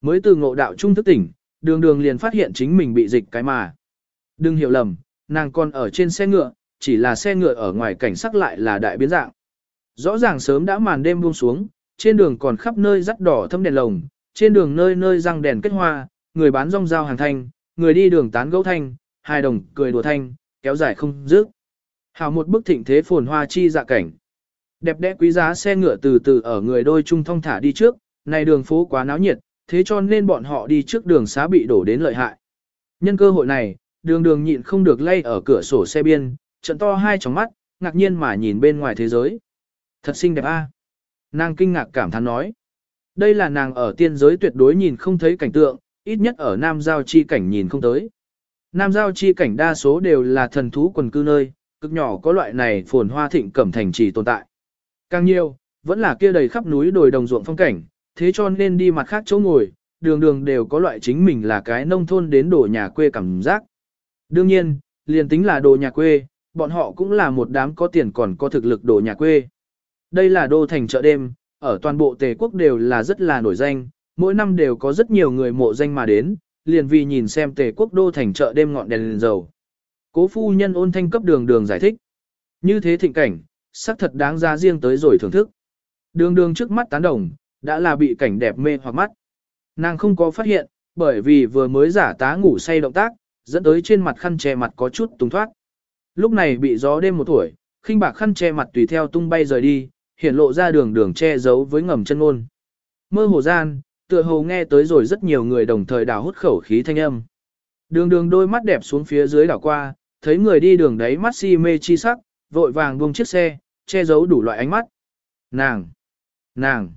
Mới từ ngộ đạo trung thức tỉnh, đường đường liền phát hiện chính mình bị dịch cái mà. Đừng hiểu lầm, nàng còn ở trên xe ngựa, chỉ là xe ngựa ở ngoài cảnh sắc lại là đại biến dạng. Rõ ràng sớm đã màn đêm buông xuống, trên đường còn khắp nơi rắt đỏ thâm đèn lồng, trên đường nơi nơi răng đèn kết hoa, người bán rong rau hàng thanh, người đi đường tán gẫu thanh, hai đồng cười đùa thanh, kéo dài không dứt. Hào một bức thịnh thế phồn hoa chi dạ cảnh. Đẹp đẽ quý giá xe ngựa từ từ ở người đôi trung thông thả đi trước, này đường phố quá náo nhiệt, thế cho nên bọn họ đi trước đường xá bị đổ đến lợi hại. Nhân cơ hội này, đường đường nhịn không được lay ở cửa sổ xe biên, trận to hai tròng mắt, ngạc nhiên mà nhìn bên ngoài thế giới. Thật xinh đẹp a. Nàng kinh ngạc cảm thán nói. Đây là nàng ở tiên giới tuyệt đối nhìn không thấy cảnh tượng, ít nhất ở Nam Giao chi cảnh nhìn không tới. Nam Giao chi cảnh đa số đều là thần thú quần cư nơi, cực nhỏ có loại này phồn hoa thịnh cẩm thành trì tồn tại. Càng nhiều, vẫn là kia đầy khắp núi đồi đồng ruộng phong cảnh, thế cho nên đi mặt khác chỗ ngồi, đường đường đều có loại chính mình là cái nông thôn đến đổ nhà quê cảm giác. Đương nhiên, liền tính là đồ nhà quê, bọn họ cũng là một đám có tiền còn có thực lực đồ nhà quê. Đây là đô thành chợ đêm, ở toàn bộ tề quốc đều là rất là nổi danh, mỗi năm đều có rất nhiều người mộ danh mà đến, liền vì nhìn xem tề quốc đô thành chợ đêm ngọn đèn liền dầu. Cố phu nhân ôn thanh cấp đường đường giải thích. Như thế thịnh cảnh, sắc thật đáng ra riêng tới rồi thưởng thức. Đường đường trước mắt tán đồng, đã là bị cảnh đẹp mê hoặc mắt. Nàng không có phát hiện, bởi vì vừa mới giả tá ngủ say động tác, dẫn tới trên mặt khăn che mặt có chút tùng thoát. Lúc này bị gió đêm một tuổi, khinh bạc khăn che mặt tùy theo tung bay rời đi, hiện lộ ra đường đường che giấu với ngầm chân ngôn. Mơ hồ gian, tựa hồ nghe tới rồi rất nhiều người đồng thời đào hút khẩu khí thanh âm. Đường đường đôi mắt đẹp xuống phía dưới đảo qua, thấy người đi đường đấy mắt si mê chi sắc, vội vàng buông chiếc xe, che giấu đủ loại ánh mắt. Nàng! Nàng!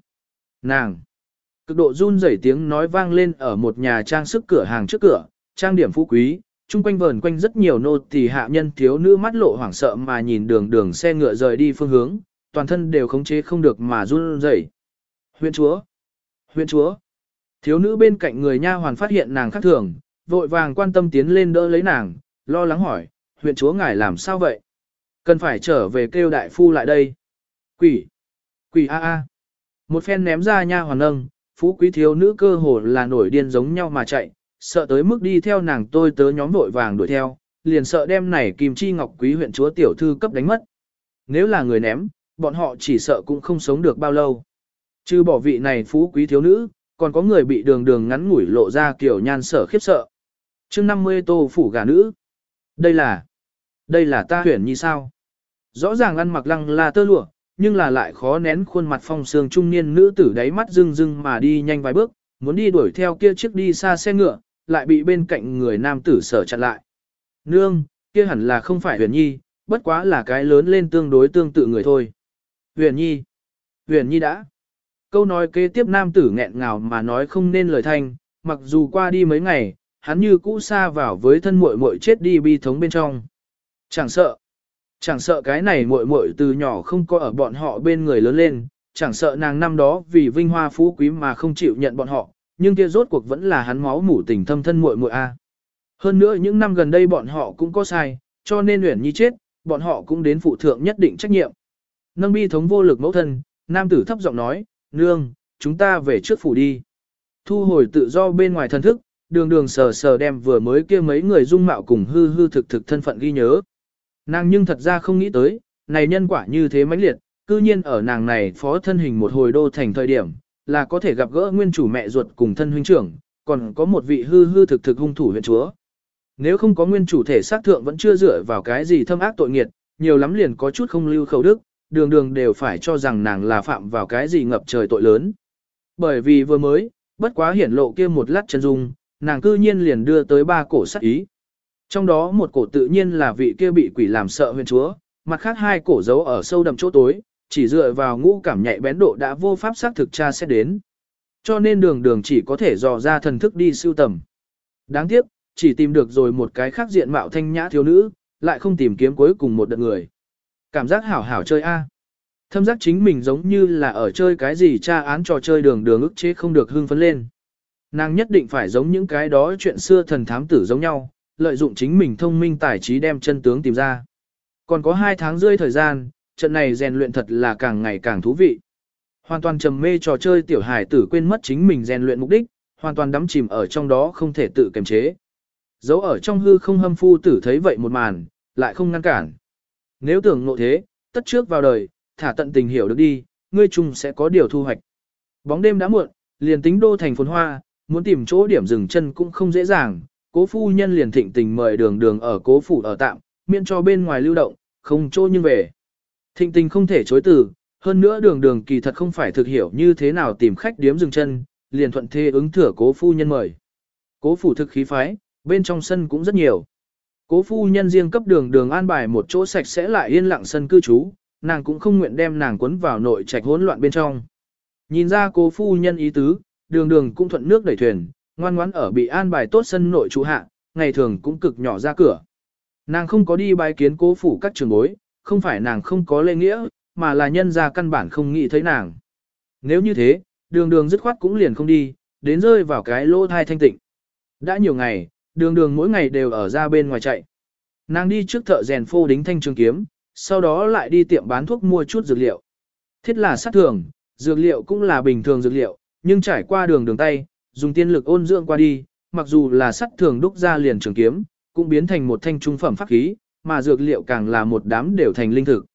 Nàng! Cực độ run rẩy tiếng nói vang lên ở một nhà trang sức cửa hàng trước cửa, trang điểm phú quý, chung quanh vờn quanh rất nhiều nô tỳ hạ nhân thiếu nữ mắt lộ hoảng sợ mà nhìn đường đường xe ngựa rời đi phương hướng, toàn thân đều khống chế không được mà run rẩy. Huyện chúa! Huyện chúa! Thiếu nữ bên cạnh người nha hoàn phát hiện nàng khác thường, vội vàng quan tâm tiến lên đỡ lấy nàng, lo lắng hỏi, huyện chúa ngài làm sao vậy? Cần phải trở về kêu đại phu lại đây. Quỷ! Quỷ a a! Một phen ném ra nha hoàn nâng, phú quý thiếu nữ cơ hồ là nổi điên giống nhau mà chạy, sợ tới mức đi theo nàng tôi tớ nhóm vội vàng đuổi theo, liền sợ đem này kim chi ngọc quý huyện chúa tiểu thư cấp đánh mất. Nếu là người ném, bọn họ chỉ sợ cũng không sống được bao lâu. Chứ bỏ vị này phú quý thiếu nữ, còn có người bị đường đường ngắn ngủi lộ ra kiểu nhan sở khiếp sợ. chương 50 tô phủ gà nữ. Đây là, đây là ta huyển như sao? Rõ ràng ăn mặc lăng là tơ lụa, nhưng là lại khó nén khuôn mặt phong sương trung niên nữ tử đáy mắt rưng rưng mà đi nhanh vài bước, muốn đi đuổi theo kia chiếc đi xa xe ngựa, lại bị bên cạnh người nam tử sở chặn lại. Nương, kia hẳn là không phải huyền nhi, bất quá là cái lớn lên tương đối tương tự người thôi. Huyền nhi, huyền nhi đã. Câu nói kế tiếp nam tử nghẹn ngào mà nói không nên lời thanh, mặc dù qua đi mấy ngày, hắn như cũ xa vào với thân muội muội chết đi bi thống bên trong. Chẳng sợ, chẳng sợ cái này muội muội từ nhỏ không có ở bọn họ bên người lớn lên, chẳng sợ nàng năm đó vì vinh hoa phú quý mà không chịu nhận bọn họ, nhưng kia rốt cuộc vẫn là hắn máu mủ tình thâm thân muội muội a. Hơn nữa những năm gần đây bọn họ cũng có sai, cho nên Uyển Nhi chết, bọn họ cũng đến phụ thượng nhất định trách nhiệm. Nâng bi thống vô lực mẫu thân, nam tử thấp giọng nói, nương, chúng ta về trước phủ đi. Thu hồi tự do bên ngoài thân thức, đường đường sờ sờ đem vừa mới kia mấy người dung mạo cùng hư hư thực thực thân phận ghi nhớ. Nàng nhưng thật ra không nghĩ tới, này nhân quả như thế mãnh liệt, cư nhiên ở nàng này phó thân hình một hồi đô thành thời điểm, là có thể gặp gỡ nguyên chủ mẹ ruột cùng thân huynh trưởng, còn có một vị hư hư thực thực hung thủ huyện chúa. Nếu không có nguyên chủ thể xác thượng vẫn chưa dựa vào cái gì thâm ác tội nghiệt, nhiều lắm liền có chút không lưu khẩu đức, đường đường đều phải cho rằng nàng là phạm vào cái gì ngập trời tội lớn. Bởi vì vừa mới, bất quá hiển lộ kia một lát chân dung, nàng cư nhiên liền đưa tới ba cổ sát ý. Trong đó một cổ tự nhiên là vị kia bị quỷ làm sợ huyền chúa, mặt khác hai cổ giấu ở sâu đậm chỗ tối, chỉ dựa vào ngũ cảm nhạy bén độ đã vô pháp xác thực tra xét đến. Cho nên đường đường chỉ có thể dò ra thần thức đi siêu tầm. Đáng tiếc, chỉ tìm được rồi một cái khác diện mạo thanh nhã thiếu nữ, lại không tìm kiếm cuối cùng một đợt người. Cảm giác hảo hảo chơi a. Thâm giác chính mình giống như là ở chơi cái gì tra án trò chơi đường đường ức chế không được hưng phấn lên. Nàng nhất định phải giống những cái đó chuyện xưa thần thám tử giống nhau, lợi dụng chính mình thông minh tài trí đem chân tướng tìm ra. Còn có hai tháng rơi thời gian, trận này rèn luyện thật là càng ngày càng thú vị. Hoàn toàn trầm mê trò chơi tiểu hải tử quên mất chính mình rèn luyện mục đích, hoàn toàn đắm chìm ở trong đó không thể tự kiềm chế. Dấu ở trong hư không hâm phu tử thấy vậy một màn, lại không ngăn cản. Nếu tưởng ngộ thế, tất trước vào đời, thả tận tình hiểu được đi, ngươi chung sẽ có điều thu hoạch. Bóng đêm đã muộn, liền tính đô thành phồn hoa, muốn tìm chỗ điểm dừng chân cũng không dễ dàng, cố phu nhân liền thịnh tình mời đường đường ở cố phủ ở tạm, miễn cho bên ngoài lưu động, không chỗ nhưng về. Thịnh tình không thể chối từ, hơn nữa đường đường kỳ thật không phải thực hiểu như thế nào tìm khách điếm dừng chân, liền thuận thế ứng thừa cố phu nhân mời. Cố phủ thực khí phái, bên trong sân cũng rất nhiều. Cố phu nhân riêng cấp đường đường an bài một chỗ sạch sẽ lại yên lặng sân cư trú, nàng cũng không nguyện đem nàng quấn vào nội trạch hỗn loạn bên trong. Nhìn ra cố phu nhân ý tứ, đường đường cũng thuận nước đẩy thuyền, ngoan ngoãn ở bị an bài tốt sân nội trú hạ, ngày thường cũng cực nhỏ ra cửa. Nàng không có đi bái kiến cố phủ các trường bối, không phải nàng không có lễ nghĩa, mà là nhân ra căn bản không nghĩ thấy nàng. Nếu như thế, đường đường dứt khoát cũng liền không đi, đến rơi vào cái lỗ thai thanh tịnh. Đã nhiều ngày, đường đường mỗi ngày đều ở ra bên ngoài chạy. Nàng đi trước thợ rèn phô đính thanh trường kiếm, sau đó lại đi tiệm bán thuốc mua chút dược liệu. Thiết là sát thường, dược liệu cũng là bình thường dược liệu, nhưng trải qua đường đường tay, dùng tiên lực ôn dưỡng qua đi, mặc dù là sắt thường đúc ra liền trường kiếm, cũng biến thành một thanh trung phẩm pháp khí, mà dược liệu càng là một đám đều thành linh thực.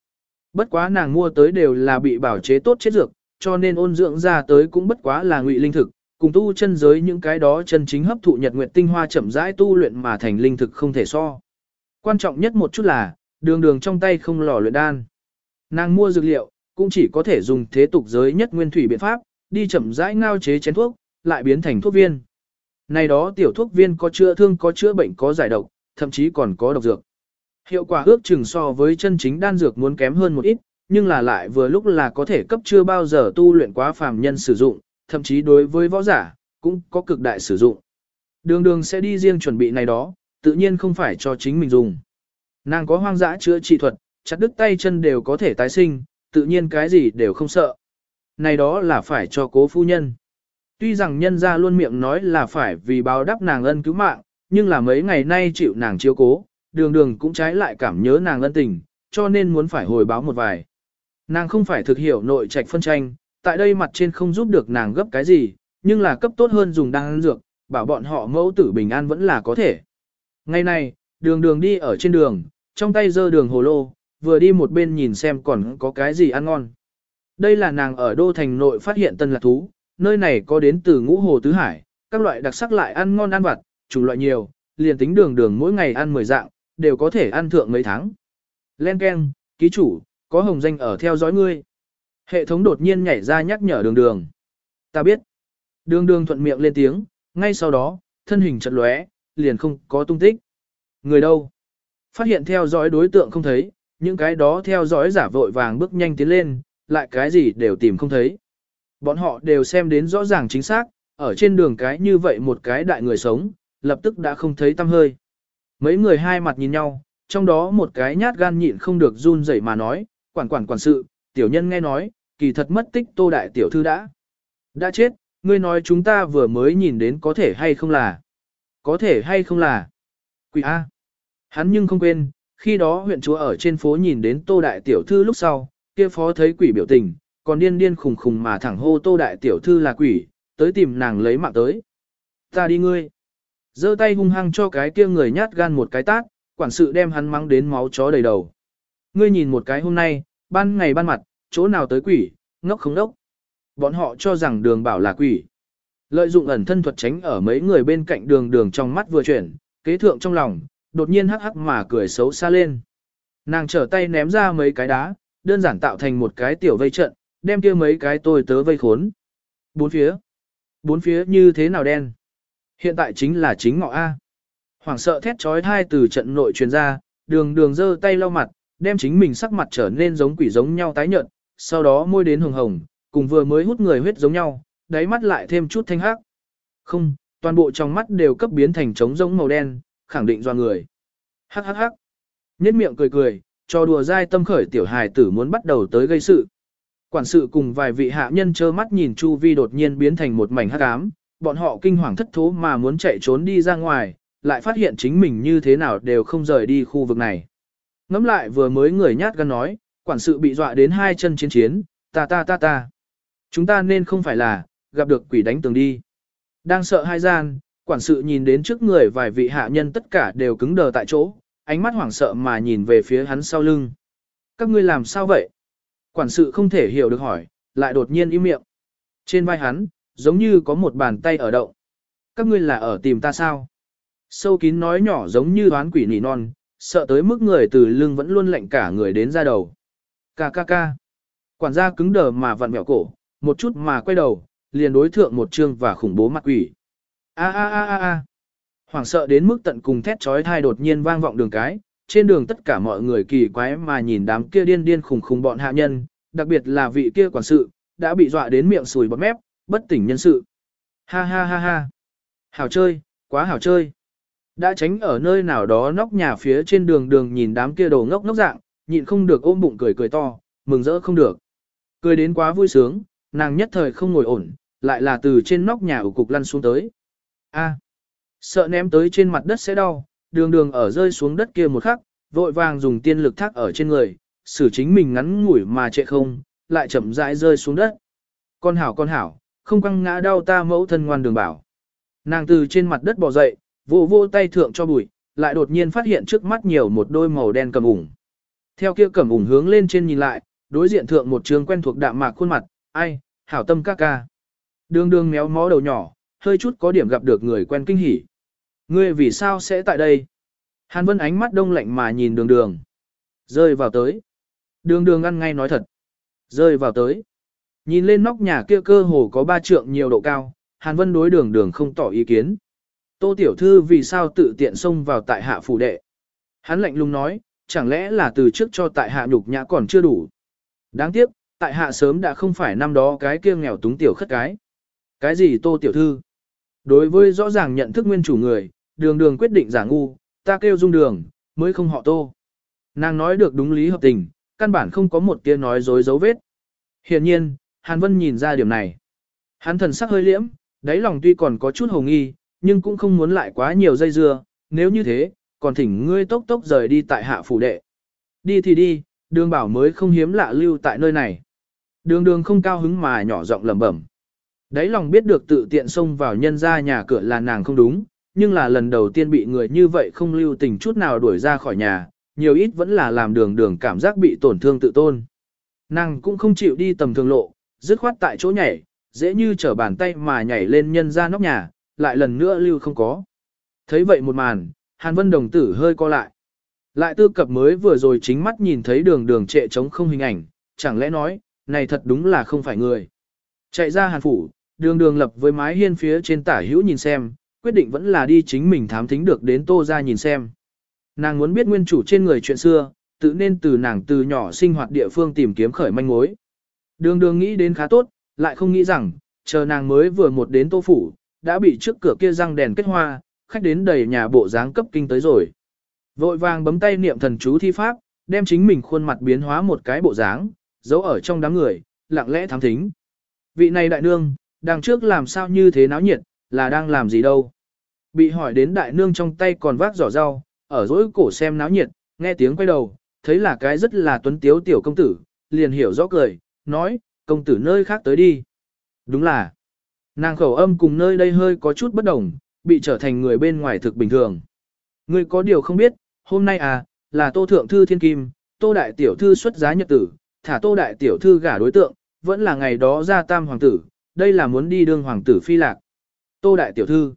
Bất quá nàng mua tới đều là bị bảo chế tốt chết dược, cho nên ôn dưỡng ra tới cũng bất quá là ngụy linh thực, cùng tu chân giới những cái đó chân chính hấp thụ nhật nguyệt tinh hoa chậm rãi tu luyện mà thành linh thực không thể so. Quan trọng nhất một chút là, đường đường trong tay không lò luyện đan. Nàng mua dược liệu, cũng chỉ có thể dùng thế tục giới nhất nguyên thủy biện pháp, đi chậm rãi ngao chế chén thuốc, lại biến thành thuốc viên. Này đó tiểu thuốc viên có chữa thương có chữa bệnh có giải độc, thậm chí còn có độc dược. Hiệu quả ước chừng so với chân chính đan dược muốn kém hơn một ít, nhưng là lại vừa lúc là có thể cấp chưa bao giờ tu luyện quá phàm nhân sử dụng, thậm chí đối với võ giả, cũng có cực đại sử dụng. Đường đường sẽ đi riêng chuẩn bị này đó, tự nhiên không phải cho chính mình dùng. Nàng có hoang dã chữa trị thuật, chặt đứt tay chân đều có thể tái sinh, tự nhiên cái gì đều không sợ. Này đó là phải cho cố phu nhân. Tuy rằng nhân ra luôn miệng nói là phải vì báo đáp nàng ân cứu mạng, nhưng là mấy ngày nay chịu nàng chiếu cố, đường đường cũng trái lại cảm nhớ nàng ân tình, cho nên muốn phải hồi báo một vài. Nàng không phải thực hiểu nội trạch phân tranh, tại đây mặt trên không giúp được nàng gấp cái gì, nhưng là cấp tốt hơn dùng đan dược, bảo bọn họ mẫu tử bình an vẫn là có thể. Ngày này, đường đường đi ở trên đường, trong tay giơ đường hồ lô, vừa đi một bên nhìn xem còn có cái gì ăn ngon. Đây là nàng ở đô thành nội phát hiện tân lạc thú, nơi này có đến từ ngũ hồ tứ hải, các loại đặc sắc lại ăn ngon ăn vặt, chủ loại nhiều, liền tính đường đường mỗi ngày ăn 10 dạng, đều có thể ăn thượng mấy tháng. Len Ken, ký chủ, có hồng danh ở theo dõi ngươi. Hệ thống đột nhiên nhảy ra nhắc nhở đường đường. Ta biết. Đường đường thuận miệng lên tiếng, ngay sau đó, thân hình chật lóe, liền không có tung tích. Người đâu? Phát hiện theo dõi đối tượng không thấy, những cái đó theo dõi giả vội vàng bước nhanh tiến lên, lại cái gì đều tìm không thấy. Bọn họ đều xem đến rõ ràng chính xác, ở trên đường cái như vậy một cái đại người sống, lập tức đã không thấy tâm hơi. Mấy người hai mặt nhìn nhau, trong đó một cái nhát gan nhịn không được run rẩy mà nói, quản quản quản sự, tiểu nhân nghe nói, kỳ thật mất tích tô đại tiểu thư đã. Đã chết, ngươi nói chúng ta vừa mới nhìn đến có thể hay không là. Có thể hay không là. Quỷ A. Hắn nhưng không quên, khi đó huyện chúa ở trên phố nhìn đến tô đại tiểu thư lúc sau, kia phó thấy quỷ biểu tình, còn điên điên khùng khùng mà thẳng hô tô đại tiểu thư là quỷ, tới tìm nàng lấy mạng tới. Ta đi ngươi. giơ tay hung hăng cho cái kia người nhát gan một cái tát, quản sự đem hắn mắng đến máu chó đầy đầu. Ngươi nhìn một cái hôm nay, ban ngày ban mặt, chỗ nào tới quỷ, ngốc không đốc. Bọn họ cho rằng đường bảo là quỷ. Lợi dụng ẩn thân thuật tránh ở mấy người bên cạnh đường đường trong mắt vừa chuyển, kế thượng trong lòng, đột nhiên hắc hắc mà cười xấu xa lên. Nàng trở tay ném ra mấy cái đá, đơn giản tạo thành một cái tiểu vây trận, đem kia mấy cái tôi tớ vây khốn. Bốn phía. Bốn phía như thế nào đen? Hiện tại chính là chính ngọ A. Hoàng sợ thét trói thai từ trận nội truyền ra, đường đường giơ tay lau mặt, đem chính mình sắc mặt trở nên giống quỷ giống nhau tái nhợt, sau đó môi đến hồng hồng, cùng vừa mới hút người huyết giống nhau, đáy mắt lại thêm chút thanh hắc. Không, toàn bộ trong mắt đều cấp biến thành trống giống màu đen, khẳng định do người. Hắc hắc hắc. nhất miệng cười cười, cho đùa dai tâm khởi tiểu hài tử muốn bắt đầu tới gây sự. Quản sự cùng vài vị hạ nhân trơ mắt nhìn Chu Vi đột nhiên biến thành một mảnh hắc ám, bọn họ kinh hoàng thất thố mà muốn chạy trốn đi ra ngoài, lại phát hiện chính mình như thế nào đều không rời đi khu vực này. Ngắm lại vừa mới người nhát gan nói, quản sự bị dọa đến hai chân chiến chiến, ta ta ta ta. Chúng ta nên không phải là, gặp được quỷ đánh tường đi. Đang sợ hai gian, quản sự nhìn đến trước người vài vị hạ nhân tất cả đều cứng đờ tại chỗ, ánh mắt hoảng sợ mà nhìn về phía hắn sau lưng. Các ngươi làm sao vậy? Quản sự không thể hiểu được hỏi, lại đột nhiên im miệng. Trên vai hắn, giống như có một bàn tay ở động. Các ngươi là ở tìm ta sao? Sâu kín nói nhỏ giống như đoán quỷ nỉ non, sợ tới mức người từ lưng vẫn luôn lạnh cả người đến ra đầu. Ca ca ca. Quản gia cứng đờ mà vặn mẹo cổ, một chút mà quay đầu, liền đối thượng một chương và khủng bố mặt quỷ. A a a a a. Hoảng sợ đến mức tận cùng thét chói tai đột nhiên vang vọng đường cái, trên đường tất cả mọi người kỳ quái mà nhìn đám kia điên điên khủng khủng bọn hạ nhân, đặc biệt là vị kia quản sự, đã bị dọa đến miệng sùi bọt mép, bất tỉnh nhân sự. Ha ha ha ha. Hảo chơi, quá hảo chơi. Đã tránh ở nơi nào đó nóc nhà phía trên đường đường nhìn đám kia đồ ngốc ngốc dạng, nhịn không được ôm bụng cười cười to, mừng rỡ không được. Cười đến quá vui sướng, nàng nhất thời không ngồi ổn, lại là từ trên nóc nhà ủ cục lăn xuống tới. A, sợ ném tới trên mặt đất sẽ đau, đường đường ở rơi xuống đất kia một khắc, vội vàng dùng tiên lực thác ở trên người, xử chính mình ngắn ngủi mà chạy không, lại chậm rãi rơi xuống đất. Con hảo con hảo, không quăng ngã đau ta mẫu thân ngoan đường bảo. Nàng từ trên mặt đất bò dậy, vô vô tay thượng cho bụi, lại đột nhiên phát hiện trước mắt nhiều một đôi màu đen cầm ủng. Theo kia cẩm ủng hướng lên trên nhìn lại, đối diện thượng một trường quen thuộc đạm mạc khuôn mặt, ai, hảo tâm ca ca. Đường đường méo mó đầu nhỏ, hơi chút có điểm gặp được người quen kinh hỉ. Ngươi vì sao sẽ tại đây? Hàn Vân ánh mắt đông lạnh mà nhìn đường đường. Rơi vào tới. Đường đường ăn ngay nói thật. Rơi vào tới. Nhìn lên nóc nhà kia cơ hồ có ba trượng nhiều độ cao, Hàn Vân đối đường đường không tỏ ý kiến. Tô Tiểu Thư vì sao tự tiện xông vào tại hạ phủ đệ. Hắn lạnh lùng nói, chẳng lẽ là từ trước cho tại hạ nhục nhã còn chưa đủ. Đáng tiếc, tại hạ sớm đã không phải năm đó cái kia nghèo túng tiểu khất cái. Cái gì Tô Tiểu Thư? Đối với rõ ràng nhận thức nguyên chủ người, đường đường quyết định giả ngu, ta kêu dung đường, mới không họ Tô. Nàng nói được đúng lý hợp tình, căn bản không có một tia nói dối dấu vết. Hiện nhiên, Hàn Vân nhìn ra điểm này. Hắn thần sắc hơi liễm, đáy lòng tuy còn có chút hồ nghi, nhưng cũng không muốn lại quá nhiều dây dưa, nếu như thế, còn thỉnh ngươi tốc tốc rời đi tại hạ phủ đệ. Đi thì đi, đường bảo mới không hiếm lạ lưu tại nơi này. Đường đường không cao hứng mà nhỏ giọng lẩm bẩm. đấy lòng biết được tự tiện xông vào nhân ra nhà cửa là nàng không đúng, nhưng là lần đầu tiên bị người như vậy không lưu tình chút nào đuổi ra khỏi nhà, nhiều ít vẫn là làm đường đường cảm giác bị tổn thương tự tôn. Nàng cũng không chịu đi tầm thường lộ, dứt khoát tại chỗ nhảy, dễ như trở bàn tay mà nhảy lên nhân ra nóc nhà, lại lần nữa lưu không có. Thấy vậy một màn, Hàn Vân đồng tử hơi co lại. Lại tư cập mới vừa rồi chính mắt nhìn thấy đường đường trệ trống không hình ảnh, chẳng lẽ nói, này thật đúng là không phải người. Chạy ra Hàn Phủ, đường đường lập với mái hiên phía trên tả hữu nhìn xem, quyết định vẫn là đi chính mình thám thính được đến tô ra nhìn xem. Nàng muốn biết nguyên chủ trên người chuyện xưa, tự nên từ nàng từ nhỏ sinh hoạt địa phương tìm kiếm khởi manh mối. Đường đường nghĩ đến khá tốt, lại không nghĩ rằng, chờ nàng mới vừa một đến tô phủ, đã bị trước cửa kia răng đèn kết hoa, khách đến đầy nhà bộ dáng cấp kinh tới rồi. Vội vàng bấm tay niệm thần chú thi pháp, đem chính mình khuôn mặt biến hóa một cái bộ dáng, giấu ở trong đám người, lặng lẽ thám thính. Vị này đại nương, đằng trước làm sao như thế náo nhiệt, là đang làm gì đâu. Bị hỏi đến đại nương trong tay còn vác giỏ rau, ở dối cổ xem náo nhiệt, nghe tiếng quay đầu, thấy là cái rất là tuấn tiếu tiểu công tử, liền hiểu rõ cười, nói, công tử nơi khác tới đi. Đúng là, nàng khẩu âm cùng nơi đây hơi có chút bất đồng, bị trở thành người bên ngoài thực bình thường. Ngươi có điều không biết, hôm nay à, là tô thượng thư thiên kim, tô đại tiểu thư xuất giá nhật tử, thả tô đại tiểu thư gả đối tượng, vẫn là ngày đó ra tam hoàng tử, đây là muốn đi đương hoàng tử phi lạc. Tô đại tiểu thư,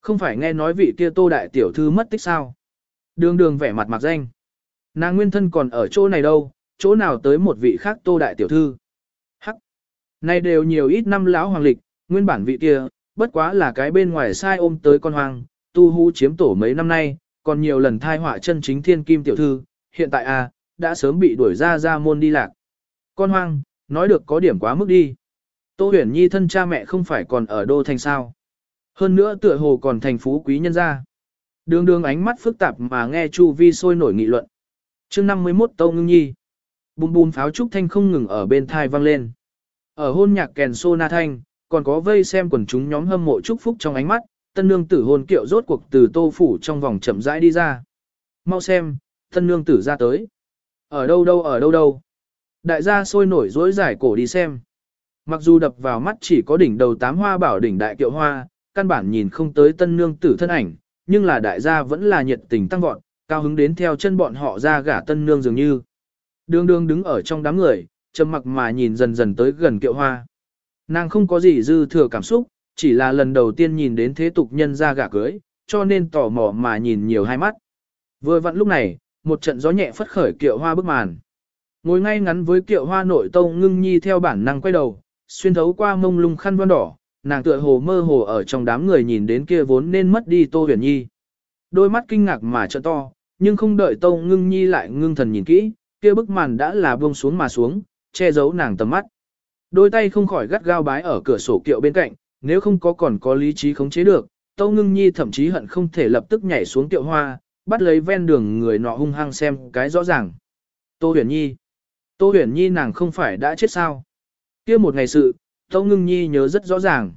không phải nghe nói vị kia tô đại tiểu thư mất tích sao? Đường đường vẻ mặt mặc danh. Nàng nguyên thân còn ở chỗ này đâu, chỗ nào tới một vị khác tô đại tiểu thư. Hắc. Này đều nhiều ít năm lão hoàng lịch, nguyên bản vị kia, bất quá là cái bên ngoài sai ôm tới con hoang, tu hú chiếm tổ mấy năm nay, còn nhiều lần thai họa chân chính thiên kim tiểu thư, hiện tại à đã sớm bị đuổi ra ra môn đi lạc. Con hoang, nói được có điểm quá mức đi. Tô huyền nhi thân cha mẹ không phải còn ở đô thành sao. Hơn nữa tựa hồ còn thành phú quý nhân gia. Đường đường ánh mắt phức tạp mà nghe Chu Vi sôi nổi nghị luận. chương 51 Tâu Ngưng Nhi. Bùm bùm pháo trúc thanh không ngừng ở bên thai vang lên. Ở hôn nhạc kèn sô na thanh, còn có vây xem quần chúng nhóm hâm mộ chúc phúc trong ánh mắt, tân nương tử hôn kiệu rốt cuộc từ tô phủ trong vòng chậm rãi đi ra. Mau xem, tân nương tử ra tới. Ở đâu đâu ở đâu đâu. Đại gia sôi nổi dối giải cổ đi xem. Mặc dù đập vào mắt chỉ có đỉnh đầu tám hoa bảo đỉnh đại kiệu hoa, căn bản nhìn không tới tân nương tử thân ảnh, nhưng là đại gia vẫn là nhiệt tình tăng vọt, cao hứng đến theo chân bọn họ ra gả tân nương dường như. đương đương đứng ở trong đám người, trầm mặc mà nhìn dần dần tới gần kiệu hoa. Nàng không có gì dư thừa cảm xúc, chỉ là lần đầu tiên nhìn đến thế tục nhân ra gả cưới, cho nên tò mò mà nhìn nhiều hai mắt. Vừa vặn lúc này, một trận gió nhẹ phất khởi kiệu hoa bức màn. Ngồi ngay ngắn với kiệu hoa nội tông ngưng nhi theo bản năng quay đầu, xuyên thấu qua mông lung khăn văn đỏ, nàng tựa hồ mơ hồ ở trong đám người nhìn đến kia vốn nên mất đi Tô Huyền Nhi. Đôi mắt kinh ngạc mà trợ to, nhưng không đợi tông Ngưng Nhi lại ngưng thần nhìn kỹ, kia bức màn đã là buông xuống mà xuống, che giấu nàng tầm mắt. Đôi tay không khỏi gắt gao bái ở cửa sổ kiệu bên cạnh, nếu không có còn có lý trí khống chế được, Tô Ngưng Nhi thậm chí hận không thể lập tức nhảy xuống tiệu hoa, bắt lấy ven đường người nọ hung hăng xem cái rõ ràng. Tô Huyền Nhi. Tô Huyền Nhi nàng không phải đã chết sao? kia một ngày sự, Tô Ngưng Nhi nhớ rất rõ ràng.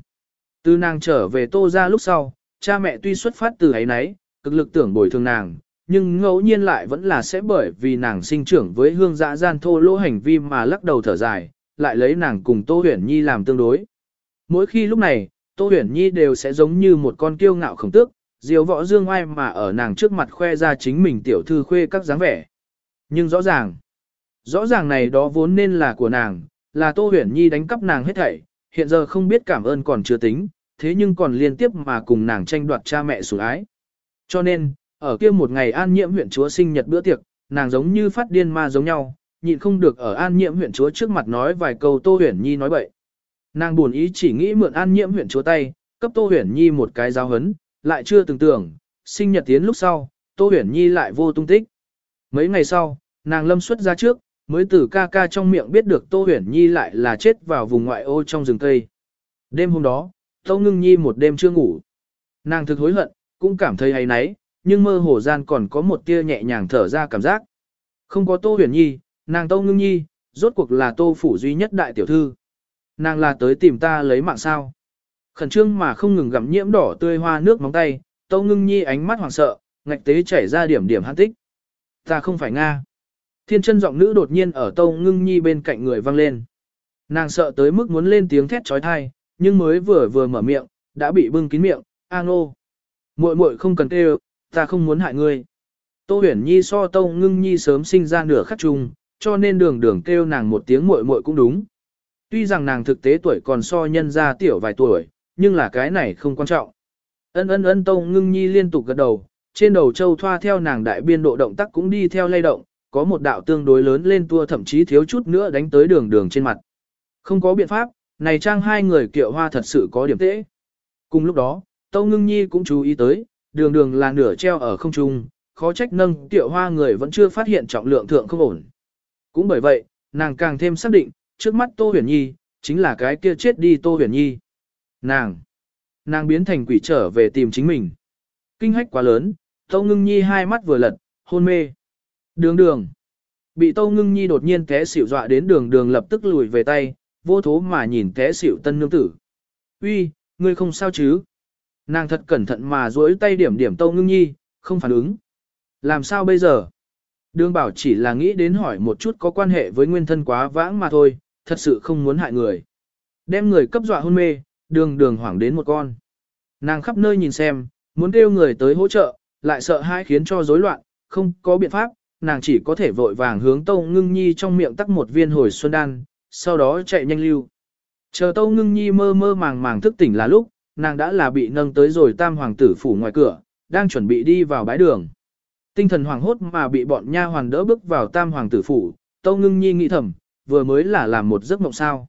Từ nàng trở về Tô ra lúc sau, cha mẹ tuy xuất phát từ ấy nấy, cực lực tưởng bồi thường nàng, nhưng ngẫu nhiên lại vẫn là sẽ bởi vì nàng sinh trưởng với hương dã gian thô lỗ hành vi mà lắc đầu thở dài, lại lấy nàng cùng Tô Huyền Nhi làm tương đối. Mỗi khi lúc này, Tô Huyền Nhi đều sẽ giống như một con kiêu ngạo khổng tước, diều võ dương oai mà ở nàng trước mặt khoe ra chính mình tiểu thư khuê các dáng vẻ. Nhưng rõ ràng, rõ ràng này đó vốn nên là của nàng, là Tô Huyền Nhi đánh cắp nàng hết thảy, hiện giờ không biết cảm ơn còn chưa tính, thế nhưng còn liên tiếp mà cùng nàng tranh đoạt cha mẹ sủng ái. Cho nên, ở kia một ngày an nhiễm huyện chúa sinh nhật bữa tiệc, nàng giống như phát điên ma giống nhau, nhịn không được ở an nhiễm huyện chúa trước mặt nói vài câu Tô Huyền Nhi nói bậy. Nàng buồn ý chỉ nghĩ mượn an nhiễm huyện chúa tay, cấp Tô Huyền Nhi một cái giáo hấn, lại chưa từng tưởng, sinh nhật tiến lúc sau, Tô Huyền Nhi lại vô tung tích. Mấy ngày sau, nàng lâm xuất ra trước, mới từ ca ca trong miệng biết được Tô Huyền Nhi lại là chết vào vùng ngoại ô trong rừng cây. Đêm hôm đó, Tô Ngưng Nhi một đêm chưa ngủ. Nàng thực hối hận, cũng cảm thấy hay náy, nhưng mơ hồ gian còn có một tia nhẹ nhàng thở ra cảm giác. Không có Tô Huyền Nhi, nàng Tô Ngưng Nhi, rốt cuộc là Tô Phủ duy nhất đại tiểu thư. Nàng là tới tìm ta lấy mạng sao. Khẩn trương mà không ngừng gặm nhiễm đỏ tươi hoa nước móng tay, Tô Ngưng Nhi ánh mắt hoảng sợ, ngạch tế chảy ra điểm điểm hãn tích. Ta không phải Nga. Thiên chân giọng nữ đột nhiên ở Tô Ngưng Nhi bên cạnh người vang lên. Nàng sợ tới mức muốn lên tiếng thét trói thai, nhưng mới vừa vừa mở miệng, đã bị bưng kín miệng, a ngô. Muội muội không cần kêu, ta không muốn hại ngươi. Tô huyền nhi so Tô Ngưng Nhi sớm sinh ra nửa khắc chung, cho nên đường đường kêu nàng một tiếng muội muội cũng đúng. Tuy rằng nàng thực tế tuổi còn so nhân ra tiểu vài tuổi, nhưng là cái này không quan trọng. Ân ân ân tông Ngưng Nhi liên tục gật đầu, trên đầu châu thoa theo nàng đại biên độ động tác cũng đi theo lay động, có một đạo tương đối lớn lên tua thậm chí thiếu chút nữa đánh tới đường đường trên mặt. Không có biện pháp, này trang hai người kiệu hoa thật sự có điểm tễ. Cùng lúc đó, Tâu Ngưng Nhi cũng chú ý tới, đường đường là nửa treo ở không trung, khó trách nâng kiệu hoa người vẫn chưa phát hiện trọng lượng thượng không ổn. Cũng bởi vậy, nàng càng thêm xác định, trước mắt Tô Huyền Nhi, chính là cái kia chết đi Tô Huyền Nhi. Nàng, nàng biến thành quỷ trở về tìm chính mình. Kinh hách quá lớn, Tâu Ngưng Nhi hai mắt vừa lật, hôn mê. Đường đường. Bị Tâu Ngưng Nhi đột nhiên té xỉu dọa đến đường đường lập tức lùi về tay, vô thố mà nhìn té xỉu tân nương tử. Uy, ngươi không sao chứ? Nàng thật cẩn thận mà duỗi tay điểm điểm Tâu Ngưng Nhi, không phản ứng. Làm sao bây giờ? Đường bảo chỉ là nghĩ đến hỏi một chút có quan hệ với nguyên thân quá vãng mà thôi, thật sự không muốn hại người. Đem người cấp dọa hôn mê, đường đường hoảng đến một con. Nàng khắp nơi nhìn xem, muốn kêu người tới hỗ trợ, lại sợ hai khiến cho rối loạn, không có biện pháp, nàng chỉ có thể vội vàng hướng Tâu Ngưng Nhi trong miệng tắc một viên hồi xuân đan, sau đó chạy nhanh lưu. Chờ Tâu Ngưng Nhi mơ mơ màng màng thức tỉnh là lúc, nàng đã là bị nâng tới rồi tam hoàng tử phủ ngoài cửa, đang chuẩn bị đi vào bãi đường. Tinh thần hoàng hốt mà bị bọn nha hoàn đỡ bước vào tam hoàng tử phủ, Tâu Ngưng Nhi nghĩ thầm, vừa mới là làm một giấc mộng sao.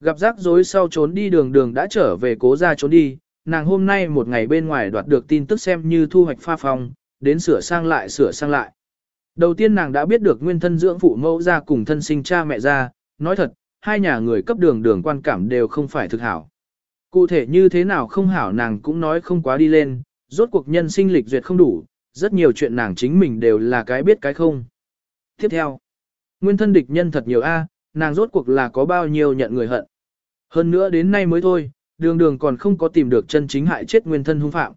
Gặp rắc rối sau trốn đi đường đường đã trở về cố ra trốn đi, nàng hôm nay một ngày bên ngoài đoạt được tin tức xem như thu hoạch pha phong, đến sửa sang lại sửa sang lại. Đầu tiên nàng đã biết được nguyên thân dưỡng phụ mẫu ra cùng thân sinh cha mẹ ra, nói thật, hai nhà người cấp đường đường quan cảm đều không phải thực hảo. Cụ thể như thế nào không hảo nàng cũng nói không quá đi lên, rốt cuộc nhân sinh lịch duyệt không đủ, rất nhiều chuyện nàng chính mình đều là cái biết cái không. Tiếp theo, nguyên thân địch nhân thật nhiều a, nàng rốt cuộc là có bao nhiêu nhận người hận. Hơn nữa đến nay mới thôi, đường đường còn không có tìm được chân chính hại chết nguyên thân hung phạm.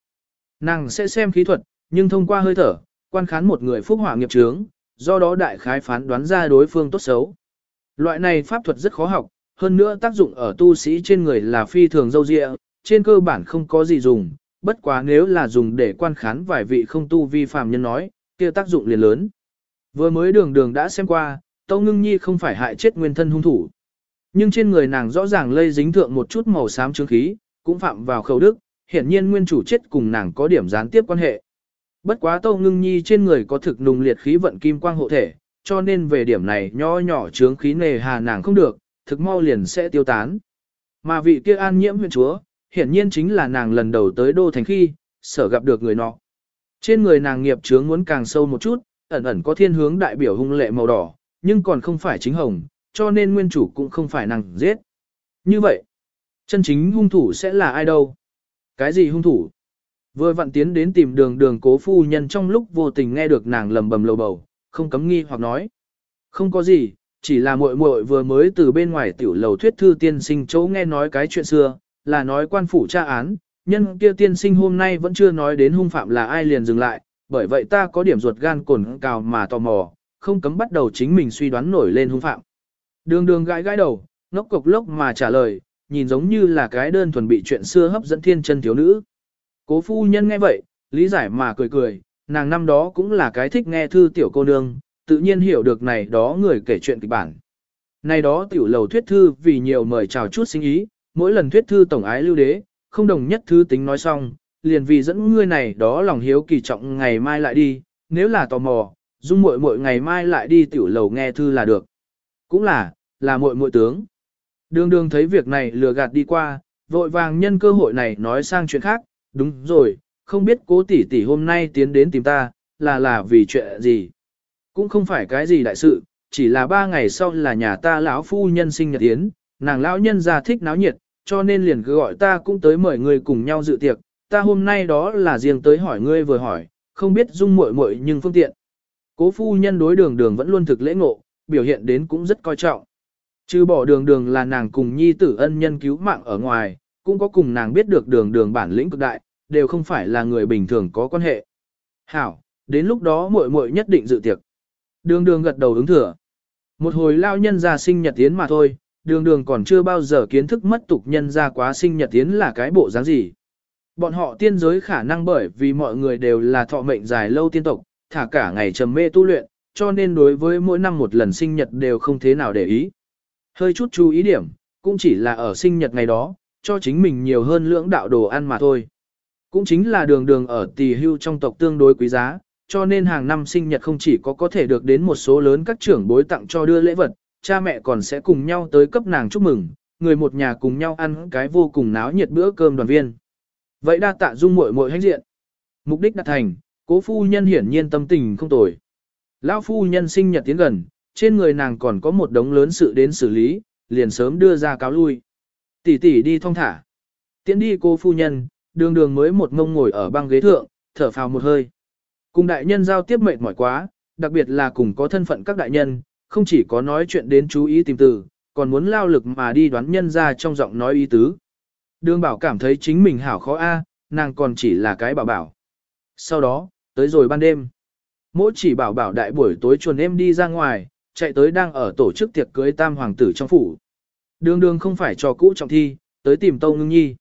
Nàng sẽ xem khí thuật, nhưng thông qua hơi thở, quan khán một người phúc hỏa nghiệp trướng, do đó đại khái phán đoán ra đối phương tốt xấu. Loại này pháp thuật rất khó học, hơn nữa tác dụng ở tu sĩ trên người là phi thường dâu dịa, trên cơ bản không có gì dùng, bất quá nếu là dùng để quan khán vài vị không tu vi phạm nhân nói, kia tác dụng liền lớn. Vừa mới đường đường đã xem qua, Tâu Ngưng Nhi không phải hại chết nguyên thân hung thủ. Nhưng trên người nàng rõ ràng lây dính thượng một chút màu xám chứng khí, cũng phạm vào khẩu đức, hiển nhiên nguyên chủ chết cùng nàng có điểm gián tiếp quan hệ. Bất quá Tâu Ngưng Nhi trên người có thực nùng liệt khí vận kim quang hộ thể, cho nên về điểm này nho nhỏ chướng khí nề hà nàng không được, thực mau liền sẽ tiêu tán. mà vị kia an nhiễm huyền chúa, hiển nhiên chính là nàng lần đầu tới đô thành khi, sở gặp được người nọ. Trên người nàng nghiệp chướng muốn càng sâu một chút, ẩn ẩn có thiên hướng đại biểu hung lệ màu đỏ, nhưng còn không phải chính hồng, cho nên nguyên chủ cũng không phải nàng giết. Như vậy, chân chính hung thủ sẽ là ai đâu? Cái gì hung thủ? Vừa vặn tiến đến tìm đường đường cố phu nhân trong lúc vô tình nghe được nàng lầm bầm lầu bầu, không cấm nghi hoặc nói. Không có gì, chỉ là muội muội vừa mới từ bên ngoài tiểu lầu thuyết thư tiên sinh chỗ nghe nói cái chuyện xưa, là nói quan phủ tra án, nhân kia tiên sinh hôm nay vẫn chưa nói đến hung phạm là ai liền dừng lại, bởi vậy ta có điểm ruột gan cồn cào mà tò mò, không cấm bắt đầu chính mình suy đoán nổi lên hung phạm. Đường đường gãi gãi đầu, ngốc cục lốc mà trả lời, nhìn giống như là cái đơn thuần bị chuyện xưa hấp dẫn thiên chân thiếu nữ. Cố phu nhân nghe vậy, lý giải mà cười cười, nàng năm đó cũng là cái thích nghe thư tiểu cô nương, tự nhiên hiểu được này đó người kể chuyện kịch bản. Này đó tiểu lầu thuyết thư vì nhiều mời chào chút sinh ý, mỗi lần thuyết thư tổng ái lưu đế, không đồng nhất thư tính nói xong, liền vì dẫn ngươi này đó lòng hiếu kỳ trọng ngày mai lại đi, nếu là tò mò, dung muội muội ngày mai lại đi tiểu lầu nghe thư là được. Cũng là, là muội muội tướng. Đường đường thấy việc này lừa gạt đi qua, vội vàng nhân cơ hội này nói sang chuyện khác, đúng rồi, không biết cố tỷ tỷ hôm nay tiến đến tìm ta, là là vì chuyện gì. Cũng không phải cái gì đại sự, chỉ là ba ngày sau là nhà ta lão phu nhân sinh nhật tiến, nàng lão nhân ra thích náo nhiệt, cho nên liền cứ gọi ta cũng tới mời người cùng nhau dự tiệc, ta hôm nay đó là riêng tới hỏi ngươi vừa hỏi, không biết dung muội muội nhưng phương tiện. Cố phu nhân đối đường đường vẫn luôn thực lễ ngộ, biểu hiện đến cũng rất coi trọng. Trừ bỏ đường đường là nàng cùng nhi tử ân nhân cứu mạng ở ngoài, cũng có cùng nàng biết được đường đường bản lĩnh cực đại, đều không phải là người bình thường có quan hệ. Hảo, đến lúc đó muội muội nhất định dự tiệc. Đường đường gật đầu ứng thừa. Một hồi lao nhân già sinh nhật tiến mà thôi, đường đường còn chưa bao giờ kiến thức mất tục nhân ra quá sinh nhật tiến là cái bộ dáng gì. Bọn họ tiên giới khả năng bởi vì mọi người đều là thọ mệnh dài lâu tiên tộc, thả cả ngày trầm mê tu luyện, cho nên đối với mỗi năm một lần sinh nhật đều không thế nào để ý. Hơi chút chú ý điểm, cũng chỉ là ở sinh nhật ngày đó, cho chính mình nhiều hơn lưỡng đạo đồ ăn mà thôi. Cũng chính là đường đường ở tỷ hưu trong tộc tương đối quý giá, cho nên hàng năm sinh nhật không chỉ có có thể được đến một số lớn các trưởng bối tặng cho đưa lễ vật, cha mẹ còn sẽ cùng nhau tới cấp nàng chúc mừng, người một nhà cùng nhau ăn cái vô cùng náo nhiệt bữa cơm đoàn viên. Vậy đa tạ dung muội muội hãnh diện. Mục đích đạt thành, cố phu nhân hiển nhiên tâm tình không tồi. Lão phu nhân sinh nhật tiến gần, trên người nàng còn có một đống lớn sự đến xử lý, liền sớm đưa ra cáo lui. Tỷ tỷ đi thong thả. Tiến đi cô phu nhân, đường đường mới một ngông ngồi ở băng ghế thượng, thở phào một hơi. Cùng đại nhân giao tiếp mệt mỏi quá, đặc biệt là cùng có thân phận các đại nhân, không chỉ có nói chuyện đến chú ý tìm từ, còn muốn lao lực mà đi đoán nhân ra trong giọng nói ý tứ. Đường bảo cảm thấy chính mình hảo khó a, nàng còn chỉ là cái bảo bảo. Sau đó, tới rồi ban đêm. Mỗi chỉ bảo bảo đại buổi tối chuồn em đi ra ngoài, chạy tới đang ở tổ chức tiệc cưới tam hoàng tử trong phủ. Đường đường không phải cho cũ trọng thi, tới tìm Tâu Ngưng Nhi.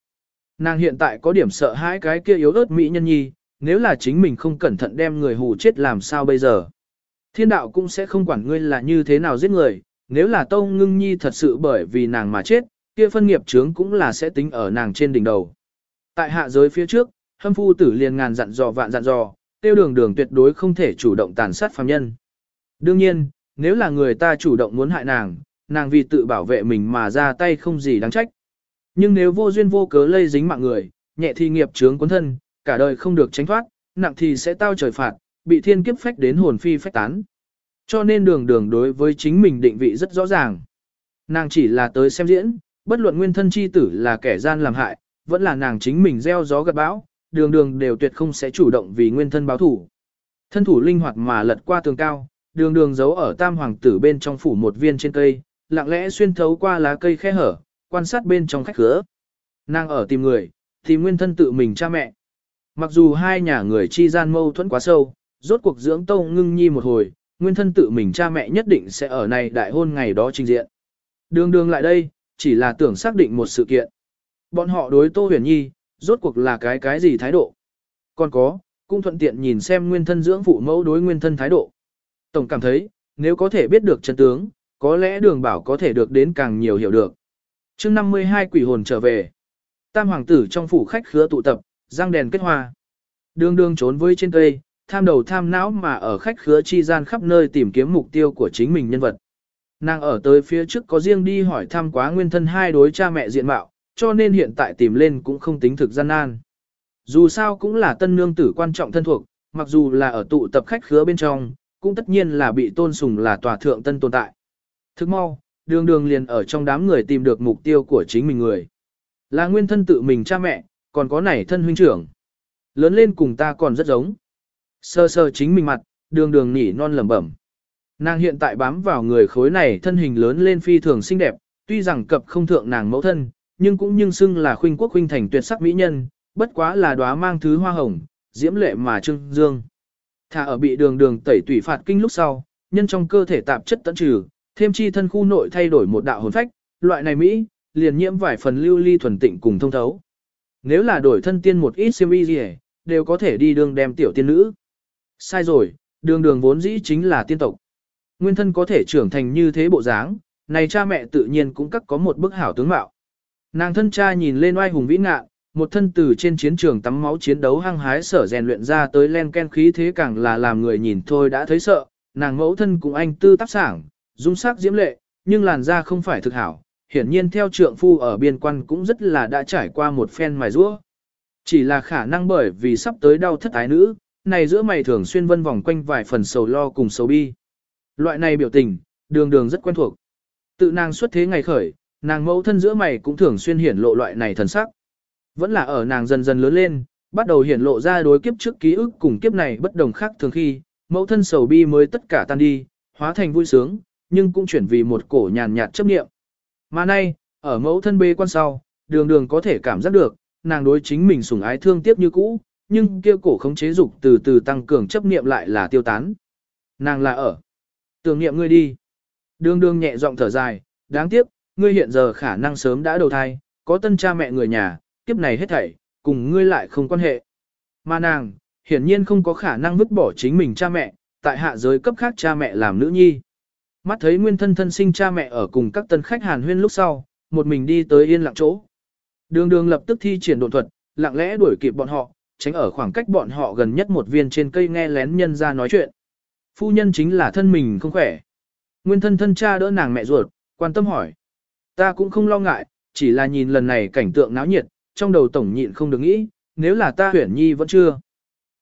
Nàng hiện tại có điểm sợ hãi cái kia yếu ớt mỹ nhân nhi, nếu là chính mình không cẩn thận đem người hù chết làm sao bây giờ. Thiên đạo cũng sẽ không quản ngươi là như thế nào giết người, nếu là Tông Ngưng Nhi thật sự bởi vì nàng mà chết, kia phân nghiệp chướng cũng là sẽ tính ở nàng trên đỉnh đầu. Tại hạ giới phía trước, hâm phu tử liền ngàn dặn dò vạn dặn dò, tiêu đường đường tuyệt đối không thể chủ động tàn sát phàm nhân. Đương nhiên, nếu là người ta chủ động muốn hại nàng, nàng vì tự bảo vệ mình mà ra tay không gì đáng trách. Nhưng nếu vô duyên vô cớ lây dính mạng người, nhẹ thì nghiệp chướng cuốn thân, cả đời không được tránh thoát, nặng thì sẽ tao trời phạt, bị thiên kiếp phách đến hồn phi phách tán. Cho nên đường đường đối với chính mình định vị rất rõ ràng. Nàng chỉ là tới xem diễn, bất luận nguyên thân chi tử là kẻ gian làm hại, vẫn là nàng chính mình gieo gió gặt bão, đường đường đều tuyệt không sẽ chủ động vì nguyên thân báo thủ. Thân thủ linh hoạt mà lật qua tường cao, đường đường giấu ở tam hoàng tử bên trong phủ một viên trên cây, lặng lẽ xuyên thấu qua lá cây khe hở, quan sát bên trong khách khứa. Nàng ở tìm người, tìm nguyên thân tự mình cha mẹ. Mặc dù hai nhà người chi gian mâu thuẫn quá sâu, rốt cuộc dưỡng tông ngưng nhi một hồi, nguyên thân tự mình cha mẹ nhất định sẽ ở này đại hôn ngày đó trình diện. Đường đường lại đây, chỉ là tưởng xác định một sự kiện. Bọn họ đối Tô Huyền Nhi, rốt cuộc là cái cái gì thái độ. Còn có, cũng thuận tiện nhìn xem nguyên thân dưỡng phụ mẫu đối nguyên thân thái độ. Tổng cảm thấy, nếu có thể biết được chân tướng, có lẽ đường bảo có thể được đến càng nhiều hiểu được. chương 52 quỷ hồn trở về. Tam hoàng tử trong phủ khách khứa tụ tập, răng đèn kết hoa. Đường đường trốn với trên cây, tham đầu tham não mà ở khách khứa chi gian khắp nơi tìm kiếm mục tiêu của chính mình nhân vật. Nàng ở tới phía trước có riêng đi hỏi thăm quá nguyên thân hai đối cha mẹ diện mạo, cho nên hiện tại tìm lên cũng không tính thực gian nan. Dù sao cũng là tân nương tử quan trọng thân thuộc, mặc dù là ở tụ tập khách khứa bên trong, cũng tất nhiên là bị tôn sùng là tòa thượng tân tồn tại. Thức mau, đường đường liền ở trong đám người tìm được mục tiêu của chính mình người. Là nguyên thân tự mình cha mẹ, còn có nảy thân huynh trưởng. Lớn lên cùng ta còn rất giống. Sơ sơ chính mình mặt, đường đường nỉ non lẩm bẩm. Nàng hiện tại bám vào người khối này thân hình lớn lên phi thường xinh đẹp, tuy rằng cập không thượng nàng mẫu thân, nhưng cũng nhưng xưng là khuynh quốc khuynh thành tuyệt sắc mỹ nhân, bất quá là đóa mang thứ hoa hồng, diễm lệ mà trưng dương. Thả ở bị đường đường tẩy tủy phạt kinh lúc sau, nhân trong cơ thể tạp chất tận trừ, thêm chi thân khu nội thay đổi một đạo hồn phách, loại này Mỹ, liền nhiễm vài phần lưu ly thuần tịnh cùng thông thấu. Nếu là đổi thân tiên một ít siêm y gì đều có thể đi đường đem tiểu tiên nữ. Sai rồi, đường đường vốn dĩ chính là tiên tộc. Nguyên thân có thể trưởng thành như thế bộ dáng, này cha mẹ tự nhiên cũng cắt có một bức hảo tướng mạo. Nàng thân cha nhìn lên oai hùng vĩ ngạ, một thân từ trên chiến trường tắm máu chiến đấu hăng hái sở rèn luyện ra tới len ken khí thế càng là làm người nhìn thôi đã thấy sợ, nàng mẫu thân cùng anh tư tác sảng, dung sắc diễm lệ, nhưng làn da không phải thực hảo, hiển nhiên theo trượng phu ở biên quan cũng rất là đã trải qua một phen mài rũa. Chỉ là khả năng bởi vì sắp tới đau thất ái nữ, này giữa mày thường xuyên vân vòng quanh vài phần sầu lo cùng sầu bi. Loại này biểu tình, đường đường rất quen thuộc. Tự nàng xuất thế ngày khởi, nàng mẫu thân giữa mày cũng thường xuyên hiển lộ loại này thần sắc. Vẫn là ở nàng dần dần lớn lên, bắt đầu hiển lộ ra đối kiếp trước ký ức cùng kiếp này bất đồng khác thường khi, mẫu thân sầu bi mới tất cả tan đi, hóa thành vui sướng, nhưng cũng chuyển vì một cổ nhàn nhạt chấp niệm. Mà nay, ở mẫu thân bê quan sau, đường đường có thể cảm giác được, nàng đối chính mình sủng ái thương tiếc như cũ, nhưng kia cổ khống chế dục từ từ tăng cường chấp niệm lại là tiêu tán. Nàng là ở. Tưởng niệm ngươi đi. Đường đường nhẹ giọng thở dài, đáng tiếc, ngươi hiện giờ khả năng sớm đã đầu thai, có tân cha mẹ người nhà, kiếp này hết thảy, cùng ngươi lại không quan hệ. Mà nàng, hiển nhiên không có khả năng vứt bỏ chính mình cha mẹ, tại hạ giới cấp khác cha mẹ làm nữ nhi. Mắt thấy nguyên thân thân sinh cha mẹ ở cùng các tân khách hàn huyên lúc sau, một mình đi tới yên lặng chỗ. Đường đường lập tức thi triển độn thuật, lặng lẽ đuổi kịp bọn họ, tránh ở khoảng cách bọn họ gần nhất một viên trên cây nghe lén nhân ra nói chuyện. Phu nhân chính là thân mình không khỏe. Nguyên thân thân cha đỡ nàng mẹ ruột, quan tâm hỏi. Ta cũng không lo ngại, chỉ là nhìn lần này cảnh tượng náo nhiệt, trong đầu tổng nhịn không được nghĩ, nếu là ta huyển nhi vẫn chưa.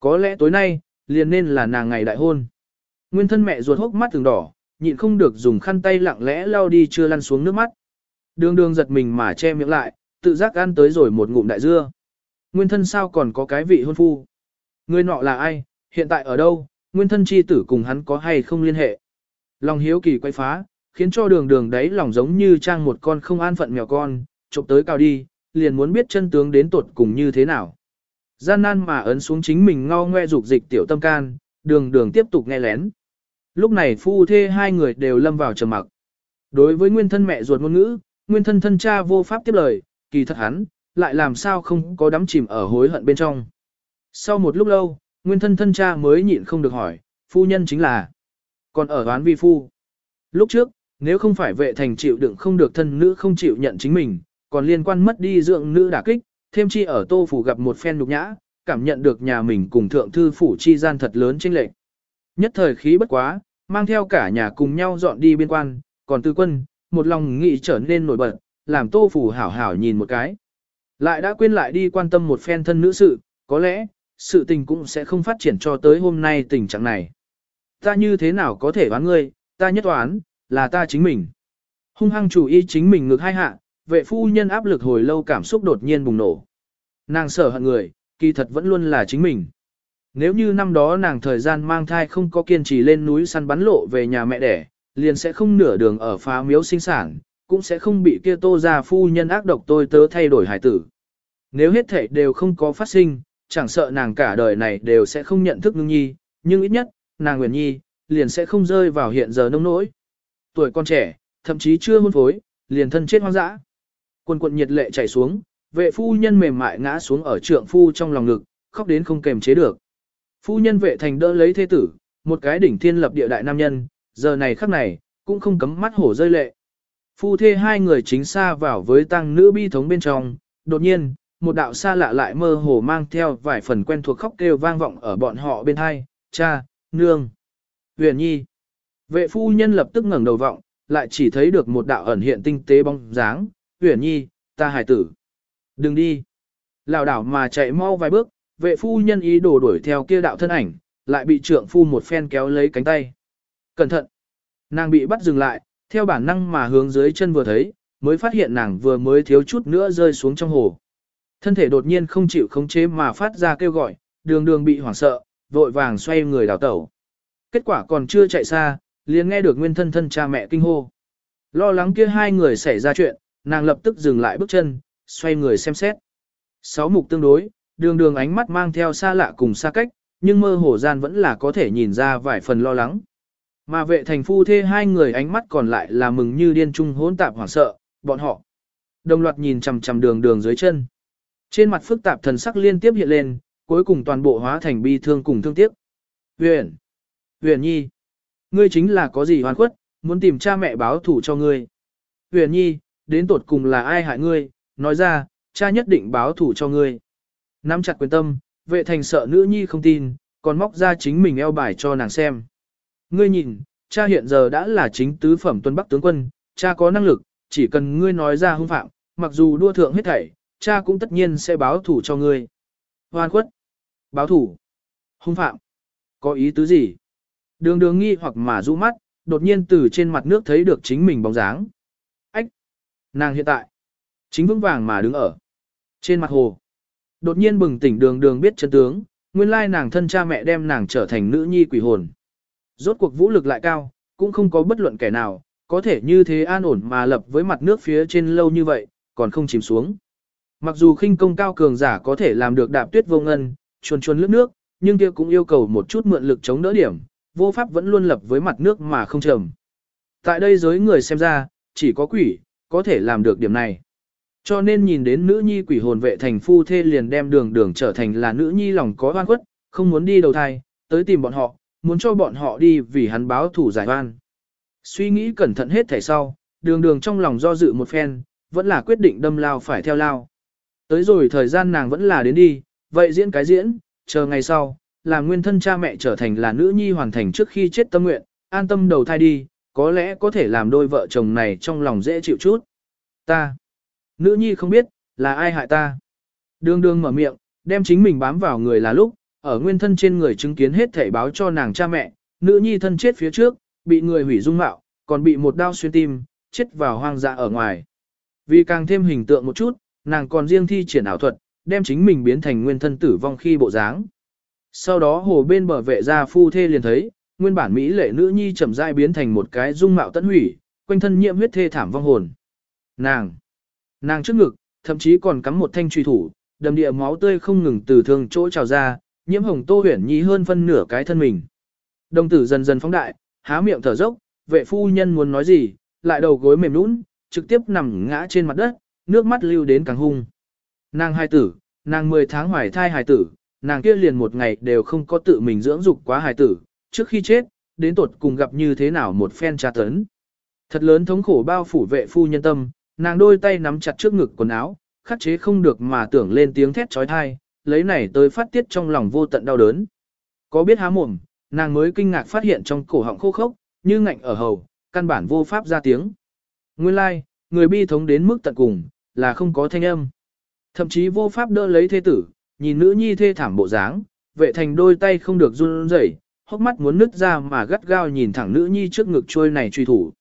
Có lẽ tối nay, liền nên là nàng ngày đại hôn. Nguyên thân mẹ ruột hốc mắt từng đỏ, nhịn không được dùng khăn tay lặng lẽ lau đi chưa lăn xuống nước mắt. Đường đường giật mình mà che miệng lại, tự giác ăn tới rồi một ngụm đại dưa. Nguyên thân sao còn có cái vị hôn phu? Người nọ là ai? Hiện tại ở đâu? Nguyên thân chi tử cùng hắn có hay không liên hệ? Lòng hiếu kỳ quay phá, khiến cho đường đường đấy lòng giống như trang một con không an phận mèo con, chụp tới cao đi, liền muốn biết chân tướng đến tột cùng như thế nào. Gian nan mà ấn xuống chính mình ngao ngoe dục dịch tiểu tâm can, đường đường tiếp tục nghe lén. Lúc này phu thê hai người đều lâm vào trầm mặc. Đối với nguyên thân mẹ ruột ngôn ngữ, nguyên thân thân cha vô pháp tiếp lời, kỳ thật hắn, lại làm sao không có đắm chìm ở hối hận bên trong. Sau một lúc lâu, nguyên thân thân cha mới nhịn không được hỏi, phu nhân chính là, còn ở đoán vi phu. Lúc trước, nếu không phải vệ thành chịu đựng không được thân nữ không chịu nhận chính mình, còn liên quan mất đi dưỡng nữ đả kích, thêm chi ở tô phủ gặp một phen nhục nhã, cảm nhận được nhà mình cùng thượng thư phủ chi gian thật lớn chênh lệch. Nhất thời khí bất quá, mang theo cả nhà cùng nhau dọn đi biên quan, còn tư quân, một lòng nghĩ trở nên nổi bật, làm tô phủ hảo hảo nhìn một cái. Lại đã quên lại đi quan tâm một phen thân nữ sự, có lẽ, sự tình cũng sẽ không phát triển cho tới hôm nay tình trạng này. Ta như thế nào có thể đoán ngươi, ta nhất toán, là ta chính mình. Hung hăng chủ ý chính mình ngược hai hạ, vệ phu nhân áp lực hồi lâu cảm xúc đột nhiên bùng nổ. Nàng sợ hận người, kỳ thật vẫn luôn là chính mình. Nếu như năm đó nàng thời gian mang thai không có kiên trì lên núi săn bắn lộ về nhà mẹ đẻ, liền sẽ không nửa đường ở phá miếu sinh sản, cũng sẽ không bị kia tô ra phu nhân ác độc tôi tớ thay đổi hải tử. Nếu hết thể đều không có phát sinh, chẳng sợ nàng cả đời này đều sẽ không nhận thức ngưng nhi, nhưng ít nhất, nàng nguyện nhi, liền sẽ không rơi vào hiện giờ nông nỗi. Tuổi con trẻ, thậm chí chưa hôn phối, liền thân chết hoang dã. quần quận nhiệt lệ chảy xuống, vệ phu nhân mềm mại ngã xuống ở trượng phu trong lòng ngực, khóc đến không kềm chế được. Phu nhân vệ thành đỡ lấy thế tử, một cái đỉnh thiên lập địa đại nam nhân, giờ này khắc này, cũng không cấm mắt hổ rơi lệ. Phu thê hai người chính xa vào với tăng nữ bi thống bên trong, đột nhiên, một đạo xa lạ lại mơ hồ mang theo vài phần quen thuộc khóc kêu vang vọng ở bọn họ bên hai, cha, nương, huyền nhi. Vệ phu nhân lập tức ngẩng đầu vọng, lại chỉ thấy được một đạo ẩn hiện tinh tế bóng dáng, huyền nhi, ta hải tử. Đừng đi. Lào đảo mà chạy mau vài bước, vệ phu nhân ý đồ đuổi theo kia đạo thân ảnh, lại bị trượng phu một phen kéo lấy cánh tay. Cẩn thận. Nàng bị bắt dừng lại, theo bản năng mà hướng dưới chân vừa thấy, mới phát hiện nàng vừa mới thiếu chút nữa rơi xuống trong hồ. Thân thể đột nhiên không chịu khống chế mà phát ra kêu gọi, đường đường bị hoảng sợ, vội vàng xoay người đào tẩu. Kết quả còn chưa chạy xa, liền nghe được nguyên thân thân cha mẹ kinh hô. Lo lắng kia hai người xảy ra chuyện, nàng lập tức dừng lại bước chân, xoay người xem xét. Sáu mục tương đối, đường đường ánh mắt mang theo xa lạ cùng xa cách, nhưng mơ hồ gian vẫn là có thể nhìn ra vài phần lo lắng. Mà vệ thành phu thê hai người ánh mắt còn lại là mừng như điên trung hỗn tạp hoảng sợ, bọn họ. Đồng loạt nhìn chằm chằm đường đường dưới chân. Trên mặt phức tạp thần sắc liên tiếp hiện lên, cuối cùng toàn bộ hóa thành bi thương cùng thương tiếc. Huyền! Huyền Nhi! Ngươi chính là có gì hoàn khuất, muốn tìm cha mẹ báo thủ cho ngươi. Huyền Nhi, đến tột cùng là ai hại ngươi, nói ra, cha nhất định báo thủ cho ngươi. Nắm chặt quyền tâm, vệ thành sợ nữ nhi không tin, còn móc ra chính mình eo bài cho nàng xem. Ngươi nhìn, cha hiện giờ đã là chính tứ phẩm tuân bắc tướng quân, cha có năng lực, chỉ cần ngươi nói ra hung phạm, mặc dù đua thượng hết thảy, cha cũng tất nhiên sẽ báo thủ cho ngươi. Hoan khuất, báo thủ, hung phạm, có ý tứ gì? Đường đường nghi hoặc mà rũ mắt, đột nhiên từ trên mặt nước thấy được chính mình bóng dáng. Ách! Nàng hiện tại, chính vững vàng mà đứng ở trên mặt hồ. Đột nhiên bừng tỉnh đường đường biết chân tướng, nguyên lai nàng thân cha mẹ đem nàng trở thành nữ nhi quỷ hồn. Rốt cuộc vũ lực lại cao, cũng không có bất luận kẻ nào, có thể như thế an ổn mà lập với mặt nước phía trên lâu như vậy, còn không chìm xuống. Mặc dù khinh công cao cường giả có thể làm được đạp tuyết vô ngân, chuồn chuồn lướt nước, nhưng kia cũng yêu cầu một chút mượn lực chống đỡ điểm, vô pháp vẫn luôn lập với mặt nước mà không trầm. Tại đây giới người xem ra, chỉ có quỷ, có thể làm được điểm này. Cho nên nhìn đến nữ nhi quỷ hồn vệ thành phu thê liền đem đường đường trở thành là nữ nhi lòng có oan khuất, không muốn đi đầu thai, tới tìm bọn họ, muốn cho bọn họ đi vì hắn báo thủ giải oan. Suy nghĩ cẩn thận hết thảy sau, đường đường trong lòng do dự một phen, vẫn là quyết định đâm lao phải theo lao. Tới rồi thời gian nàng vẫn là đến đi, vậy diễn cái diễn, chờ ngày sau, là nguyên thân cha mẹ trở thành là nữ nhi hoàn thành trước khi chết tâm nguyện, an tâm đầu thai đi, có lẽ có thể làm đôi vợ chồng này trong lòng dễ chịu chút. Ta, nữ nhi không biết, là ai hại ta. Đường đường mở miệng, đem chính mình bám vào người là lúc, ở nguyên thân trên người chứng kiến hết thể báo cho nàng cha mẹ, nữ nhi thân chết phía trước, bị người hủy dung mạo, còn bị một đao xuyên tim, chết vào hoang dã ở ngoài. Vì càng thêm hình tượng một chút, nàng còn riêng thi triển ảo thuật, đem chính mình biến thành nguyên thân tử vong khi bộ dáng. Sau đó hồ bên bờ vệ gia phu thê liền thấy, nguyên bản mỹ lệ nữ nhi chậm rãi biến thành một cái dung mạo tận hủy, quanh thân nhiễm huyết thê thảm vong hồn. Nàng, nàng trước ngực, thậm chí còn cắm một thanh truy thủ, đầm địa máu tươi không ngừng từ thương chỗ trào ra, nhiễm hồng tô huyển nhi hơn phân nửa cái thân mình. Đồng tử dần dần phóng đại, há miệng thở dốc, vệ phu nhân muốn nói gì, lại đầu gối mềm nũng, trực tiếp nằm ngã trên mặt đất, nước mắt lưu đến càng hung. Nàng hai tử, nàng 10 tháng hoài thai hài tử, nàng kia liền một ngày đều không có tự mình dưỡng dục quá hài tử, trước khi chết, đến tột cùng gặp như thế nào một phen tra tấn. Thật lớn thống khổ bao phủ vệ phu nhân tâm, nàng đôi tay nắm chặt trước ngực quần áo, khắc chế không được mà tưởng lên tiếng thét trói thai, lấy này tới phát tiết trong lòng vô tận đau đớn. Có biết há mồm, nàng mới kinh ngạc phát hiện trong cổ họng khô khốc, như ngạnh ở hầu, căn bản vô pháp ra tiếng. Nguyên lai, like, người bi thống đến mức tận cùng, là không có thanh âm. Thậm chí vô pháp đỡ lấy thế tử, nhìn nữ nhi thê thảm bộ dáng, vệ thành đôi tay không được run rẩy, hốc mắt muốn nứt ra mà gắt gao nhìn thẳng nữ nhi trước ngực trôi này truy thủ.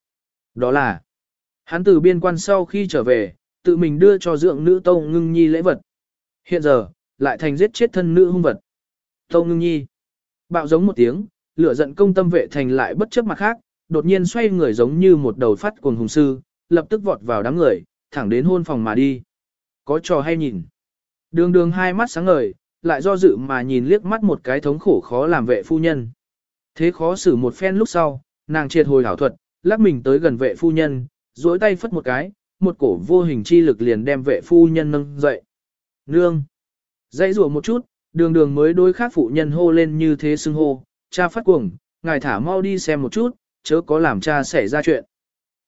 Đó là, hắn từ biên quan sau khi trở về, tự mình đưa cho dưỡng nữ tông ngưng nhi lễ vật. Hiện giờ, lại thành giết chết thân nữ hung vật. Tông ngưng nhi, bạo giống một tiếng, lửa giận công tâm vệ thành lại bất chấp mặt khác, đột nhiên xoay người giống như một đầu phát cuồng hùng sư, lập tức vọt vào đám người, thẳng đến hôn phòng mà đi. Có trò hay nhìn. Đường đường hai mắt sáng ngời, lại do dự mà nhìn liếc mắt một cái thống khổ khó làm vệ phu nhân. Thế khó xử một phen lúc sau, nàng triệt hồi hảo thuật, lắc mình tới gần vệ phu nhân, duỗi tay phất một cái, một cổ vô hình chi lực liền đem vệ phu nhân nâng dậy. Nương! Dãy rủa một chút, đường đường mới đối khác phụ nhân hô lên như thế xưng hô, cha phát cuồng, ngài thả mau đi xem một chút, chớ có làm cha xảy ra chuyện.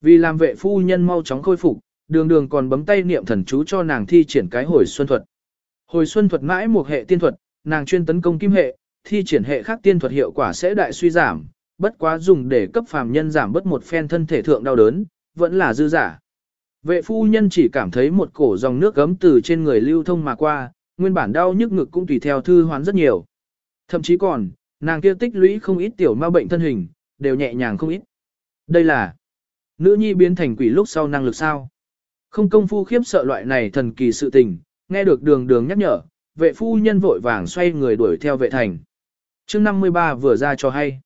Vì làm vệ phu nhân mau chóng khôi phục, đường đường còn bấm tay niệm thần chú cho nàng thi triển cái hồi xuân thuật. Hồi xuân thuật mãi một hệ tiên thuật, nàng chuyên tấn công kim hệ, thi triển hệ khác tiên thuật hiệu quả sẽ đại suy giảm, bất quá dùng để cấp phàm nhân giảm bớt một phen thân thể thượng đau đớn, vẫn là dư giả. Vệ phu nhân chỉ cảm thấy một cổ dòng nước gấm từ trên người lưu thông mà qua, nguyên bản đau nhức ngực cũng tùy theo thư hoán rất nhiều. Thậm chí còn, nàng kia tích lũy không ít tiểu ma bệnh thân hình, đều nhẹ nhàng không ít. Đây là nữ nhi biến thành quỷ lúc sau năng lực sao? Không công phu khiếp sợ loại này thần kỳ sự tình, nghe được đường đường nhắc nhở, vệ phu nhân vội vàng xoay người đuổi theo vệ thành. chương 53 vừa ra cho hay.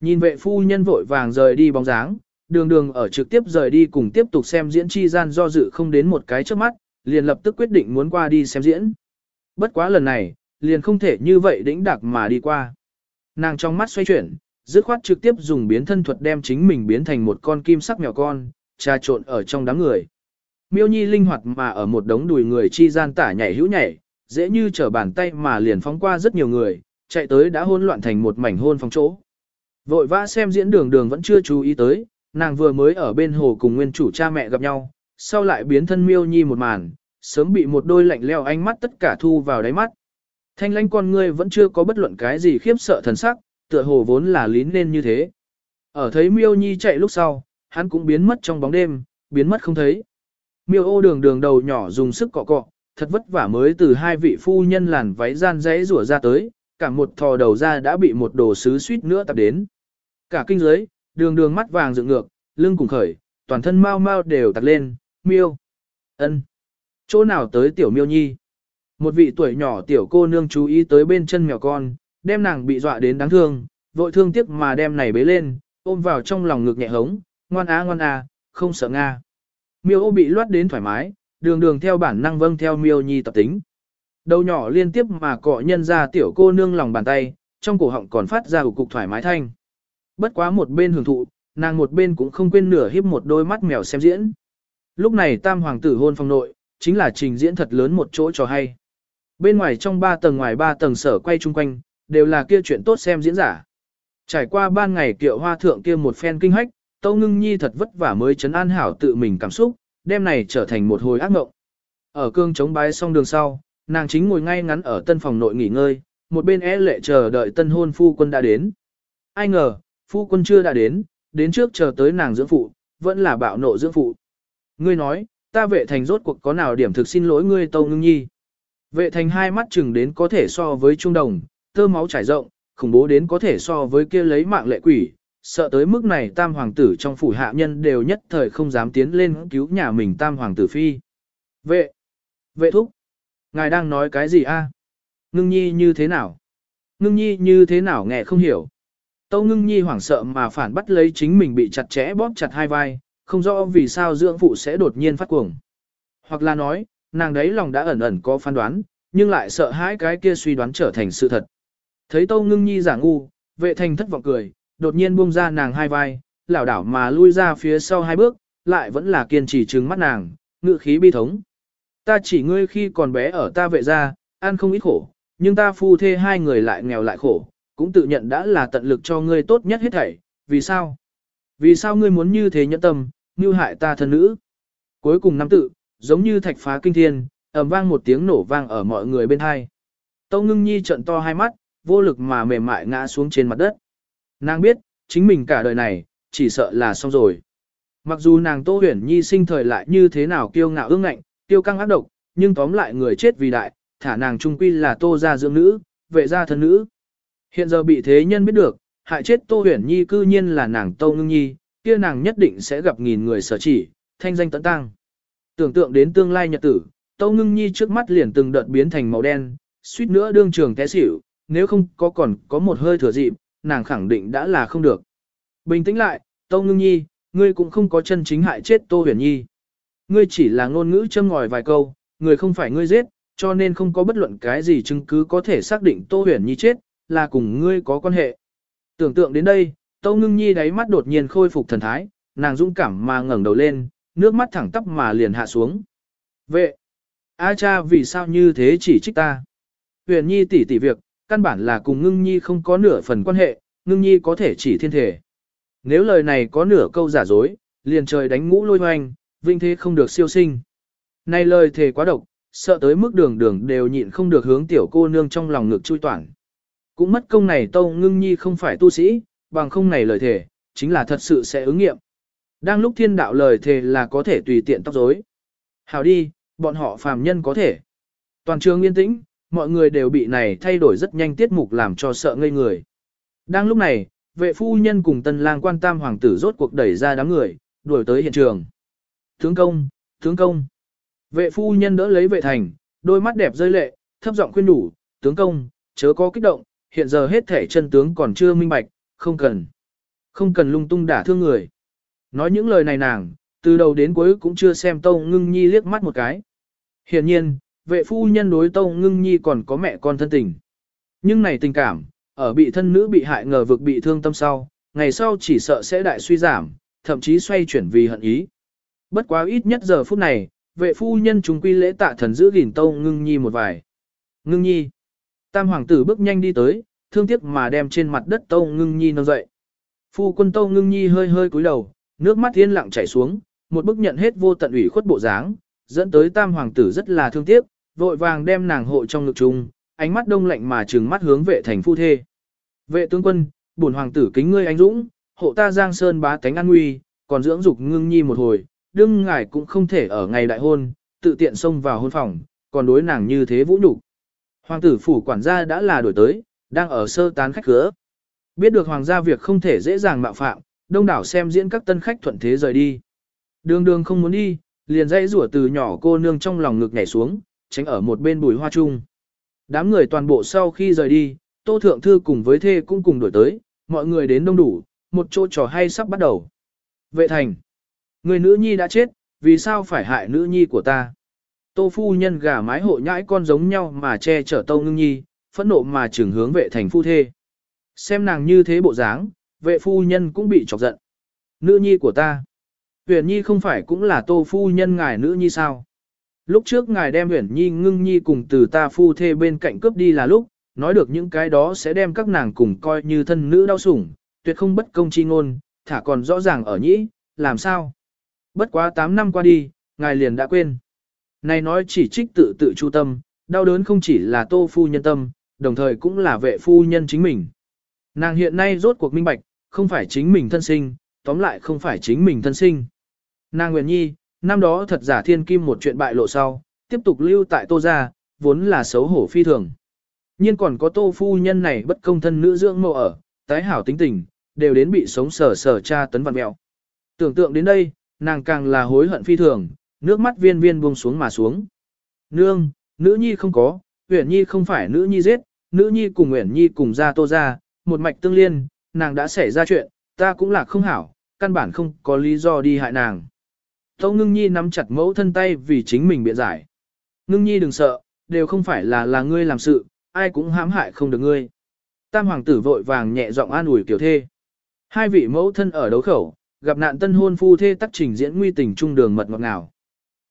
Nhìn vệ phu nhân vội vàng rời đi bóng dáng, đường đường ở trực tiếp rời đi cùng tiếp tục xem diễn chi gian do dự không đến một cái trước mắt, liền lập tức quyết định muốn qua đi xem diễn. Bất quá lần này, liền không thể như vậy đĩnh đặc mà đi qua. Nàng trong mắt xoay chuyển, dứt khoát trực tiếp dùng biến thân thuật đem chính mình biến thành một con kim sắc mèo con, trà trộn ở trong đám người. Miêu Nhi linh hoạt mà ở một đống đùi người chi gian tả nhảy hữu nhảy, dễ như trở bàn tay mà liền phóng qua rất nhiều người, chạy tới đã hôn loạn thành một mảnh hôn phòng chỗ. Vội vã xem diễn đường đường vẫn chưa chú ý tới, nàng vừa mới ở bên hồ cùng nguyên chủ cha mẹ gặp nhau, sau lại biến thân miêu nhi một màn, sớm bị một đôi lạnh leo ánh mắt tất cả thu vào đáy mắt. Thanh lãnh con ngươi vẫn chưa có bất luận cái gì khiếp sợ thần sắc, tựa hồ vốn là lín nên như thế. Ở thấy miêu nhi chạy lúc sau, hắn cũng biến mất trong bóng đêm, biến mất không thấy. Miêu ô đường đường đầu nhỏ dùng sức cọ cọ, thật vất vả mới từ hai vị phu nhân làn váy gian rẽ rủa ra tới, cả một thò đầu ra đã bị một đồ sứ suýt nữa tập đến. Cả kinh giới, đường đường mắt vàng dựng ngược, lưng cùng khởi, toàn thân mau mau đều tặc lên, miêu. ân, Chỗ nào tới tiểu miêu nhi? Một vị tuổi nhỏ tiểu cô nương chú ý tới bên chân mèo con, đem nàng bị dọa đến đáng thương, vội thương tiếc mà đem này bế lên, ôm vào trong lòng ngực nhẹ hống, ngoan á ngoan à, không sợ nga. Miêu ô bị loát đến thoải mái, đường đường theo bản năng vâng theo miêu nhi tập tính. Đầu nhỏ liên tiếp mà cọ nhân ra tiểu cô nương lòng bàn tay, trong cổ họng còn phát ra cục thoải mái thanh. Bất quá một bên hưởng thụ, nàng một bên cũng không quên nửa hiếp một đôi mắt mèo xem diễn. Lúc này tam hoàng tử hôn phong nội, chính là trình diễn thật lớn một chỗ cho hay. Bên ngoài trong ba tầng ngoài ba tầng sở quay chung quanh, đều là kia chuyện tốt xem diễn giả. Trải qua ban ngày kiệu hoa thượng kia một phen kinh hách, Tâu Ngưng Nhi thật vất vả mới chấn an hảo tự mình cảm xúc, đêm này trở thành một hồi ác mộng. Ở cương chống bái xong đường sau, nàng chính ngồi ngay ngắn ở tân phòng nội nghỉ ngơi, một bên é lệ chờ đợi tân hôn phu quân đã đến. Ai ngờ, phu quân chưa đã đến, đến trước chờ tới nàng dưỡng phụ, vẫn là bạo nộ dưỡng phụ. Ngươi nói, ta vệ thành rốt cuộc có nào điểm thực xin lỗi ngươi Tâu Ngưng Nhi. Vệ thành hai mắt chừng đến có thể so với trung đồng, tơ máu trải rộng, khủng bố đến có thể so với kia lấy mạng lệ quỷ, sợ tới mức này tam hoàng tử trong phủ hạ nhân đều nhất thời không dám tiến lên cứu nhà mình tam hoàng tử phi. Vệ, vệ thúc, ngài đang nói cái gì a? Ngưng nhi như thế nào? Ngưng nhi như thế nào nghe không hiểu. Tâu ngưng nhi hoảng sợ mà phản bắt lấy chính mình bị chặt chẽ bóp chặt hai vai, không rõ vì sao dưỡng phụ sẽ đột nhiên phát cuồng. Hoặc là nói, nàng đấy lòng đã ẩn ẩn có phán đoán, nhưng lại sợ hãi cái kia suy đoán trở thành sự thật. Thấy Tâu Ngưng Nhi giả ngu, vệ thành thất vọng cười, đột nhiên buông ra nàng hai vai, lảo đảo mà lui ra phía sau hai bước, lại vẫn là kiên trì trừng mắt nàng, ngự khí bi thống. Ta chỉ ngươi khi còn bé ở ta vệ gia, ăn không ít khổ, nhưng ta phu thê hai người lại nghèo lại khổ, cũng tự nhận đã là tận lực cho ngươi tốt nhất hết thảy, vì sao? Vì sao ngươi muốn như thế nhẫn tâm, như hại ta thân nữ? Cuối cùng năm tự, giống như thạch phá kinh thiên, ầm vang một tiếng nổ vang ở mọi người bên hai. Tâu ngưng nhi trận to hai mắt, vô lực mà mềm mại ngã xuống trên mặt đất. Nàng biết, chính mình cả đời này, chỉ sợ là xong rồi. Mặc dù nàng Tô Huyền Nhi sinh thời lại như thế nào kiêu ngạo ương ngạnh, kiêu căng ác độc, nhưng tóm lại người chết vì đại, thả nàng trung quy là Tô gia dưỡng nữ, vệ gia thân nữ. Hiện giờ bị thế nhân biết được, hại chết Tô Huyền Nhi cư nhiên là nàng Tô Ngưng Nhi, kia nàng nhất định sẽ gặp nghìn người sở chỉ, thanh danh tận tăng. Tưởng tượng đến tương lai nhật tử, Tô Ngưng Nhi trước mắt liền từng đợt biến thành màu đen, suýt nữa đương trường té xỉu, nếu không có còn có một hơi thừa dịp, nàng khẳng định đã là không được. Bình tĩnh lại, Tâu Ngưng Nhi, ngươi cũng không có chân chính hại chết Tô Huyền Nhi. Ngươi chỉ là ngôn ngữ châm ngòi vài câu, người không phải ngươi giết, cho nên không có bất luận cái gì chứng cứ có thể xác định Tô Huyền Nhi chết, là cùng ngươi có quan hệ. Tưởng tượng đến đây, Tâu Ngưng Nhi đáy mắt đột nhiên khôi phục thần thái, nàng dũng cảm mà ngẩng đầu lên, nước mắt thẳng tắp mà liền hạ xuống. Vệ! A cha vì sao như thế chỉ trích ta? Huyền Nhi tỷ tỷ việc, căn bản là cùng ngưng nhi không có nửa phần quan hệ, ngưng nhi có thể chỉ thiên thể. Nếu lời này có nửa câu giả dối, liền trời đánh ngũ lôi hoành, vinh thế không được siêu sinh. Này lời thề quá độc, sợ tới mức đường đường đều nhịn không được hướng tiểu cô nương trong lòng ngực chui toàn. Cũng mất công này tâu ngưng nhi không phải tu sĩ, bằng không này lời thề, chính là thật sự sẽ ứng nghiệm. Đang lúc thiên đạo lời thề là có thể tùy tiện tóc rối. Hào đi, bọn họ phàm nhân có thể. Toàn trường yên tĩnh, mọi người đều bị này thay đổi rất nhanh tiết mục làm cho sợ ngây người. Đang lúc này, vệ phu nhân cùng tân lang quan tam hoàng tử rốt cuộc đẩy ra đám người, đuổi tới hiện trường. Thướng công, tướng công. Vệ phu nhân đỡ lấy vệ thành, đôi mắt đẹp rơi lệ, thấp giọng khuyên đủ, tướng công, chớ có kích động, hiện giờ hết thể chân tướng còn chưa minh bạch, không cần. Không cần lung tung đả thương người. Nói những lời này nàng, từ đầu đến cuối cũng chưa xem Tâu Ngưng Nhi liếc mắt một cái. Hiển nhiên, vệ phu nhân đối Tâu Ngưng Nhi còn có mẹ con thân tình. Nhưng này tình cảm, ở bị thân nữ bị hại ngờ vực bị thương tâm sau, ngày sau chỉ sợ sẽ đại suy giảm, thậm chí xoay chuyển vì hận ý. Bất quá ít nhất giờ phút này, vệ phu nhân chúng quy lễ tạ thần giữ gìn Tâu Ngưng Nhi một vài. Ngưng Nhi. Tam hoàng tử bước nhanh đi tới, thương tiếc mà đem trên mặt đất Tâu Ngưng Nhi nâng dậy. Phu quân Tâu Ngưng Nhi hơi hơi cúi đầu, nước mắt yên lặng chảy xuống, một bức nhận hết vô tận ủy khuất bộ dáng, dẫn tới tam hoàng tử rất là thương tiếc, vội vàng đem nàng hộ trong ngực chung, ánh mắt đông lạnh mà trừng mắt hướng vệ thành phu thê. Vệ tướng quân, bổn hoàng tử kính ngươi anh dũng, hộ ta giang sơn bá tánh an nguy, còn dưỡng dục ngưng nhi một hồi, đương ngài cũng không thể ở ngày đại hôn, tự tiện xông vào hôn phòng, còn đối nàng như thế vũ nhục. Hoàng tử phủ quản gia đã là đổi tới, đang ở sơ tán khách cửa. Biết được hoàng gia việc không thể dễ dàng mạo phạm, đông đảo xem diễn các tân khách thuận thế rời đi. Đường đường không muốn đi, liền dãy rủa từ nhỏ cô nương trong lòng ngực nhảy xuống, tránh ở một bên bùi hoa chung. Đám người toàn bộ sau khi rời đi, Tô Thượng Thư cùng với Thê cũng cùng đổi tới, mọi người đến đông đủ, một chỗ trò hay sắp bắt đầu. Vệ thành, người nữ nhi đã chết, vì sao phải hại nữ nhi của ta? Tô phu nhân gà mái hộ nhãi con giống nhau mà che chở Tâu Ngưng Nhi, phẫn nộ mà trường hướng vệ thành phu thê. Xem nàng như thế bộ dáng, vệ phu nhân cũng bị chọc giận. Nữ nhi của ta. Huyền Nhi không phải cũng là tô phu nhân ngài nữ nhi sao? Lúc trước ngài đem Huyền Nhi ngưng nhi cùng từ ta phu thê bên cạnh cướp đi là lúc, nói được những cái đó sẽ đem các nàng cùng coi như thân nữ đau sủng, tuyệt không bất công chi ngôn, thả còn rõ ràng ở nhĩ, làm sao? Bất quá 8 năm qua đi, ngài liền đã quên. Này nói chỉ trích tự tự chu tâm, đau đớn không chỉ là tô phu nhân tâm, đồng thời cũng là vệ phu nhân chính mình. Nàng hiện nay rốt cuộc minh bạch, không phải chính mình thân sinh, tóm lại không phải chính mình thân sinh. Nàng Nguyễn Nhi, năm đó thật giả thiên kim một chuyện bại lộ sau, tiếp tục lưu tại tô gia, vốn là xấu hổ phi thường. nhiên còn có tô phu nhân này bất công thân nữ dưỡng mộ ở, tái hảo tính tình, đều đến bị sống sở sở cha tấn vặn mẹo. Tưởng tượng đến đây, nàng càng là hối hận phi thường, nước mắt viên viên buông xuống mà xuống. Nương, nữ nhi không có, Uyển Nhi không phải nữ nhi giết, nữ nhi cùng nguyễn Nhi cùng ra tô ra, một mạch tương liên, nàng đã xảy ra chuyện, ta cũng là không hảo, căn bản không có lý do đi hại nàng. Tâu ngưng nhi nắm chặt mẫu thân tay vì chính mình biện giải. Ngưng nhi đừng sợ, đều không phải là là ngươi làm sự, ai cũng hãm hại không được ngươi. Tam hoàng tử vội vàng nhẹ giọng an ủi tiểu thê. Hai vị mẫu thân ở đấu khẩu, gặp nạn tân hôn phu thê tắc trình diễn nguy tình trung đường mật ngọt ngào.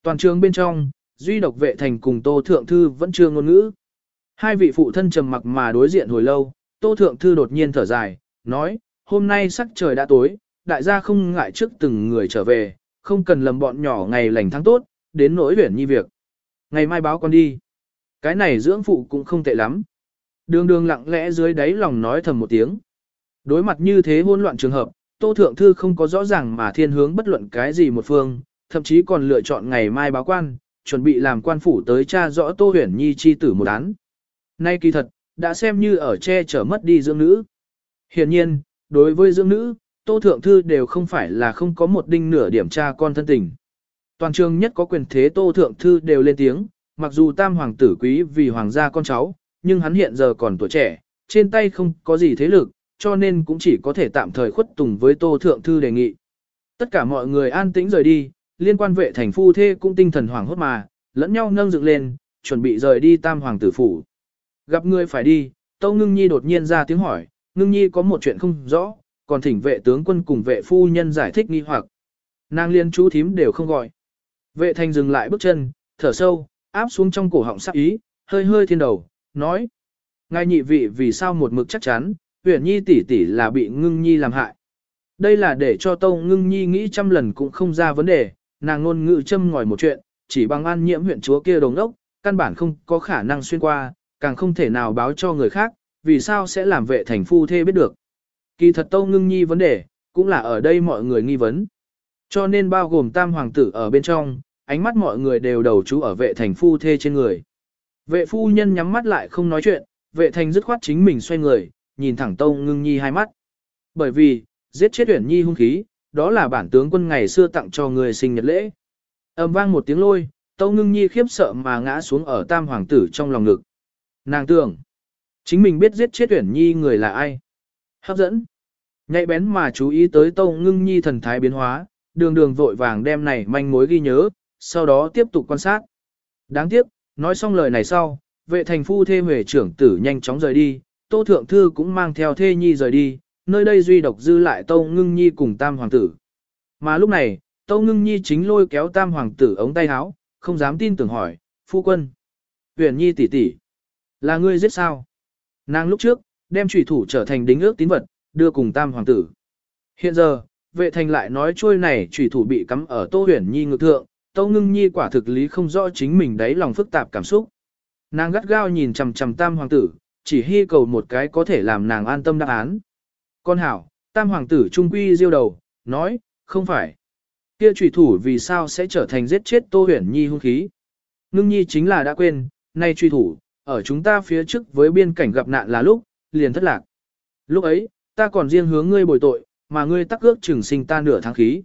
Toàn trường bên trong, duy độc vệ thành cùng tô thượng thư vẫn chưa ngôn ngữ. Hai vị phụ thân trầm mặc mà đối diện hồi lâu, tô thượng thư đột nhiên thở dài, nói, hôm nay sắc trời đã tối, đại gia không ngại trước từng người trở về, không cần lầm bọn nhỏ ngày lành tháng tốt, đến nỗi huyển nhi việc. Ngày mai báo con đi. Cái này dưỡng phụ cũng không tệ lắm. Đường đường lặng lẽ dưới đáy lòng nói thầm một tiếng. Đối mặt như thế hỗn loạn trường hợp, Tô Thượng Thư không có rõ ràng mà thiên hướng bất luận cái gì một phương, thậm chí còn lựa chọn ngày mai báo quan, chuẩn bị làm quan phủ tới tra rõ Tô Huyền Nhi chi tử một án. Nay kỳ thật, đã xem như ở che chở mất đi dưỡng nữ. Hiển nhiên, đối với dưỡng nữ, Tô Thượng Thư đều không phải là không có một đinh nửa điểm tra con thân tình. Toàn trường nhất có quyền thế Tô Thượng Thư đều lên tiếng, mặc dù tam hoàng tử quý vì hoàng gia con cháu, nhưng hắn hiện giờ còn tuổi trẻ, trên tay không có gì thế lực, cho nên cũng chỉ có thể tạm thời khuất tùng với Tô Thượng Thư đề nghị. Tất cả mọi người an tĩnh rời đi, liên quan vệ thành phu thê cũng tinh thần hoảng hốt mà, lẫn nhau nâng dựng lên, chuẩn bị rời đi tam hoàng tử phủ. Gặp người phải đi, Tâu Ngưng Nhi đột nhiên ra tiếng hỏi, Ngưng Nhi có một chuyện không rõ, còn thỉnh vệ tướng quân cùng vệ phu nhân giải thích nghi hoặc. Nàng liên chú thím đều không gọi. Vệ thành dừng lại bước chân, thở sâu, áp xuống trong cổ họng sắc ý, hơi hơi thiên đầu, nói. Ngài nhị vị vì sao một mực chắc chắn, huyền nhi tỷ tỷ là bị ngưng nhi làm hại. Đây là để cho Tâu ngưng nhi nghĩ trăm lần cũng không ra vấn đề, nàng ngôn ngữ châm ngòi một chuyện, chỉ bằng an nhiễm huyện chúa kia đồng đốc, căn bản không có khả năng xuyên qua, càng không thể nào báo cho người khác, vì sao sẽ làm vệ thành phu thê biết được. Kỳ thật Tâu Ngưng Nhi vấn đề, cũng là ở đây mọi người nghi vấn. Cho nên bao gồm tam hoàng tử ở bên trong, ánh mắt mọi người đều đầu chú ở vệ thành phu thê trên người. Vệ phu nhân nhắm mắt lại không nói chuyện, vệ thành dứt khoát chính mình xoay người, nhìn thẳng Tâu Ngưng Nhi hai mắt. Bởi vì, giết chết Uyển Nhi hung khí, đó là bản tướng quân ngày xưa tặng cho người sinh nhật lễ. Âm vang một tiếng lôi, Tâu Ngưng Nhi khiếp sợ mà ngã xuống ở tam hoàng tử trong lòng ngực. Nàng tưởng, chính mình biết giết chết tuyển Nhi người là ai. Hấp dẫn. Nhạy bén mà chú ý tới Tâu Ngưng Nhi thần thái biến hóa, đường đường vội vàng đem này manh mối ghi nhớ, sau đó tiếp tục quan sát. Đáng tiếc, nói xong lời này sau, vệ thành phu thê huệ trưởng tử nhanh chóng rời đi, Tô Thượng Thư cũng mang theo thê nhi rời đi, nơi đây duy độc dư lại Tâu Ngưng Nhi cùng Tam Hoàng tử. Mà lúc này, Tâu Ngưng Nhi chính lôi kéo Tam Hoàng tử ống tay áo, không dám tin tưởng hỏi, phu quân. Huyền Nhi tỷ tỷ, là ngươi giết sao? Nàng lúc trước, đem trùy thủ trở thành đính ước tín vật, đưa cùng Tam Hoàng tử. Hiện giờ, vệ thành lại nói trôi này trùy thủ bị cắm ở Tô Huyền Nhi ngự thượng, tô Ngưng Nhi quả thực lý không rõ chính mình đấy lòng phức tạp cảm xúc. Nàng gắt gao nhìn chằm chằm Tam Hoàng tử, chỉ hy cầu một cái có thể làm nàng an tâm đáp án. Con hảo, tam hoàng tử trung quy diêu đầu, nói, không phải. Kia trùy thủ vì sao sẽ trở thành giết chết Tô Huyền Nhi hung khí. Ngưng Nhi chính là đã quên, nay truy thủ, ở chúng ta phía trước với biên cảnh gặp nạn là lúc, liền thất lạc. Lúc ấy, ta còn riêng hướng ngươi bồi tội, mà ngươi tắc ước trừng sinh ta nửa tháng khí.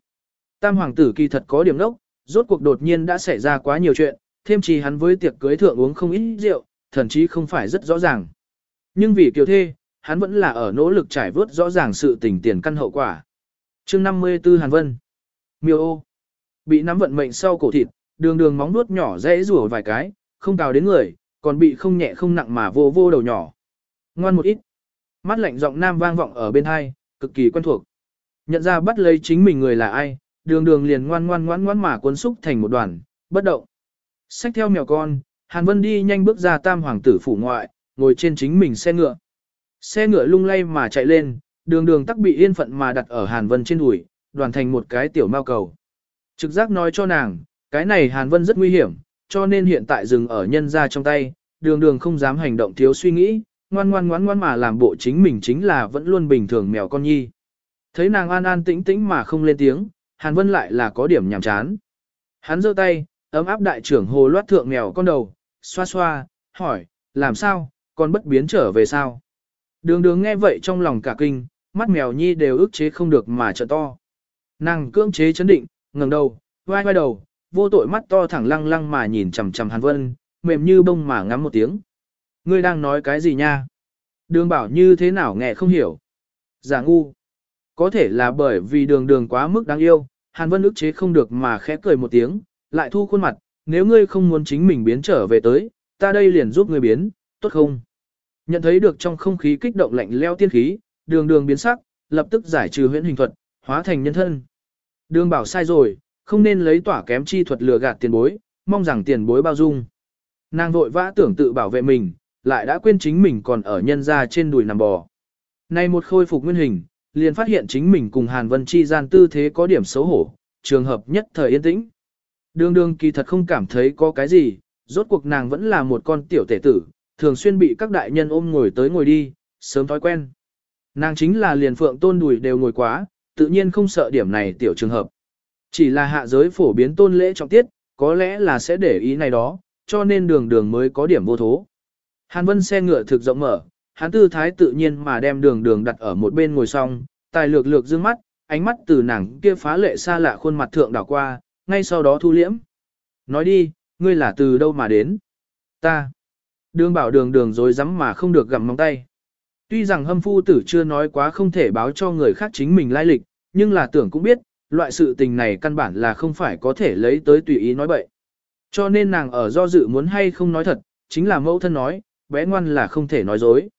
Tam hoàng tử kỳ thật có điểm đốc, rốt cuộc đột nhiên đã xảy ra quá nhiều chuyện, thêm chỉ hắn với tiệc cưới thượng uống không ít rượu, thậm chí không phải rất rõ ràng. Nhưng vì kiều thê, hắn vẫn là ở nỗ lực trải vớt rõ ràng sự tình tiền căn hậu quả. chương 54 Hàn Vân Miêu ô Bị nắm vận mệnh sau cổ thịt, đường đường móng nuốt nhỏ dễ rủa vài cái, không cào đến người, còn bị không nhẹ không nặng mà vô vô đầu nhỏ. Ngoan một ít. Mắt lạnh giọng nam vang vọng ở bên hai, cực kỳ quen thuộc. Nhận ra bắt lấy chính mình người là ai, đường đường liền ngoan ngoan ngoan ngoan mà cuốn xúc thành một đoàn, bất động. Xách theo mèo con, Hàn Vân đi nhanh bước ra tam hoàng tử phủ ngoại, ngồi trên chính mình xe ngựa. Xe ngựa lung lay mà chạy lên, đường đường tắc bị yên phận mà đặt ở Hàn Vân trên đùi, đoàn thành một cái tiểu mao cầu. Trực giác nói cho nàng, cái này Hàn Vân rất nguy hiểm, cho nên hiện tại dừng ở nhân ra trong tay, đường đường không dám hành động thiếu suy nghĩ, ngoan ngoan ngoan ngoan mà làm bộ chính mình chính là vẫn luôn bình thường mèo con nhi. Thấy nàng an an tĩnh tĩnh mà không lên tiếng, Hàn Vân lại là có điểm nhàm chán. Hắn giơ tay, ấm áp đại trưởng hồ loát thượng mèo con đầu, xoa xoa, hỏi, làm sao, con bất biến trở về sao? Đường đường nghe vậy trong lòng cả kinh, mắt mèo nhi đều ức chế không được mà trợ to. Nàng cưỡng chế chấn định, ngẩng đầu, vai vai đầu, vô tội mắt to thẳng lăng lăng mà nhìn chằm chằm Hàn Vân, mềm như bông mà ngắm một tiếng. Ngươi đang nói cái gì nha? Đường bảo như thế nào nghe không hiểu. Giả ngu. Có thể là bởi vì đường đường quá mức đáng yêu, Hàn Vân ức chế không được mà khẽ cười một tiếng, lại thu khuôn mặt, nếu ngươi không muốn chính mình biến trở về tới, ta đây liền giúp ngươi biến, tốt không? Nhận thấy được trong không khí kích động lạnh leo tiên khí, đường đường biến sắc, lập tức giải trừ huyễn hình thuật, hóa thành nhân thân. Đường bảo sai rồi, không nên lấy tỏa kém chi thuật lừa gạt tiền bối, mong rằng tiền bối bao dung. Nàng vội vã tưởng tự bảo vệ mình, lại đã quên chính mình còn ở nhân ra trên đùi nằm bò. Nay một khôi phục nguyên hình, liền phát hiện chính mình cùng Hàn Vân Chi gian tư thế có điểm xấu hổ, trường hợp nhất thời yên tĩnh. Đường đường kỳ thật không cảm thấy có cái gì, rốt cuộc nàng vẫn là một con tiểu tể tử, thường xuyên bị các đại nhân ôm ngồi tới ngồi đi, sớm thói quen. Nàng chính là liền phượng tôn đùi đều ngồi quá, tự nhiên không sợ điểm này tiểu trường hợp. Chỉ là hạ giới phổ biến tôn lễ trọng tiết, có lẽ là sẽ để ý này đó, cho nên đường đường mới có điểm vô thố. Hàn Vân xe ngựa thực rộng mở, hắn tư thái tự nhiên mà đem đường đường đặt ở một bên ngồi xong, tài lược lược dương mắt, ánh mắt từ nàng kia phá lệ xa lạ khuôn mặt thượng đảo qua, ngay sau đó thu liễm. Nói đi, ngươi là từ đâu mà đến? Ta. Đường bảo đường đường dối rắm mà không được gặm móng tay. Tuy rằng hâm phu tử chưa nói quá không thể báo cho người khác chính mình lai lịch, nhưng là tưởng cũng biết, loại sự tình này căn bản là không phải có thể lấy tới tùy ý nói bậy. Cho nên nàng ở do dự muốn hay không nói thật, chính là mẫu thân nói, bé ngoan là không thể nói dối.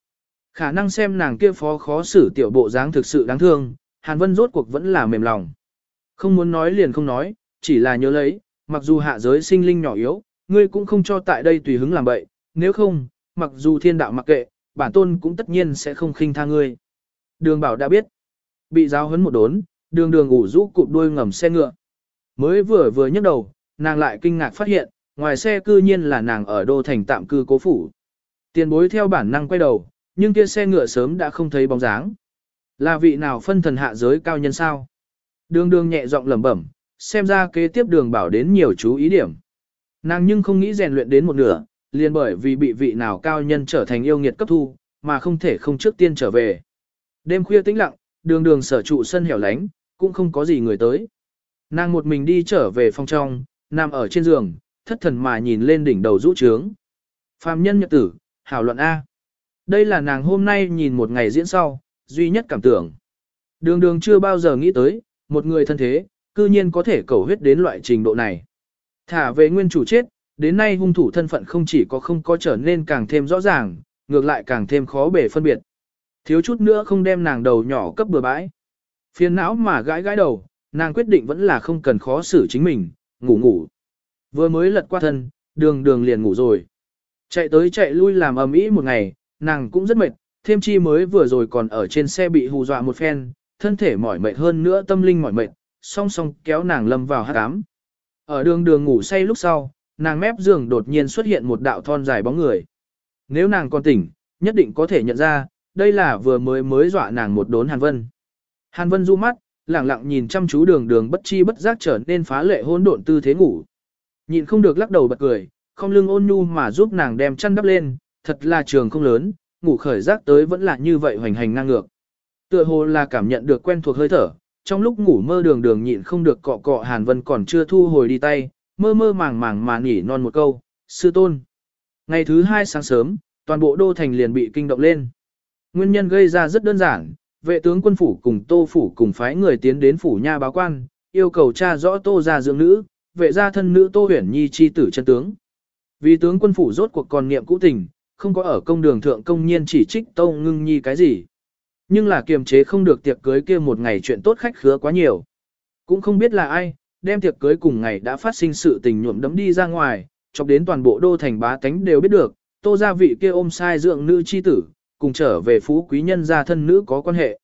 Khả năng xem nàng kia phó khó xử tiểu bộ dáng thực sự đáng thương, Hàn Vân rốt cuộc vẫn là mềm lòng. Không muốn nói liền không nói, chỉ là nhớ lấy, mặc dù hạ giới sinh linh nhỏ yếu, ngươi cũng không cho tại đây tùy hứng làm bậy, nếu không, mặc dù thiên đạo mặc kệ, bản tôn cũng tất nhiên sẽ không khinh tha ngươi. Đường bảo đã biết, bị giáo huấn một đốn, đường đường ủ rũ cụp đuôi ngầm xe ngựa. Mới vừa vừa nhấc đầu, nàng lại kinh ngạc phát hiện, ngoài xe cư nhiên là nàng ở đô thành tạm cư cố phủ. Tiền bối theo bản năng quay đầu, nhưng kia xe ngựa sớm đã không thấy bóng dáng. Là vị nào phân thần hạ giới cao nhân sao? Đường đường nhẹ giọng lẩm bẩm, xem ra kế tiếp đường bảo đến nhiều chú ý điểm. Nàng nhưng không nghĩ rèn luyện đến một nửa, liền bởi vì bị vị nào cao nhân trở thành yêu nghiệt cấp thu, mà không thể không trước tiên trở về. Đêm khuya tĩnh lặng, đường đường sở trụ sân hẻo lánh, cũng không có gì người tới. Nàng một mình đi trở về phòng trong, nằm ở trên giường, thất thần mà nhìn lên đỉnh đầu rũ trướng. Phạm nhân nhật tử, hảo luận A. Đây là nàng hôm nay nhìn một ngày diễn sau, duy nhất cảm tưởng. Đường đường chưa bao giờ nghĩ tới, một người thân thế, cư nhiên có thể cầu huyết đến loại trình độ này. Thả về nguyên chủ chết, đến nay hung thủ thân phận không chỉ có không có trở nên càng thêm rõ ràng, ngược lại càng thêm khó bể phân biệt. Thiếu chút nữa không đem nàng đầu nhỏ cấp bừa bãi. Phiền não mà gãi gãi đầu, nàng quyết định vẫn là không cần khó xử chính mình, ngủ ngủ. Vừa mới lật qua thân, đường đường liền ngủ rồi. Chạy tới chạy lui làm ầm ĩ một ngày, nàng cũng rất mệt, thêm chi mới vừa rồi còn ở trên xe bị hù dọa một phen, thân thể mỏi mệt hơn nữa tâm linh mỏi mệt, song song kéo nàng lâm vào hát ám. Ở đường đường ngủ say lúc sau, nàng mép giường đột nhiên xuất hiện một đạo thon dài bóng người. Nếu nàng còn tỉnh, nhất định có thể nhận ra, đây là vừa mới mới dọa nàng một đốn Hàn Vân. Hàn Vân du mắt, lẳng lặng nhìn chăm chú đường đường bất chi bất giác trở nên phá lệ hỗn độn tư thế ngủ. Nhịn không được lắc đầu bật cười, không lưng ôn nhu mà giúp nàng đem chăn đắp lên, thật là trường không lớn, ngủ khởi giác tới vẫn là như vậy hoành hành ngang ngược. Tựa hồ là cảm nhận được quen thuộc hơi thở, trong lúc ngủ mơ đường đường nhịn không được cọ cọ Hàn Vân còn chưa thu hồi đi tay, mơ mơ màng màng mà nhỉ non một câu, sư tôn. Ngày thứ hai sáng sớm, toàn bộ đô thành liền bị kinh động lên. Nguyên nhân gây ra rất đơn giản, vệ tướng quân phủ cùng tô phủ cùng phái người tiến đến phủ nha báo quan, yêu cầu tra rõ tô gia dưỡng nữ, vệ gia thân nữ tô huyền nhi chi tử chân tướng. Vì tướng quân phủ rốt cuộc còn niệm cũ tình, không có ở công đường thượng công nhiên chỉ trích tô ngưng nhi cái gì. Nhưng là kiềm chế không được tiệc cưới kia một ngày chuyện tốt khách khứa quá nhiều. Cũng không biết là ai, đem tiệc cưới cùng ngày đã phát sinh sự tình nhuộm đấm đi ra ngoài, chọc đến toàn bộ đô thành bá tánh đều biết được, tô gia vị kia ôm sai dưỡng nữ chi tử, cùng trở về phú quý nhân gia thân nữ có quan hệ.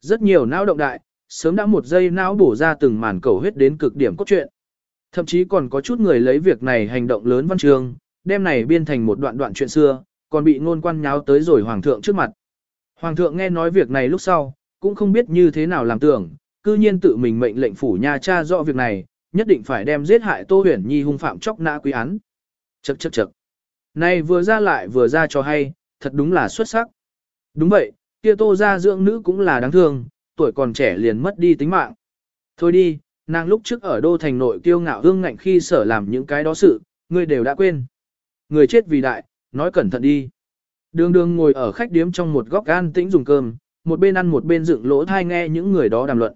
Rất nhiều não động đại, sớm đã một giây não bổ ra từng màn cầu huyết đến cực điểm cốt truyện. Thậm chí còn có chút người lấy việc này hành động lớn văn trường đem này biên thành một đoạn đoạn chuyện xưa, còn bị ngôn quan nháo tới rồi hoàng thượng trước mặt. Hoàng thượng nghe nói việc này lúc sau, cũng không biết như thế nào làm tưởng, cư nhiên tự mình mệnh lệnh phủ nha cha rõ việc này, nhất định phải đem giết hại Tô Huyền Nhi hung phạm chóc nã quý án. Chậc chậc chậc. Này vừa ra lại vừa ra cho hay, thật đúng là xuất sắc. Đúng vậy, kia Tô ra dưỡng nữ cũng là đáng thương, tuổi còn trẻ liền mất đi tính mạng. Thôi đi, nàng lúc trước ở đô thành nội kiêu ngạo hương ngạnh khi sở làm những cái đó sự, ngươi đều đã quên. Người chết vì đại, nói cẩn thận đi. Đường đường ngồi ở khách điếm trong một góc an tĩnh dùng cơm, một bên ăn một bên dựng lỗ thai nghe những người đó đàm luận.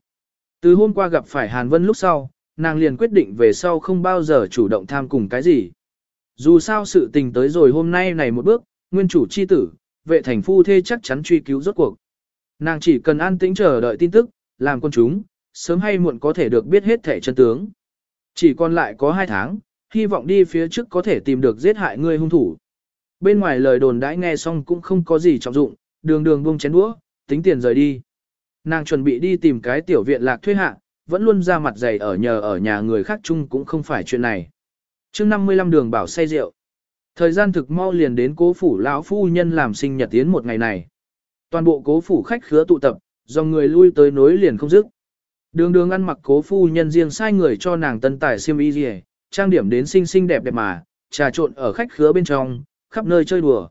Từ hôm qua gặp phải Hàn Vân lúc sau, nàng liền quyết định về sau không bao giờ chủ động tham cùng cái gì. Dù sao sự tình tới rồi hôm nay này một bước, nguyên chủ chi tử, vệ thành phu thê chắc chắn truy cứu rốt cuộc. Nàng chỉ cần an tĩnh chờ đợi tin tức, làm con chúng, sớm hay muộn có thể được biết hết thể chân tướng. Chỉ còn lại có hai tháng, hy vọng đi phía trước có thể tìm được giết hại người hung thủ. Bên ngoài lời đồn đãi nghe xong cũng không có gì trọng dụng, đường đường buông chén đũa, tính tiền rời đi. Nàng chuẩn bị đi tìm cái tiểu viện lạc thuê hạ, vẫn luôn ra mặt dày ở nhờ ở nhà người khác chung cũng không phải chuyện này. chương 55 đường bảo say rượu. Thời gian thực mau liền đến cố phủ lão phu nhân làm sinh nhật tiến một ngày này. Toàn bộ cố phủ khách khứa tụ tập, do người lui tới nối liền không dứt. Đường đường ăn mặc cố phu nhân riêng sai người cho nàng tân tải xiêm y gì, trang điểm đến xinh xinh đẹp đẹp mà, trà trộn ở khách khứa bên trong, khắp nơi chơi đùa.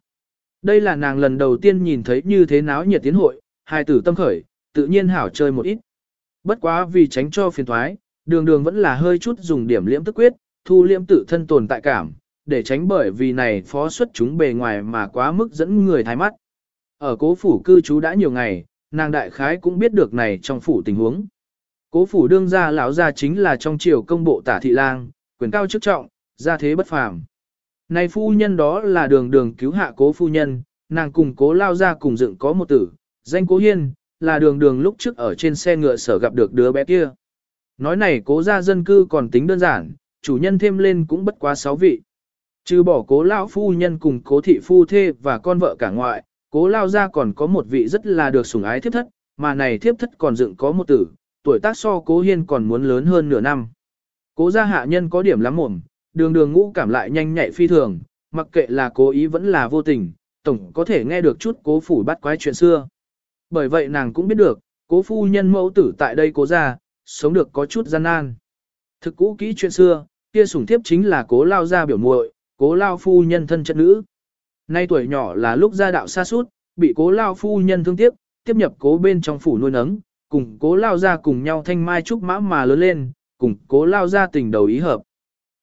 Đây là nàng lần đầu tiên nhìn thấy như thế náo nhiệt tiến hội, hai tử tâm khởi, tự nhiên hảo chơi một ít. Bất quá vì tránh cho phiền thoái, đường đường vẫn là hơi chút dùng điểm liễm tức quyết, thu liễm tự thân tồn tại cảm, để tránh bởi vì này phó xuất chúng bề ngoài mà quá mức dẫn người thái mắt. Ở cố phủ cư trú đã nhiều ngày, nàng đại khái cũng biết được này trong phủ tình huống. Cố phủ đương gia lão gia chính là trong triều công bộ tả thị lang, quyền cao chức trọng, gia thế bất phàm. Này phu nhân đó là đường đường cứu hạ cố phu nhân, nàng cùng cố lao ra cùng dựng có một tử, danh cố hiên, là đường đường lúc trước ở trên xe ngựa sở gặp được đứa bé kia. Nói này cố gia dân cư còn tính đơn giản, chủ nhân thêm lên cũng bất quá sáu vị. Trừ bỏ cố lão phu nhân cùng cố thị phu thê và con vợ cả ngoại, cố lao gia còn có một vị rất là được sủng ái thiếp thất, mà này thiếp thất còn dựng có một tử, tuổi tác so cố hiên còn muốn lớn hơn nửa năm. Cố gia hạ nhân có điểm lắm mồm, đường đường ngũ cảm lại nhanh nhạy phi thường, mặc kệ là cố ý vẫn là vô tình, tổng có thể nghe được chút cố phủ bắt quái chuyện xưa. Bởi vậy nàng cũng biết được, cố phu nhân mẫu tử tại đây cố gia sống được có chút gian nan. Thực cũ kỹ chuyện xưa, kia sủng thiếp chính là cố lao gia biểu muội, cố lao phu nhân thân chất nữ. Nay tuổi nhỏ là lúc gia đạo xa suốt, bị cố lao phu nhân thương tiếc, tiếp nhập cố bên trong phủ nuôi nấng, cùng cố lao gia cùng nhau thanh mai trúc mã mà lớn lên, cùng cố lao gia tình đầu ý hợp.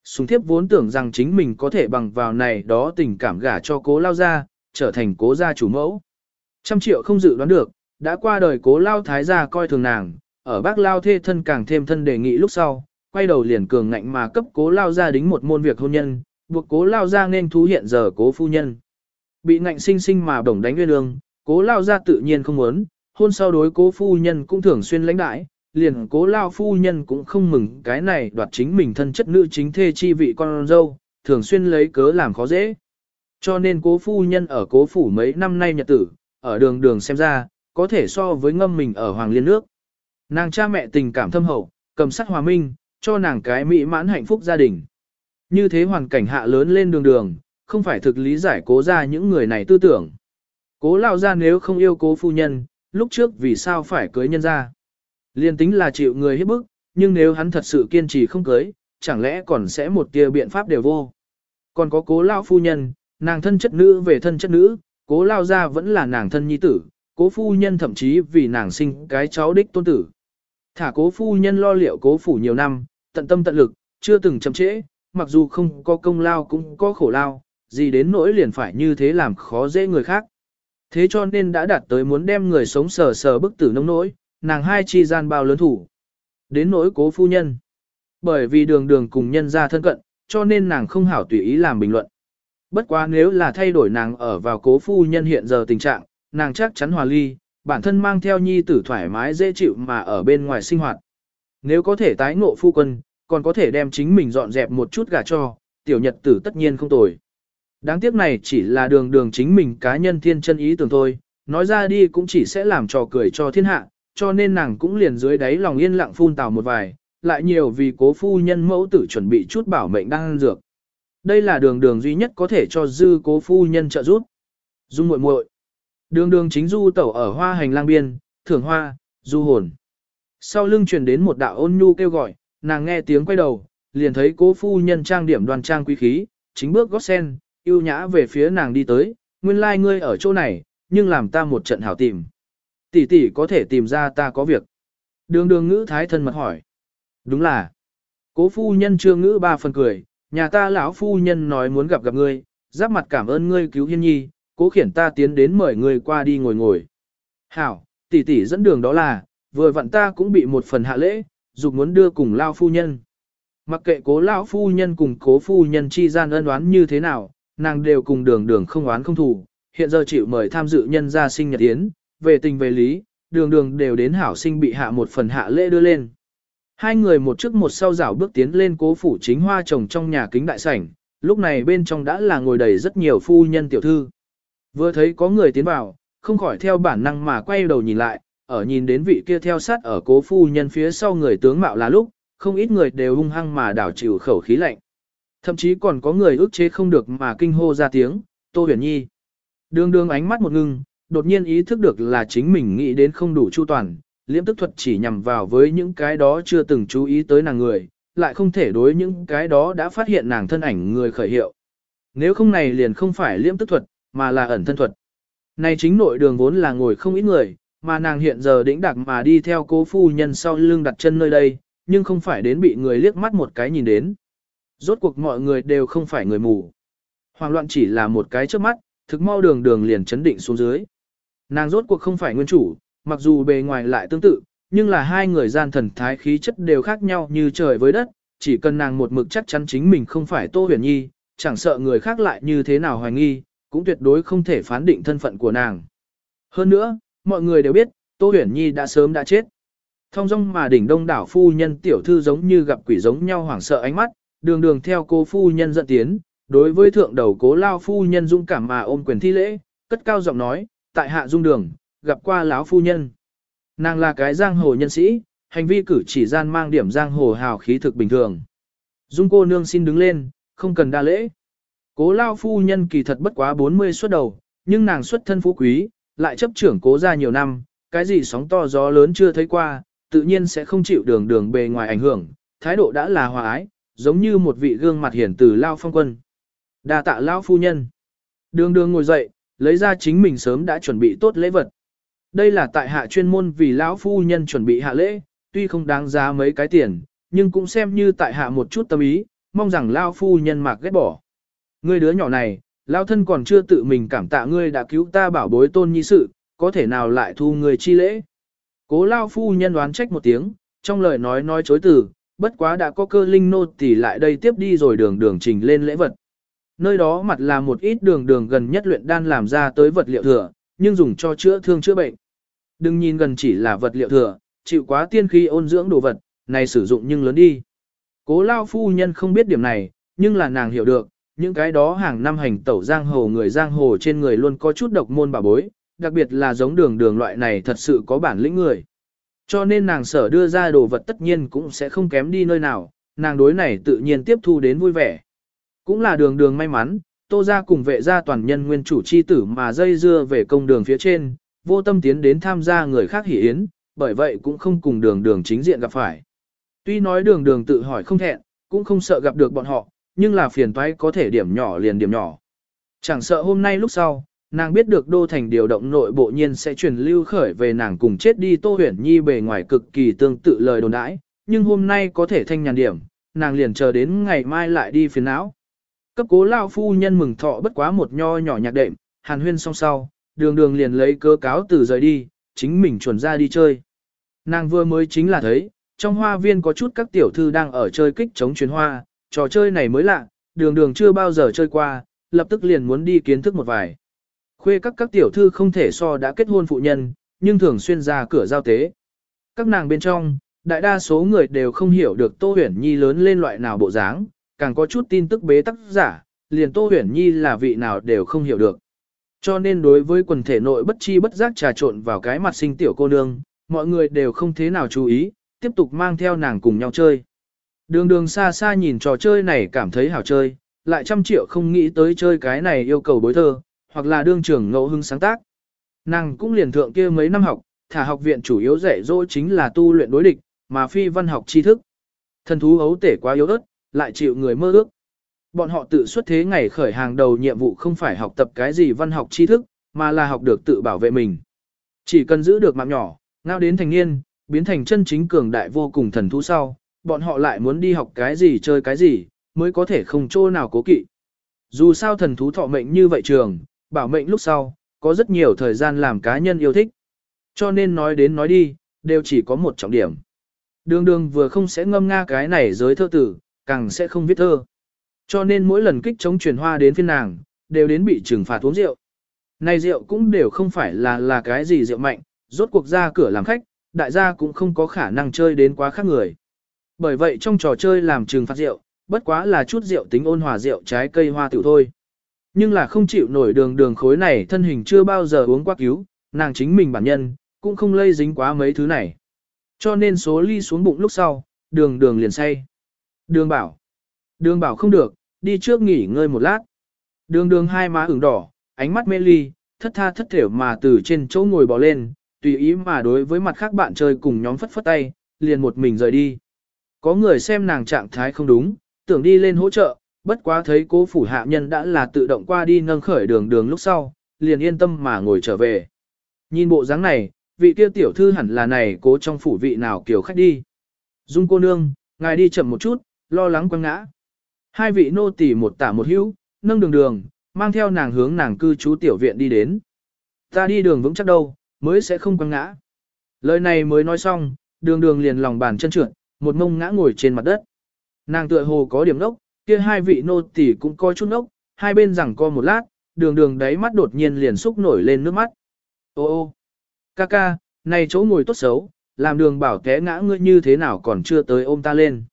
Sùng thiếp vốn tưởng rằng chính mình có thể bằng vào này đó tình cảm gả cho cố lao gia, trở thành cố gia chủ mẫu. Trăm triệu không dự đoán được, đã qua đời cố lao thái gia coi thường nàng, ở bác lao thê thân càng thêm thân đề nghị lúc sau, quay đầu liền cường ngạnh mà cấp cố lao gia đính một môn việc hôn nhân, buộc cố lao ra nên thú hiện giờ cố phu nhân. Bị ngạnh sinh sinh mà đồng đánh nguyên ương, cố lao ra tự nhiên không muốn, hôn sau đối cố phu nhân cũng thường xuyên lãnh đãi, liền cố lao phu nhân cũng không mừng cái này đoạt chính mình thân chất nữ chính thê chi vị con dâu, thường xuyên lấy cớ làm khó dễ. Cho nên cố phu nhân ở cố phủ mấy năm nay nhật tử, ở đường đường xem ra, có thể so với ngâm mình ở Hoàng Liên nước. Nàng cha mẹ tình cảm thâm hậu, cầm sắc hòa minh, cho nàng cái mỹ mãn hạnh phúc gia đình. Như thế hoàn cảnh hạ lớn lên đường đường, không phải thực lý giải cố ra những người này tư tưởng. Cố lao ra nếu không yêu cố phu nhân, lúc trước vì sao phải cưới nhân ra. Liên tính là chịu người hiếp bức, nhưng nếu hắn thật sự kiên trì không cưới, chẳng lẽ còn sẽ một tia biện pháp đều vô. Còn có cố lao phu nhân, nàng thân chất nữ về thân chất nữ, cố lao ra vẫn là nàng thân nhi tử, cố phu nhân thậm chí vì nàng sinh cái cháu đích tôn tử. Thả cố phu nhân lo liệu cố phủ nhiều năm, tận tâm tận lực, chưa từng chậm trễ, mặc dù không có công lao cũng có khổ lao, gì đến nỗi liền phải như thế làm khó dễ người khác. Thế cho nên đã đạt tới muốn đem người sống sờ sờ bức tử nông nỗi, nàng hai chi gian bao lớn thủ. Đến nỗi cố phu nhân. Bởi vì đường đường cùng nhân ra thân cận, cho nên nàng không hảo tùy ý làm bình luận. Bất quá nếu là thay đổi nàng ở vào cố phu nhân hiện giờ tình trạng, nàng chắc chắn hòa ly, bản thân mang theo nhi tử thoải mái dễ chịu mà ở bên ngoài sinh hoạt. Nếu có thể tái ngộ phu quân, còn có thể đem chính mình dọn dẹp một chút gà cho, tiểu nhật tử tất nhiên không tồi. Đáng tiếc này chỉ là đường đường chính mình cá nhân thiên chân ý tưởng thôi, nói ra đi cũng chỉ sẽ làm trò cười cho thiên hạ, cho nên nàng cũng liền dưới đáy lòng yên lặng phun tào một vài, lại nhiều vì cố phu nhân mẫu tử chuẩn bị chút bảo mệnh đang ăn dược. Đây là đường đường duy nhất có thể cho dư cố phu nhân trợ giúp. Dung muội muội Đường đường chính du tẩu ở hoa hành lang biên, thưởng hoa, du hồn. Sau lưng truyền đến một đạo ôn nhu kêu gọi, nàng nghe tiếng quay đầu, liền thấy cố phu nhân trang điểm đoàn trang quý khí, chính bước gót sen, yêu nhã về phía nàng đi tới, nguyên lai like ngươi ở chỗ này, nhưng làm ta một trận hảo tìm. Tỷ tỷ có thể tìm ra ta có việc. Đường đường ngữ thái thân mật hỏi. Đúng là. Cố phu nhân trương ngữ ba phần cười, nhà ta lão phu nhân nói muốn gặp gặp ngươi, giáp mặt cảm ơn ngươi cứu hiên nhi, cố khiển ta tiến đến mời ngươi qua đi ngồi ngồi. Hảo, tỷ tỷ dẫn đường đó là, vừa vặn ta cũng bị một phần hạ lễ, dục muốn đưa cùng lao phu nhân. Mặc kệ cố lão phu nhân cùng cố phu nhân chi gian ân oán như thế nào, nàng đều cùng đường đường không oán không thù, hiện giờ chịu mời tham dự nhân gia sinh nhật yến, về tình về lý, đường đường đều đến hảo sinh bị hạ một phần hạ lễ đưa lên. Hai người một trước một sau rảo bước tiến lên cố phủ chính hoa trồng trong nhà kính đại sảnh, lúc này bên trong đã là ngồi đầy rất nhiều phu nhân tiểu thư. Vừa thấy có người tiến vào, không khỏi theo bản năng mà quay đầu nhìn lại, ở nhìn đến vị kia theo sát ở cố phu nhân phía sau người tướng mạo là lúc, không ít người đều hung hăng mà đảo chịu khẩu khí lạnh. Thậm chí còn có người ức chế không được mà kinh hô ra tiếng, Tô Huyền Nhi. Đường đường ánh mắt một ngưng, đột nhiên ý thức được là chính mình nghĩ đến không đủ chu toàn, liễm tức thuật chỉ nhằm vào với những cái đó chưa từng chú ý tới nàng người, lại không thể đối những cái đó đã phát hiện nàng thân ảnh người khởi hiệu. Nếu không này liền không phải liễm tức thuật, mà là ẩn thân thuật. Này chính nội đường vốn là ngồi không ít người, mà nàng hiện giờ đĩnh đạc mà đi theo cố phu nhân sau lưng đặt chân nơi đây, nhưng không phải đến bị người liếc mắt một cái nhìn đến. Rốt cuộc mọi người đều không phải người mù. Hoàng loạn chỉ là một cái trước mắt, thực mau đường đường liền chấn định xuống dưới. Nàng rốt cuộc không phải nguyên chủ, mặc dù bề ngoài lại tương tự, nhưng là hai người gian thần thái khí chất đều khác nhau như trời với đất, chỉ cần nàng một mực chắc chắn chính mình không phải Tô Huyền Nhi, chẳng sợ người khác lại như thế nào hoài nghi, cũng tuyệt đối không thể phán định thân phận của nàng. Hơn nữa, mọi người đều biết, Tô Huyền Nhi đã sớm đã chết. Thông dong mà đỉnh đông đảo phu nhân tiểu thư giống như gặp quỷ giống nhau hoảng sợ ánh mắt, đường đường theo cô phu nhân dẫn tiến, đối với thượng đầu cố lao phu nhân dung cảm mà ôm quyền thi lễ, cất cao giọng nói, tại hạ dung đường, gặp qua lão phu nhân. Nàng là cái giang hồ nhân sĩ, hành vi cử chỉ gian mang điểm giang hồ hào khí thực bình thường. Dung cô nương xin đứng lên, không cần đa lễ. Cố lao phu nhân kỳ thật bất quá 40 xuất đầu, nhưng nàng xuất thân phú quý, lại chấp trưởng cố ra nhiều năm, cái gì sóng to gió lớn chưa thấy qua, tự nhiên sẽ không chịu đường đường bề ngoài ảnh hưởng, thái độ đã là hòa ái, giống như một vị gương mặt hiển từ lao phong quân. đa tạ lao phu nhân. Đường đường ngồi dậy, lấy ra chính mình sớm đã chuẩn bị tốt lễ vật. Đây là tại hạ chuyên môn vì lão phu nhân chuẩn bị hạ lễ, tuy không đáng giá mấy cái tiền, nhưng cũng xem như tại hạ một chút tâm ý, mong rằng lao phu nhân mạc ghét bỏ. Ngươi đứa nhỏ này, lao thân còn chưa tự mình cảm tạ ngươi đã cứu ta bảo bối tôn nhi sự, có thể nào lại thu người chi lễ. Cố lao phu nhân đoán trách một tiếng, trong lời nói nói chối từ, bất quá đã có cơ linh nô tỳ lại đây tiếp đi rồi đường đường trình lên lễ vật. Nơi đó mặt là một ít đường đường gần nhất luyện đan làm ra tới vật liệu thừa, nhưng dùng cho chữa thương chữa bệnh. Đừng nhìn gần chỉ là vật liệu thừa, chịu quá tiên khí ôn dưỡng đồ vật, này sử dụng nhưng lớn đi. Cố lao phu nhân không biết điểm này, nhưng là nàng hiểu được, những cái đó hàng năm hành tẩu giang hồ người giang hồ trên người luôn có chút độc môn bà bối, đặc biệt là giống đường đường loại này thật sự có bản lĩnh người. Cho nên nàng sở đưa ra đồ vật tất nhiên cũng sẽ không kém đi nơi nào, nàng đối này tự nhiên tiếp thu đến vui vẻ. Cũng là đường đường may mắn, tô ra cùng vệ gia toàn nhân nguyên chủ chi tử mà dây dưa về công đường phía trên, vô tâm tiến đến tham gia người khác hỷ yến, bởi vậy cũng không cùng đường đường chính diện gặp phải. Tuy nói đường đường tự hỏi không thẹn, cũng không sợ gặp được bọn họ, nhưng là phiền toái có thể điểm nhỏ liền điểm nhỏ. Chẳng sợ hôm nay lúc sau, nàng biết được đô thành điều động nội bộ nhiên sẽ truyền lưu khởi về nàng cùng chết đi Tô Huyền Nhi bề ngoài cực kỳ tương tự lời đồn đãi, nhưng hôm nay có thể thanh nhàn điểm, nàng liền chờ đến ngày mai lại đi phiền não. Cấp cố lao phu nhân mừng thọ bất quá một nho nhỏ nhạc đệm, hàn huyên song sau, đường đường liền lấy cơ cáo từ rời đi, chính mình chuẩn ra đi chơi. Nàng vừa mới chính là thấy, trong hoa viên có chút các tiểu thư đang ở chơi kích chống chuyến hoa, trò chơi này mới lạ, đường đường chưa bao giờ chơi qua, lập tức liền muốn đi kiến thức một vài. Khuê các các tiểu thư không thể so đã kết hôn phụ nhân, nhưng thường xuyên ra cửa giao tế. Các nàng bên trong, đại đa số người đều không hiểu được Tô Huyền Nhi lớn lên loại nào bộ dáng, càng có chút tin tức bế tắc giả, liền Tô Huyền Nhi là vị nào đều không hiểu được. Cho nên đối với quần thể nội bất chi bất giác trà trộn vào cái mặt sinh tiểu cô nương, mọi người đều không thế nào chú ý, tiếp tục mang theo nàng cùng nhau chơi. Đường đường xa xa nhìn trò chơi này cảm thấy hảo chơi, lại trăm triệu không nghĩ tới chơi cái này yêu cầu bối thơ, hoặc là đương trưởng ngẫu hưng sáng tác. Nàng cũng liền thượng kia mấy năm học, thả học viện chủ yếu dạy dỗ chính là tu luyện đối địch, mà phi văn học tri thức. Thần thú ấu tể quá yếu ớt, lại chịu người mơ ước. Bọn họ tự xuất thế ngày khởi hàng đầu nhiệm vụ không phải học tập cái gì văn học tri thức, mà là học được tự bảo vệ mình. Chỉ cần giữ được mạng nhỏ, ngao đến thành niên, biến thành chân chính cường đại vô cùng thần thú sau, bọn họ lại muốn đi học cái gì chơi cái gì, mới có thể không chỗ nào cố kỵ. Dù sao thần thú thọ mệnh như vậy trường, bảo mệnh lúc sau, có rất nhiều thời gian làm cá nhân yêu thích. Cho nên nói đến nói đi, đều chỉ có một trọng điểm. Đường đường vừa không sẽ ngâm nga cái này giới thơ tử, càng sẽ không viết thơ. Cho nên mỗi lần kích chống truyền hoa đến phiên nàng, đều đến bị trừng phạt uống rượu. Này rượu cũng đều không phải là là cái gì rượu mạnh, rốt cuộc ra cửa làm khách, đại gia cũng không có khả năng chơi đến quá khác người. Bởi vậy trong trò chơi làm trừng phạt rượu, bất quá là chút rượu tính ôn hòa rượu trái cây hoa tiểu thôi. Nhưng là không chịu nổi đường đường khối này thân hình chưa bao giờ uống quá cứu, nàng chính mình bản nhân, cũng không lây dính quá mấy thứ này. Cho nên số ly xuống bụng lúc sau, đường đường liền say. Đường bảo. Đường bảo không được, đi trước nghỉ ngơi một lát. Đường đường hai má ửng đỏ, ánh mắt mê ly, thất tha thất thểu mà từ trên chỗ ngồi bỏ lên, tùy ý mà đối với mặt khác bạn chơi cùng nhóm phất phất tay, liền một mình rời đi. Có người xem nàng trạng thái không đúng, tưởng đi lên hỗ trợ, bất quá thấy cố phủ hạ nhân đã là tự động qua đi nâng khởi đường đường lúc sau, liền yên tâm mà ngồi trở về. Nhìn bộ dáng này, vị kia tiểu thư hẳn là này cố trong phủ vị nào kiểu khách đi. Dung cô nương, ngài đi chậm một chút, lo lắng quăng ngã. Hai vị nô tỳ một tả một hữu, nâng đường đường, mang theo nàng hướng nàng cư trú tiểu viện đi đến. Ta đi đường vững chắc đâu, mới sẽ không quăng ngã. Lời này mới nói xong, đường đường liền lòng bàn chân trượt, một mông ngã ngồi trên mặt đất. Nàng tựa hồ có điểm nốc, kia hai vị nô tỳ cũng coi chút nốc, hai bên rằng co một lát, đường đường đáy mắt đột nhiên liền xúc nổi lên nước mắt. Ô ô, ca ca, này chỗ ngồi tốt xấu, làm đường bảo té ngã ngươi như thế nào còn chưa tới ôm ta lên.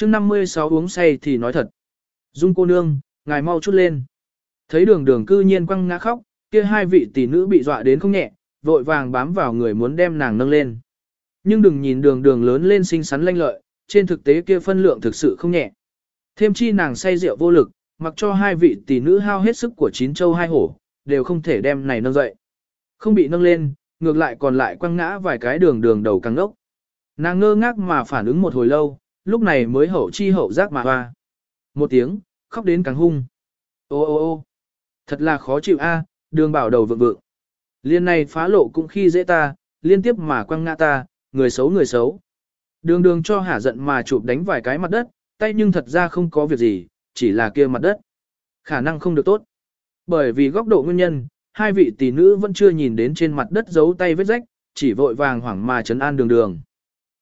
mươi 56 uống say thì nói thật. Dung cô nương, ngài mau chút lên. Thấy đường đường cư nhiên quăng ngã khóc, kia hai vị tỷ nữ bị dọa đến không nhẹ, vội vàng bám vào người muốn đem nàng nâng lên. Nhưng đừng nhìn đường đường lớn lên xinh xắn lanh lợi, trên thực tế kia phân lượng thực sự không nhẹ. Thêm chi nàng say rượu vô lực, mặc cho hai vị tỷ nữ hao hết sức của chín châu hai hổ, đều không thể đem này nâng dậy. Không bị nâng lên, ngược lại còn lại quăng ngã vài cái đường đường đầu căng ốc. Nàng ngơ ngác mà phản ứng một hồi lâu, lúc này mới hậu chi hậu giác mà hoa. Một tiếng, khóc đến càng hung. Ô ô ô thật là khó chịu a, đường bảo đầu vượng vượng. Liên này phá lộ cũng khi dễ ta, liên tiếp mà quăng ngã ta, người xấu người xấu. Đường đường cho hả giận mà chụp đánh vài cái mặt đất, tay nhưng thật ra không có việc gì, chỉ là kia mặt đất. Khả năng không được tốt. Bởi vì góc độ nguyên nhân, hai vị tỷ nữ vẫn chưa nhìn đến trên mặt đất giấu tay vết rách, chỉ vội vàng hoảng mà trấn an đường đường.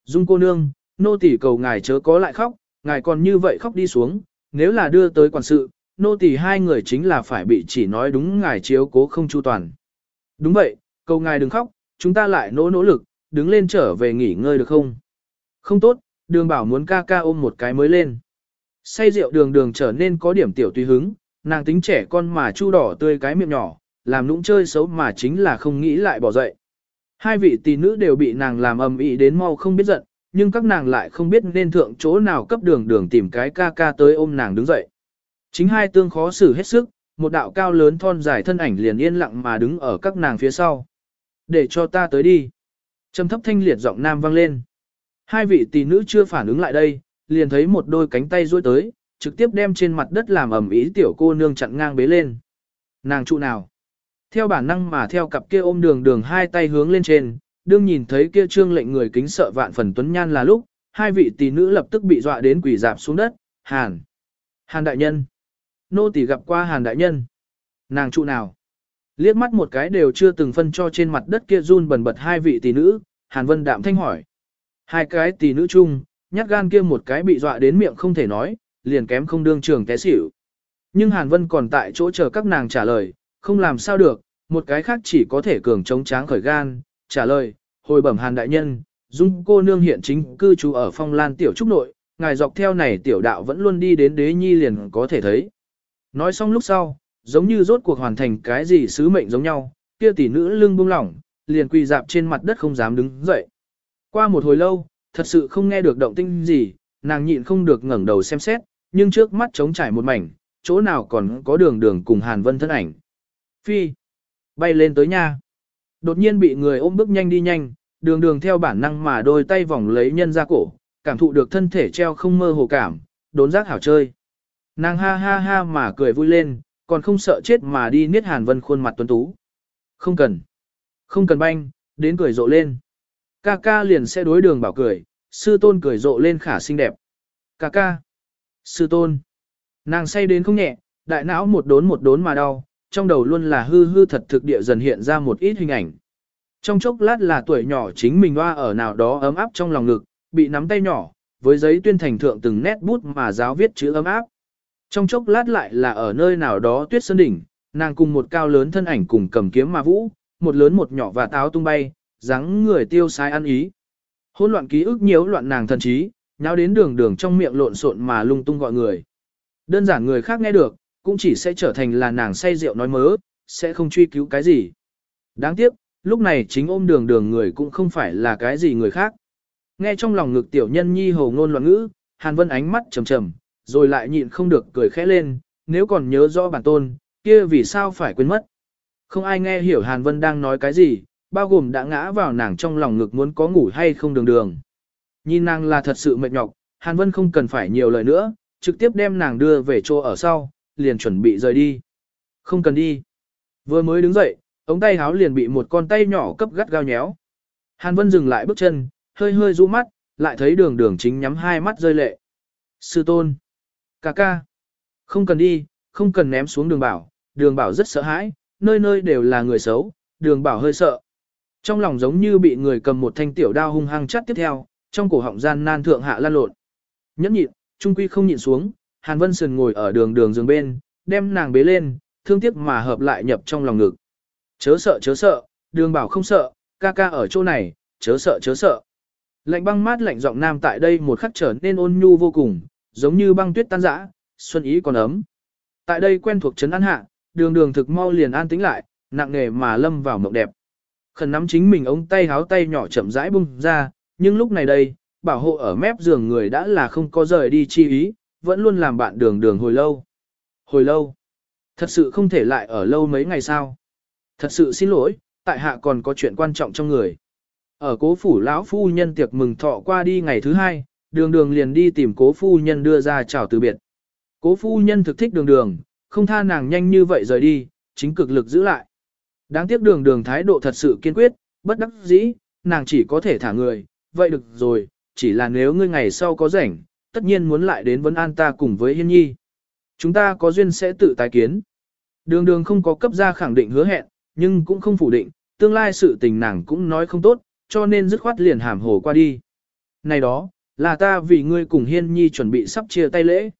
Dung cô nương, nô tỷ cầu ngài chớ có lại khóc, ngài còn như vậy khóc đi xuống, nếu là đưa tới quản sự, nô tỷ hai người chính là phải bị chỉ nói đúng ngài chiếu cố không chu toàn. Đúng vậy, cầu ngài đừng khóc, chúng ta lại nỗ nỗ lực, đứng lên trở về nghỉ ngơi được không? Không tốt, đường bảo muốn ca ca ôm một cái mới lên. Say rượu đường đường trở nên có điểm tiểu tùy hứng, nàng tính trẻ con mà chu đỏ tươi cái miệng nhỏ, làm nũng chơi xấu mà chính là không nghĩ lại bỏ dậy. Hai vị tỷ nữ đều bị nàng làm ầm ĩ đến mau không biết giận, nhưng các nàng lại không biết nên thượng chỗ nào cấp đường đường tìm cái ca ca tới ôm nàng đứng dậy. Chính hai tương khó xử hết sức, một đạo cao lớn thon dài thân ảnh liền yên lặng mà đứng ở các nàng phía sau. Để cho ta tới đi. Trầm thấp thanh liệt giọng nam vang lên. Hai vị tỷ nữ chưa phản ứng lại đây, liền thấy một đôi cánh tay duỗi tới, trực tiếp đem trên mặt đất làm ẩm ý tiểu cô nương chặn ngang bế lên. Nàng trụ nào? Theo bản năng mà theo cặp kia ôm đường đường hai tay hướng lên trên, đương nhìn thấy kia trương lệnh người kính sợ vạn phần tuấn nhan là lúc, hai vị tỷ nữ lập tức bị dọa đến quỷ dạp xuống đất, Hàn. Hàn đại nhân. Nô tỷ gặp qua Hàn đại nhân. Nàng trụ nào? Liếc mắt một cái đều chưa từng phân cho trên mặt đất kia run bần bật hai vị tỷ nữ, Hàn Vân đạm thanh hỏi. Hai cái tỷ nữ chung, nhát gan kia một cái bị dọa đến miệng không thể nói, liền kém không đương trường té xỉu. Nhưng Hàn Vân còn tại chỗ chờ các nàng trả lời, không làm sao được, một cái khác chỉ có thể cường chống tráng khởi gan, trả lời, hồi bẩm Hàn đại nhân, dung cô nương hiện chính cư trú ở phong lan tiểu trúc nội, ngài dọc theo này tiểu đạo vẫn luôn đi đến đế nhi liền có thể thấy. Nói xong lúc sau, giống như rốt cuộc hoàn thành cái gì sứ mệnh giống nhau, kia tỷ nữ lưng buông lỏng, liền quỳ dạp trên mặt đất không dám đứng dậy. Qua một hồi lâu, thật sự không nghe được động tinh gì, nàng nhịn không được ngẩng đầu xem xét, nhưng trước mắt trống trải một mảnh, chỗ nào còn có đường đường cùng Hàn Vân thân ảnh. Phi, bay lên tới nha. Đột nhiên bị người ôm bước nhanh đi nhanh, đường đường theo bản năng mà đôi tay vòng lấy nhân ra cổ, cảm thụ được thân thể treo không mơ hồ cảm, đốn giác hảo chơi. Nàng ha ha ha mà cười vui lên, còn không sợ chết mà đi niết Hàn Vân khuôn mặt tuấn tú. Không cần. Không cần banh, đến cười rộ lên. Ca ca liền sẽ đối đường bảo cười, sư tôn cười rộ lên khả xinh đẹp. Ca ca. Sư tôn. Nàng say đến không nhẹ, đại não một đốn một đốn mà đau, trong đầu luôn là hư hư thật thực địa dần hiện ra một ít hình ảnh. Trong chốc lát là tuổi nhỏ chính mình hoa ở nào đó ấm áp trong lòng ngực, bị nắm tay nhỏ, với giấy tuyên thành thượng từng nét bút mà giáo viết chữ ấm áp. Trong chốc lát lại là ở nơi nào đó tuyết sơn đỉnh, nàng cùng một cao lớn thân ảnh cùng cầm kiếm mà vũ, một lớn một nhỏ và táo tung bay, dáng người tiêu sai ăn ý. Hôn loạn ký ức nhiễu loạn nàng thần trí, nháo đến đường đường trong miệng lộn xộn mà lung tung gọi người. Đơn giản người khác nghe được, cũng chỉ sẽ trở thành là nàng say rượu nói mớ, sẽ không truy cứu cái gì. Đáng tiếc, lúc này chính ôm đường đường người cũng không phải là cái gì người khác. Nghe trong lòng ngực tiểu nhân nhi hồ ngôn loạn ngữ, Hàn Vân ánh mắt trầm trầm, rồi lại nhịn không được cười khẽ lên, nếu còn nhớ rõ bản tôn, kia vì sao phải quên mất. Không ai nghe hiểu Hàn Vân đang nói cái gì, bao gồm đã ngã vào nàng trong lòng ngực muốn có ngủ hay không đường đường. Nhìn nàng là thật sự mệt nhọc, Hàn Vân không cần phải nhiều lời nữa, trực tiếp đem nàng đưa về chỗ ở sau, liền chuẩn bị rời đi. Không cần đi. Vừa mới đứng dậy, ống tay háo liền bị một con tay nhỏ cấp gắt gao nhéo. Hàn Vân dừng lại bước chân, hơi hơi rũ mắt, lại thấy đường đường chính nhắm hai mắt rơi lệ. Sư tôn ca ca. Không cần đi, không cần ném xuống đường bảo, đường bảo rất sợ hãi, nơi nơi đều là người xấu, đường bảo hơi sợ. Trong lòng giống như bị người cầm một thanh tiểu đao hung hăng chắt tiếp theo, trong cổ họng gian nan thượng hạ lan lộn. Nhẫn nhịn, trung quy không nhịn xuống, Hàn Vân Sườn ngồi ở đường đường giường bên, đem nàng bế lên, thương tiếc mà hợp lại nhập trong lòng ngực. Chớ sợ chớ sợ, đường bảo không sợ, ca ca ở chỗ này, chớ sợ chớ sợ. Lạnh băng mát lạnh giọng nam tại đây một khắc trở nên ôn nhu vô cùng, giống như băng tuyết tan rã, xuân ý còn ấm. Tại đây quen thuộc trấn an hạ, đường đường thực mau liền an tĩnh lại, nặng nề mà lâm vào mộng đẹp. Khẩn nắm chính mình ống tay háo tay nhỏ chậm rãi bung ra, nhưng lúc này đây, bảo hộ ở mép giường người đã là không có rời đi chi ý, vẫn luôn làm bạn đường đường hồi lâu. Hồi lâu. Thật sự không thể lại ở lâu mấy ngày sao. Thật sự xin lỗi, tại hạ còn có chuyện quan trọng trong người. Ở cố phủ lão phu nhân tiệc mừng thọ qua đi ngày thứ hai, đường đường liền đi tìm cố phu nhân đưa ra chào từ biệt. Cố phu nhân thực thích đường đường, không tha nàng nhanh như vậy rời đi, chính cực lực giữ lại. Đáng tiếc đường đường thái độ thật sự kiên quyết, bất đắc dĩ, nàng chỉ có thể thả người, vậy được rồi, chỉ là nếu ngươi ngày sau có rảnh, tất nhiên muốn lại đến vấn an ta cùng với Hiên Nhi. Chúng ta có duyên sẽ tự tái kiến. Đường đường không có cấp ra khẳng định hứa hẹn, nhưng cũng không phủ định, tương lai sự tình nàng cũng nói không tốt, cho nên dứt khoát liền hàm hồ qua đi. Này đó, là ta vì ngươi cùng Hiên Nhi chuẩn bị sắp chia tay lễ.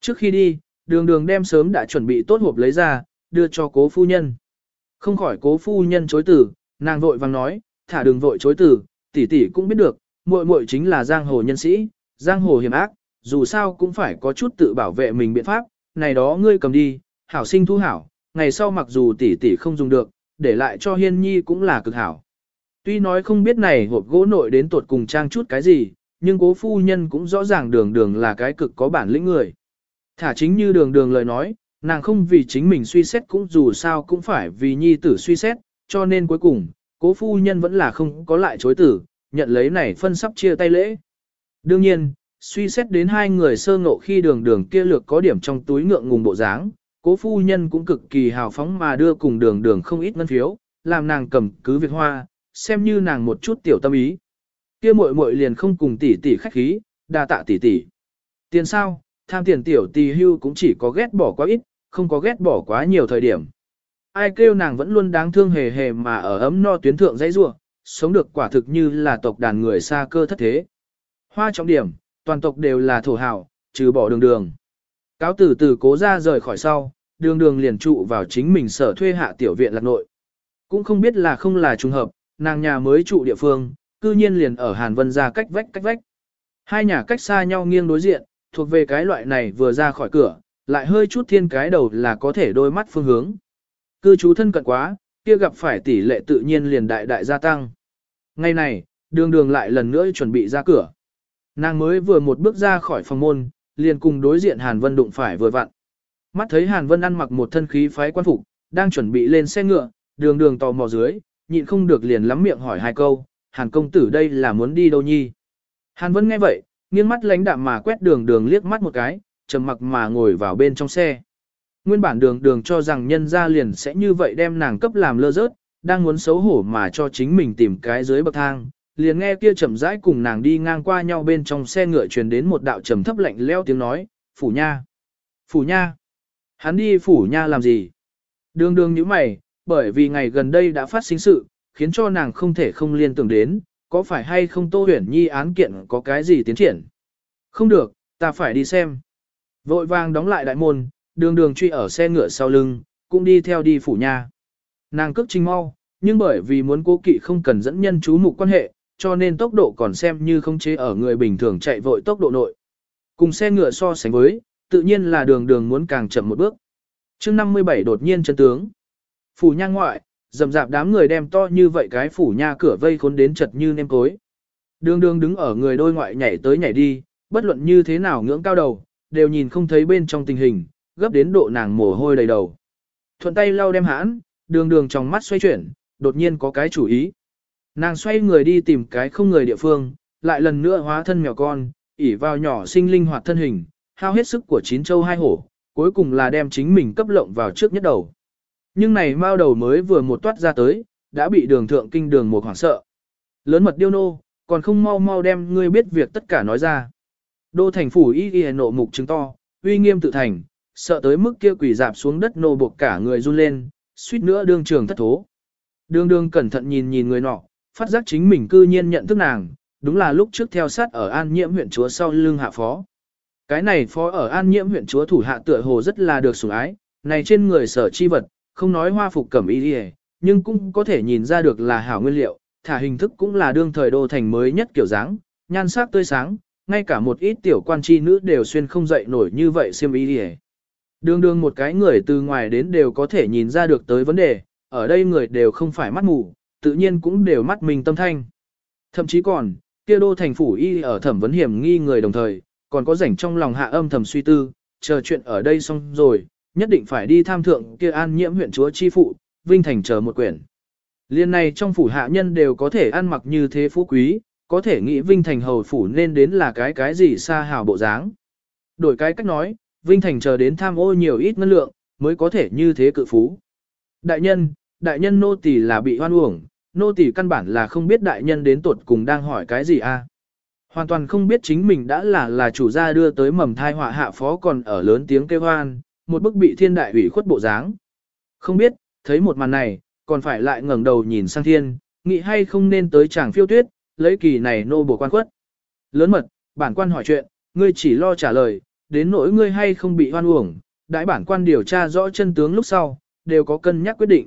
Trước khi đi, đường đường đem sớm đã chuẩn bị tốt hộp lấy ra, đưa cho cố phu nhân. Không khỏi cố phu nhân chối từ, nàng vội vàng nói, thả đường vội chối từ, tỷ tỷ cũng biết được, muội muội chính là giang hồ nhân sĩ, giang hồ hiểm ác, dù sao cũng phải có chút tự bảo vệ mình biện pháp, này đó ngươi cầm đi, hảo sinh thu hảo, ngày sau mặc dù tỷ tỷ không dùng được, để lại cho hiên nhi cũng là cực hảo. Tuy nói không biết này hộp gỗ nội đến tuột cùng trang chút cái gì, nhưng cố phu nhân cũng rõ ràng đường đường là cái cực có bản lĩnh người. Thả chính như đường đường lời nói, nàng không vì chính mình suy xét cũng dù sao cũng phải vì nhi tử suy xét, cho nên cuối cùng, cố phu nhân vẫn là không có lại chối tử, nhận lấy này phân sắp chia tay lễ. Đương nhiên, suy xét đến hai người sơ ngộ khi đường đường kia lược có điểm trong túi ngượng ngùng bộ dáng, cố phu nhân cũng cực kỳ hào phóng mà đưa cùng đường đường không ít ngân phiếu, làm nàng cầm cứ việc hoa, xem như nàng một chút tiểu tâm ý. Kia muội muội liền không cùng tỷ tỷ khách khí, đa tạ tỷ tỷ. Tiền sao, tham tiền tiểu tỷ hưu cũng chỉ có ghét bỏ quá ít, không có ghét bỏ quá nhiều thời điểm. Ai kêu nàng vẫn luôn đáng thương hề hề mà ở ấm no tuyến thượng dãy rua, sống được quả thực như là tộc đàn người xa cơ thất thế. Hoa trọng điểm, toàn tộc đều là thổ hảo, trừ bỏ đường đường. Cáo tử từ cố ra rời khỏi sau, đường đường liền trụ vào chính mình sở thuê hạ tiểu viện lạc nội. Cũng không biết là không là trùng hợp, nàng nhà mới trụ địa phương, cư nhiên liền ở Hàn Vân ra cách vách cách vách. Hai nhà cách xa nhau nghiêng đối diện, thuộc về cái loại này vừa ra khỏi cửa, lại hơi chút thiên cái đầu là có thể đôi mắt phương hướng. Cư trú thân cận quá, kia gặp phải tỷ lệ tự nhiên liền đại đại gia tăng. Ngày này, đường đường lại lần nữa chuẩn bị ra cửa. Nàng mới vừa một bước ra khỏi phòng môn, liền cùng đối diện Hàn Vân đụng phải vừa vặn. Mắt thấy Hàn Vân ăn mặc một thân khí phái quan phục, đang chuẩn bị lên xe ngựa, đường đường tò mò dưới, nhịn không được liền lắm miệng hỏi hai câu, Hàn công tử đây là muốn đi đâu nhi. Hàn Vân nghe vậy, nghiêng mắt lánh đạm mà quét đường đường liếc mắt một cái, trầm mặc mà ngồi vào bên trong xe. Nguyên bản đường đường cho rằng nhân gia liền sẽ như vậy đem nàng cấp làm lơ rớt, đang muốn xấu hổ mà cho chính mình tìm cái dưới bậc thang, liền nghe kia chậm rãi cùng nàng đi ngang qua nhau bên trong xe ngựa truyền đến một đạo trầm thấp lạnh leo tiếng nói, phủ nha, phủ nha, hắn đi phủ nha làm gì? Đường đường như mày, bởi vì ngày gần đây đã phát sinh sự, khiến cho nàng không thể không liên tưởng đến, có phải hay không Tô Huyền Nhi án kiện có cái gì tiến triển? Không được, ta phải đi xem. Vội vàng đóng lại đại môn, đường đường truy ở xe ngựa sau lưng, cũng đi theo đi phủ nha. Nàng cước trình mau, nhưng bởi vì muốn cố kỵ không cần dẫn nhân chú mục quan hệ, cho nên tốc độ còn xem như không chế ở người bình thường chạy vội tốc độ nội. Cùng xe ngựa so sánh với, tự nhiên là đường đường muốn càng chậm một bước. chương 57 đột nhiên chân tướng. Phủ nha ngoại, dầm dạp đám người đem to như vậy cái phủ nha cửa vây khốn đến chật như nêm cối. Đường đường đứng ở người đôi ngoại nhảy tới nhảy đi, bất luận như thế nào ngưỡng cao đầu, đều nhìn không thấy bên trong tình hình, gấp đến độ nàng mồ hôi đầy đầu. Thuận tay lau đem hãn, đường đường trong mắt xoay chuyển, đột nhiên có cái chủ ý. Nàng xoay người đi tìm cái không người địa phương, lại lần nữa hóa thân mèo con, ỉ vào nhỏ sinh linh hoạt thân hình, hao hết sức của chín châu hai hổ, cuối cùng là đem chính mình cấp lộng vào trước nhất đầu. Nhưng này mao đầu mới vừa một toát ra tới, đã bị đường thượng kinh đường một hoảng sợ. Lớn mật điêu nô, còn không mau mau đem ngươi biết việc tất cả nói ra. Đô thành phủ y y nộ mục chứng to, uy nghiêm tự thành, sợ tới mức kia quỷ dạp xuống đất nô buộc cả người run lên, suýt nữa đương trường thất thố. Đường đường cẩn thận nhìn nhìn người nọ, phát giác chính mình cư nhiên nhận thức nàng, đúng là lúc trước theo sát ở an nhiễm huyện chúa sau lưng hạ phó. Cái này phó ở an nhiễm huyện chúa thủ hạ tựa hồ rất là được sủng ái, này trên người sở chi vật, không nói hoa phục cẩm y đi nhưng cũng có thể nhìn ra được là hảo nguyên liệu, thả hình thức cũng là đương thời đô thành mới nhất kiểu dáng, nhan sắc tươi sáng, ngay cả một ít tiểu quan chi nữ đều xuyên không dậy nổi như vậy xiêm y đi đương đương một cái người từ ngoài đến đều có thể nhìn ra được tới vấn đề, ở đây người đều không phải mắt mù, tự nhiên cũng đều mắt mình tâm thanh. Thậm chí còn, kia đô thành phủ y ở thẩm vấn hiểm nghi người đồng thời, còn có rảnh trong lòng hạ âm thầm suy tư, chờ chuyện ở đây xong rồi, nhất định phải đi tham thượng kia an nhiễm huyện chúa chi phụ, Vinh Thành chờ một quyển. Liên này trong phủ hạ nhân đều có thể ăn mặc như thế phú quý, có thể nghĩ Vinh Thành hầu phủ nên đến là cái cái gì xa hào bộ dáng. Đổi cái cách nói, Vinh Thành chờ đến tham ô nhiều ít ngân lượng, mới có thể như thế cự phú. Đại nhân, đại nhân nô tỳ là bị hoan uổng, nô tỳ căn bản là không biết đại nhân đến tuột cùng đang hỏi cái gì a. Hoàn toàn không biết chính mình đã là là chủ gia đưa tới mầm thai họa hạ phó còn ở lớn tiếng kêu hoan, một bức bị thiên đại ủy khuất bộ dáng. Không biết, thấy một màn này, còn phải lại ngẩng đầu nhìn sang thiên, nghĩ hay không nên tới chàng phiêu tuyết, lấy kỳ này nô bổ quan khuất. Lớn mật, bản quan hỏi chuyện, ngươi chỉ lo trả lời, đến nỗi ngươi hay không bị hoan uổng, đại bản quan điều tra rõ chân tướng lúc sau, đều có cân nhắc quyết định.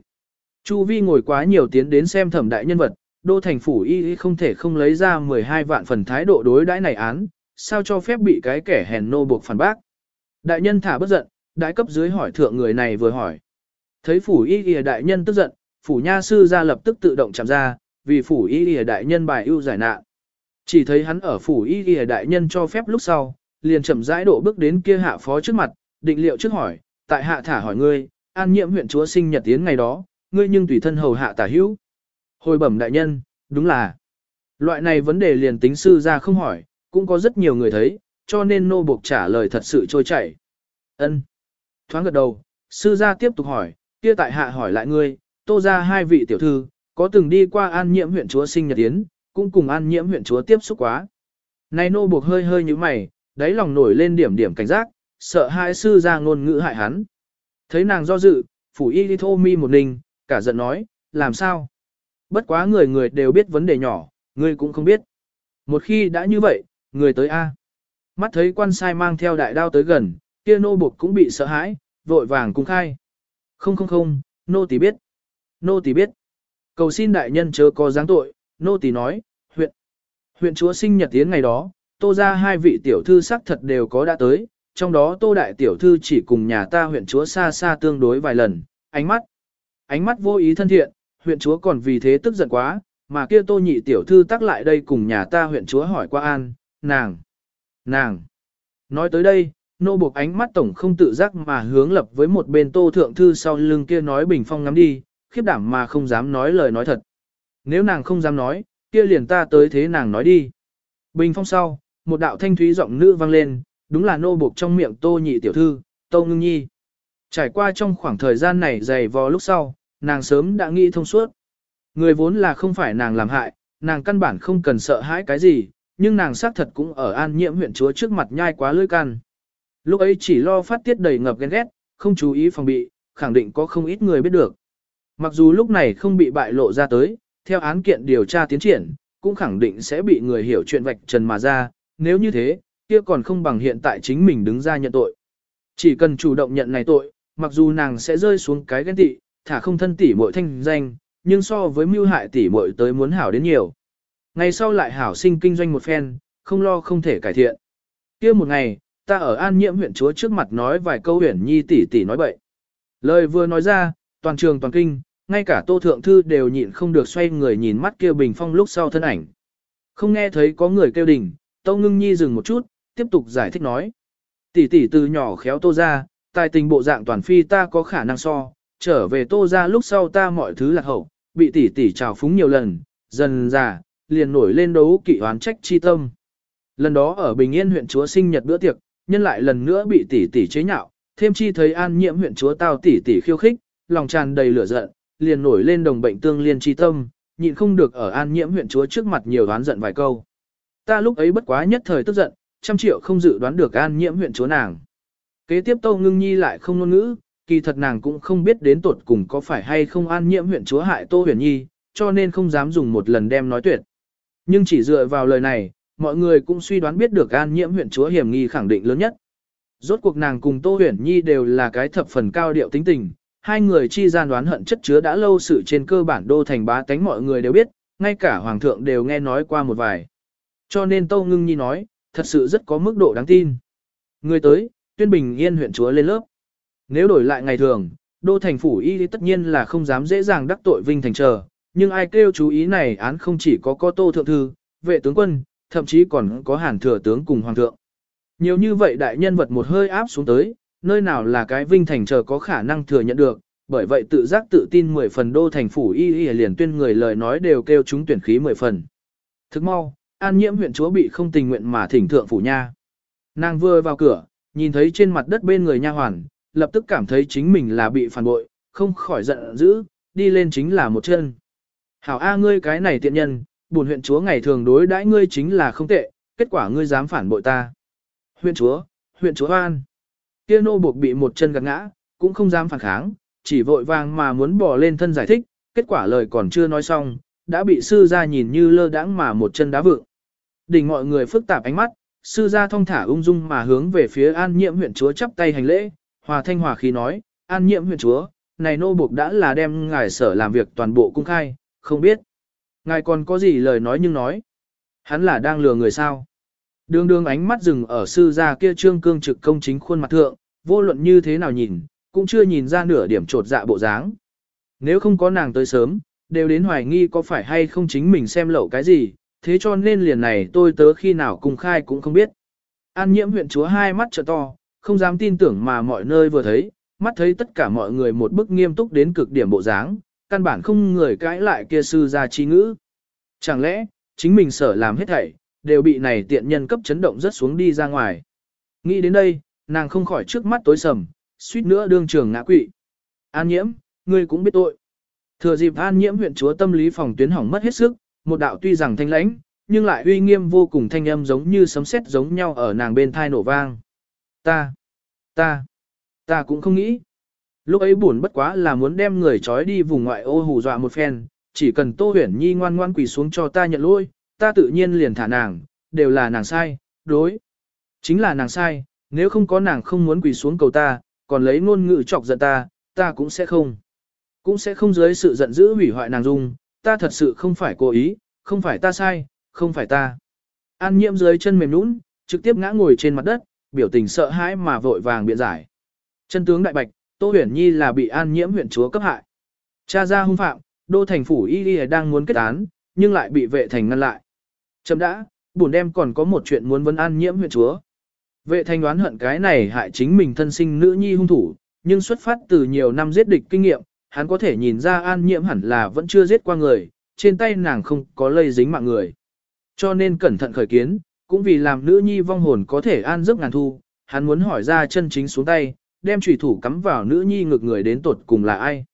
Chu Vi ngồi quá nhiều tiến đến xem thẩm đại nhân vật, đô thành phủ y không thể không lấy ra 12 vạn phần thái độ đối đãi này án, sao cho phép bị cái kẻ hèn nô buộc phản bác. Đại nhân thả bất giận, đại cấp dưới hỏi thượng người này vừa hỏi. Thấy phủ y y đại nhân tức giận, phủ nha sư ra lập tức tự động chạm ra, vì phủ y y đại nhân bài ưu giải nạn. Chỉ thấy hắn ở phủ y y đại nhân cho phép lúc sau, liền chậm rãi độ bước đến kia hạ phó trước mặt, định liệu trước hỏi, tại hạ thả hỏi ngươi, an nhiệm huyện chúa sinh nhật tiến ngày đó, ngươi nhưng tùy thân hầu hạ tả hữu. Hồi bẩm đại nhân, đúng là. Loại này vấn đề liền tính sư ra không hỏi, cũng có rất nhiều người thấy, cho nên nô buộc trả lời thật sự trôi chảy. Ân. Thoáng gật đầu, sư gia tiếp tục hỏi, kia tại hạ hỏi lại ngươi, tô ra hai vị tiểu thư, có từng đi qua an nhiễm huyện chúa sinh nhật tiến, cũng cùng an nhiễm huyện chúa tiếp xúc quá. Này nô buộc hơi hơi như mày, đáy lòng nổi lên điểm điểm cảnh giác, sợ hai sư gia ngôn ngữ hại hắn. Thấy nàng do dự, phủ y đi thô mi một ninh, cả giận nói, làm sao? Bất quá người người đều biết vấn đề nhỏ, ngươi cũng không biết. Một khi đã như vậy, người tới A. Mắt thấy quan sai mang theo đại đao tới gần, kia nô buộc cũng bị sợ hãi, vội vàng cung khai. Không không không, nô tỳ biết. Nô tỳ biết. Cầu xin đại nhân chớ có dáng tội, nô tỳ nói, huyện. Huyện chúa sinh nhật tiến ngày đó, tô ra hai vị tiểu thư sắc thật đều có đã tới, trong đó tô đại tiểu thư chỉ cùng nhà ta huyện chúa xa xa tương đối vài lần, ánh mắt. Ánh mắt vô ý thân thiện, huyện chúa còn vì thế tức giận quá, mà kia tô nhị tiểu thư tác lại đây cùng nhà ta huyện chúa hỏi qua an, nàng, nàng. Nói tới đây, nô buộc ánh mắt tổng không tự giác mà hướng lập với một bên tô thượng thư sau lưng kia nói bình phong ngắm đi, khiếp đảm mà không dám nói lời nói thật. Nếu nàng không dám nói, kia liền ta tới thế nàng nói đi. Bình phong sau, một đạo thanh thúy giọng nữ vang lên, đúng là nô buộc trong miệng tô nhị tiểu thư, tô ngưng nhi. Trải qua trong khoảng thời gian này dày vò lúc sau, nàng sớm đã nghĩ thông suốt. Người vốn là không phải nàng làm hại, nàng căn bản không cần sợ hãi cái gì, nhưng nàng xác thật cũng ở an nhiễm huyện chúa trước mặt nhai quá lưỡi can. Lúc ấy chỉ lo phát tiết đầy ngập ghen ghét, không chú ý phòng bị, khẳng định có không ít người biết được. Mặc dù lúc này không bị bại lộ ra tới, theo án kiện điều tra tiến triển, cũng khẳng định sẽ bị người hiểu chuyện vạch trần mà ra, nếu như thế, kia còn không bằng hiện tại chính mình đứng ra nhận tội. Chỉ cần chủ động nhận này tội, mặc dù nàng sẽ rơi xuống cái ghen tị, thả không thân tỷ muội thanh danh, nhưng so với mưu hại tỷ muội tới muốn hảo đến nhiều. Ngày sau lại hảo sinh kinh doanh một phen, không lo không thể cải thiện. kia một ngày, ta ở an nhiễm huyện chúa trước mặt nói vài câu huyền nhi tỷ tỷ nói bậy. Lời vừa nói ra, toàn trường toàn kinh, ngay cả tô thượng thư đều nhịn không được xoay người nhìn mắt kia bình phong lúc sau thân ảnh. Không nghe thấy có người kêu đình, tô ngưng nhi dừng một chút, tiếp tục giải thích nói. Tỷ tỷ từ nhỏ khéo tô ra, tài tình bộ dạng toàn phi ta có khả năng so, trở về tô ra lúc sau ta mọi thứ lạc hậu, bị tỷ tỷ trào phúng nhiều lần, dần già, liền nổi lên đấu kỵ oán trách chi tâm. Lần đó ở Bình Yên huyện chúa sinh nhật bữa tiệc, nhân lại lần nữa bị tỷ tỷ chế nhạo, thêm chi thấy an nhiễm huyện chúa tao tỷ tỷ khiêu khích, lòng tràn đầy lửa giận, liền nổi lên đồng bệnh tương liên chi tâm, nhịn không được ở an nhiễm huyện chúa trước mặt nhiều đoán giận vài câu. Ta lúc ấy bất quá nhất thời tức giận, trăm triệu không dự đoán được an nhiễm huyện chúa nàng. Kế tiếp Tâu Ngưng Nhi lại không ngôn ngữ, kỳ thật nàng cũng không biết đến tuột cùng có phải hay không an nhiễm huyện chúa hại Tô Huyền Nhi, cho nên không dám dùng một lần đem nói tuyệt. Nhưng chỉ dựa vào lời này, mọi người cũng suy đoán biết được an nhiễm huyện chúa hiểm nghi khẳng định lớn nhất. Rốt cuộc nàng cùng Tô Huyền Nhi đều là cái thập phần cao điệu tính tình, hai người chi gian đoán hận chất chứa đã lâu sự trên cơ bản đô thành bá tánh mọi người đều biết, ngay cả hoàng thượng đều nghe nói qua một vài. Cho nên Tô Ngưng Nhi nói, thật sự rất có mức độ đáng tin. Người tới, tuyên bình yên huyện chúa lên lớp. Nếu đổi lại ngày thường, đô thành phủ y tất nhiên là không dám dễ dàng đắc tội vinh thành chờ, nhưng ai kêu chú ý này án không chỉ có có tô thượng thư, vệ tướng quân, thậm chí còn có hàn thừa tướng cùng hoàng thượng. Nhiều như vậy đại nhân vật một hơi áp xuống tới, nơi nào là cái vinh thành chờ có khả năng thừa nhận được, bởi vậy tự giác tự tin 10 phần đô thành phủ y y liền tuyên người lời nói đều kêu chúng tuyển khí 10 phần. Thức mau, an nhiễm huyện chúa bị không tình nguyện mà thỉnh thượng phủ nha. Nàng vừa vào cửa, nhìn thấy trên mặt đất bên người nha hoàn, lập tức cảm thấy chính mình là bị phản bội, không khỏi giận dữ, đi lên chính là một chân. Hảo A ngươi cái này tiện nhân, bổn huyện chúa ngày thường đối đãi ngươi chính là không tệ, kết quả ngươi dám phản bội ta. Huyện chúa, huyện chúa an. Kia nô buộc bị một chân gạt ngã, cũng không dám phản kháng, chỉ vội vàng mà muốn bỏ lên thân giải thích, kết quả lời còn chưa nói xong, đã bị sư gia nhìn như lơ đãng mà một chân đá vượng. Đỉnh mọi người phức tạp ánh mắt, sư gia thong thả ung dung mà hướng về phía an nhiệm huyện chúa chắp tay hành lễ, hòa thanh hòa khí nói, an nhiệm huyện chúa, này nô buộc đã là đem ngài sở làm việc toàn bộ cung khai, không biết. Ngài còn có gì lời nói nhưng nói. Hắn là đang lừa người sao. Đường đường ánh mắt dừng ở sư gia kia trương cương trực công chính khuôn mặt thượng, vô luận như thế nào nhìn, cũng chưa nhìn ra nửa điểm trột dạ bộ dáng. Nếu không có nàng tới sớm, đều đến hoài nghi có phải hay không chính mình xem lậu cái gì, thế cho nên liền này tôi tớ khi nào cùng khai cũng không biết. An nhiễm huyện chúa hai mắt trợ to, không dám tin tưởng mà mọi nơi vừa thấy, mắt thấy tất cả mọi người một bức nghiêm túc đến cực điểm bộ dáng, căn bản không người cãi lại kia sư ra chi ngữ. Chẳng lẽ, chính mình sở làm hết thảy, đều bị này tiện nhân cấp chấn động rất xuống đi ra ngoài. Nghĩ đến đây, nàng không khỏi trước mắt tối sầm, suýt nữa đương trường ngã quỵ. An nhiễm, ngươi cũng biết tội. Thừa dịp an nhiễm huyện chúa tâm lý phòng tuyến hỏng mất hết sức, một đạo tuy rằng thanh lãnh, nhưng lại uy nghiêm vô cùng thanh âm giống như sấm sét giống nhau ở nàng bên thai nổ vang. Ta, ta, ta cũng không nghĩ. Lúc ấy buồn bất quá là muốn đem người trói đi vùng ngoại ô hù dọa một phen, chỉ cần Tô Huyền Nhi ngoan ngoan quỳ xuống cho ta nhận lỗi, ta tự nhiên liền thả nàng, đều là nàng sai, đối. Chính là nàng sai, nếu không có nàng không muốn quỳ xuống cầu ta, còn lấy ngôn ngữ chọc giận ta, ta cũng sẽ không. Cũng sẽ không dưới sự giận dữ hủy hoại nàng dung, ta thật sự không phải cố ý, không phải ta sai, không phải ta. An nhiễm dưới chân mềm nũng, trực tiếp ngã ngồi trên mặt đất, biểu tình sợ hãi mà vội vàng biện giải. Chân tướng đại bạch, Tô Huyền Nhi là bị an nhiễm huyện chúa cấp hại. Cha ra hung phạm, đô thành phủ y y đang muốn kết án, nhưng lại bị vệ thành ngăn lại. Chấm đã, bổn đem còn có một chuyện muốn vấn an nhiễm huyện chúa. Vệ thành đoán hận cái này hại chính mình thân sinh nữ nhi hung thủ, nhưng xuất phát từ nhiều năm giết địch kinh nghiệm, hắn có thể nhìn ra an nhiễm hẳn là vẫn chưa giết qua người, trên tay nàng không có lây dính mạng người. Cho nên cẩn thận khởi kiến, cũng vì làm nữ nhi vong hồn có thể an giấc ngàn thu, hắn muốn hỏi ra chân chính xuống tay, đem trùy thủ cắm vào nữ nhi ngực người đến tột cùng là ai.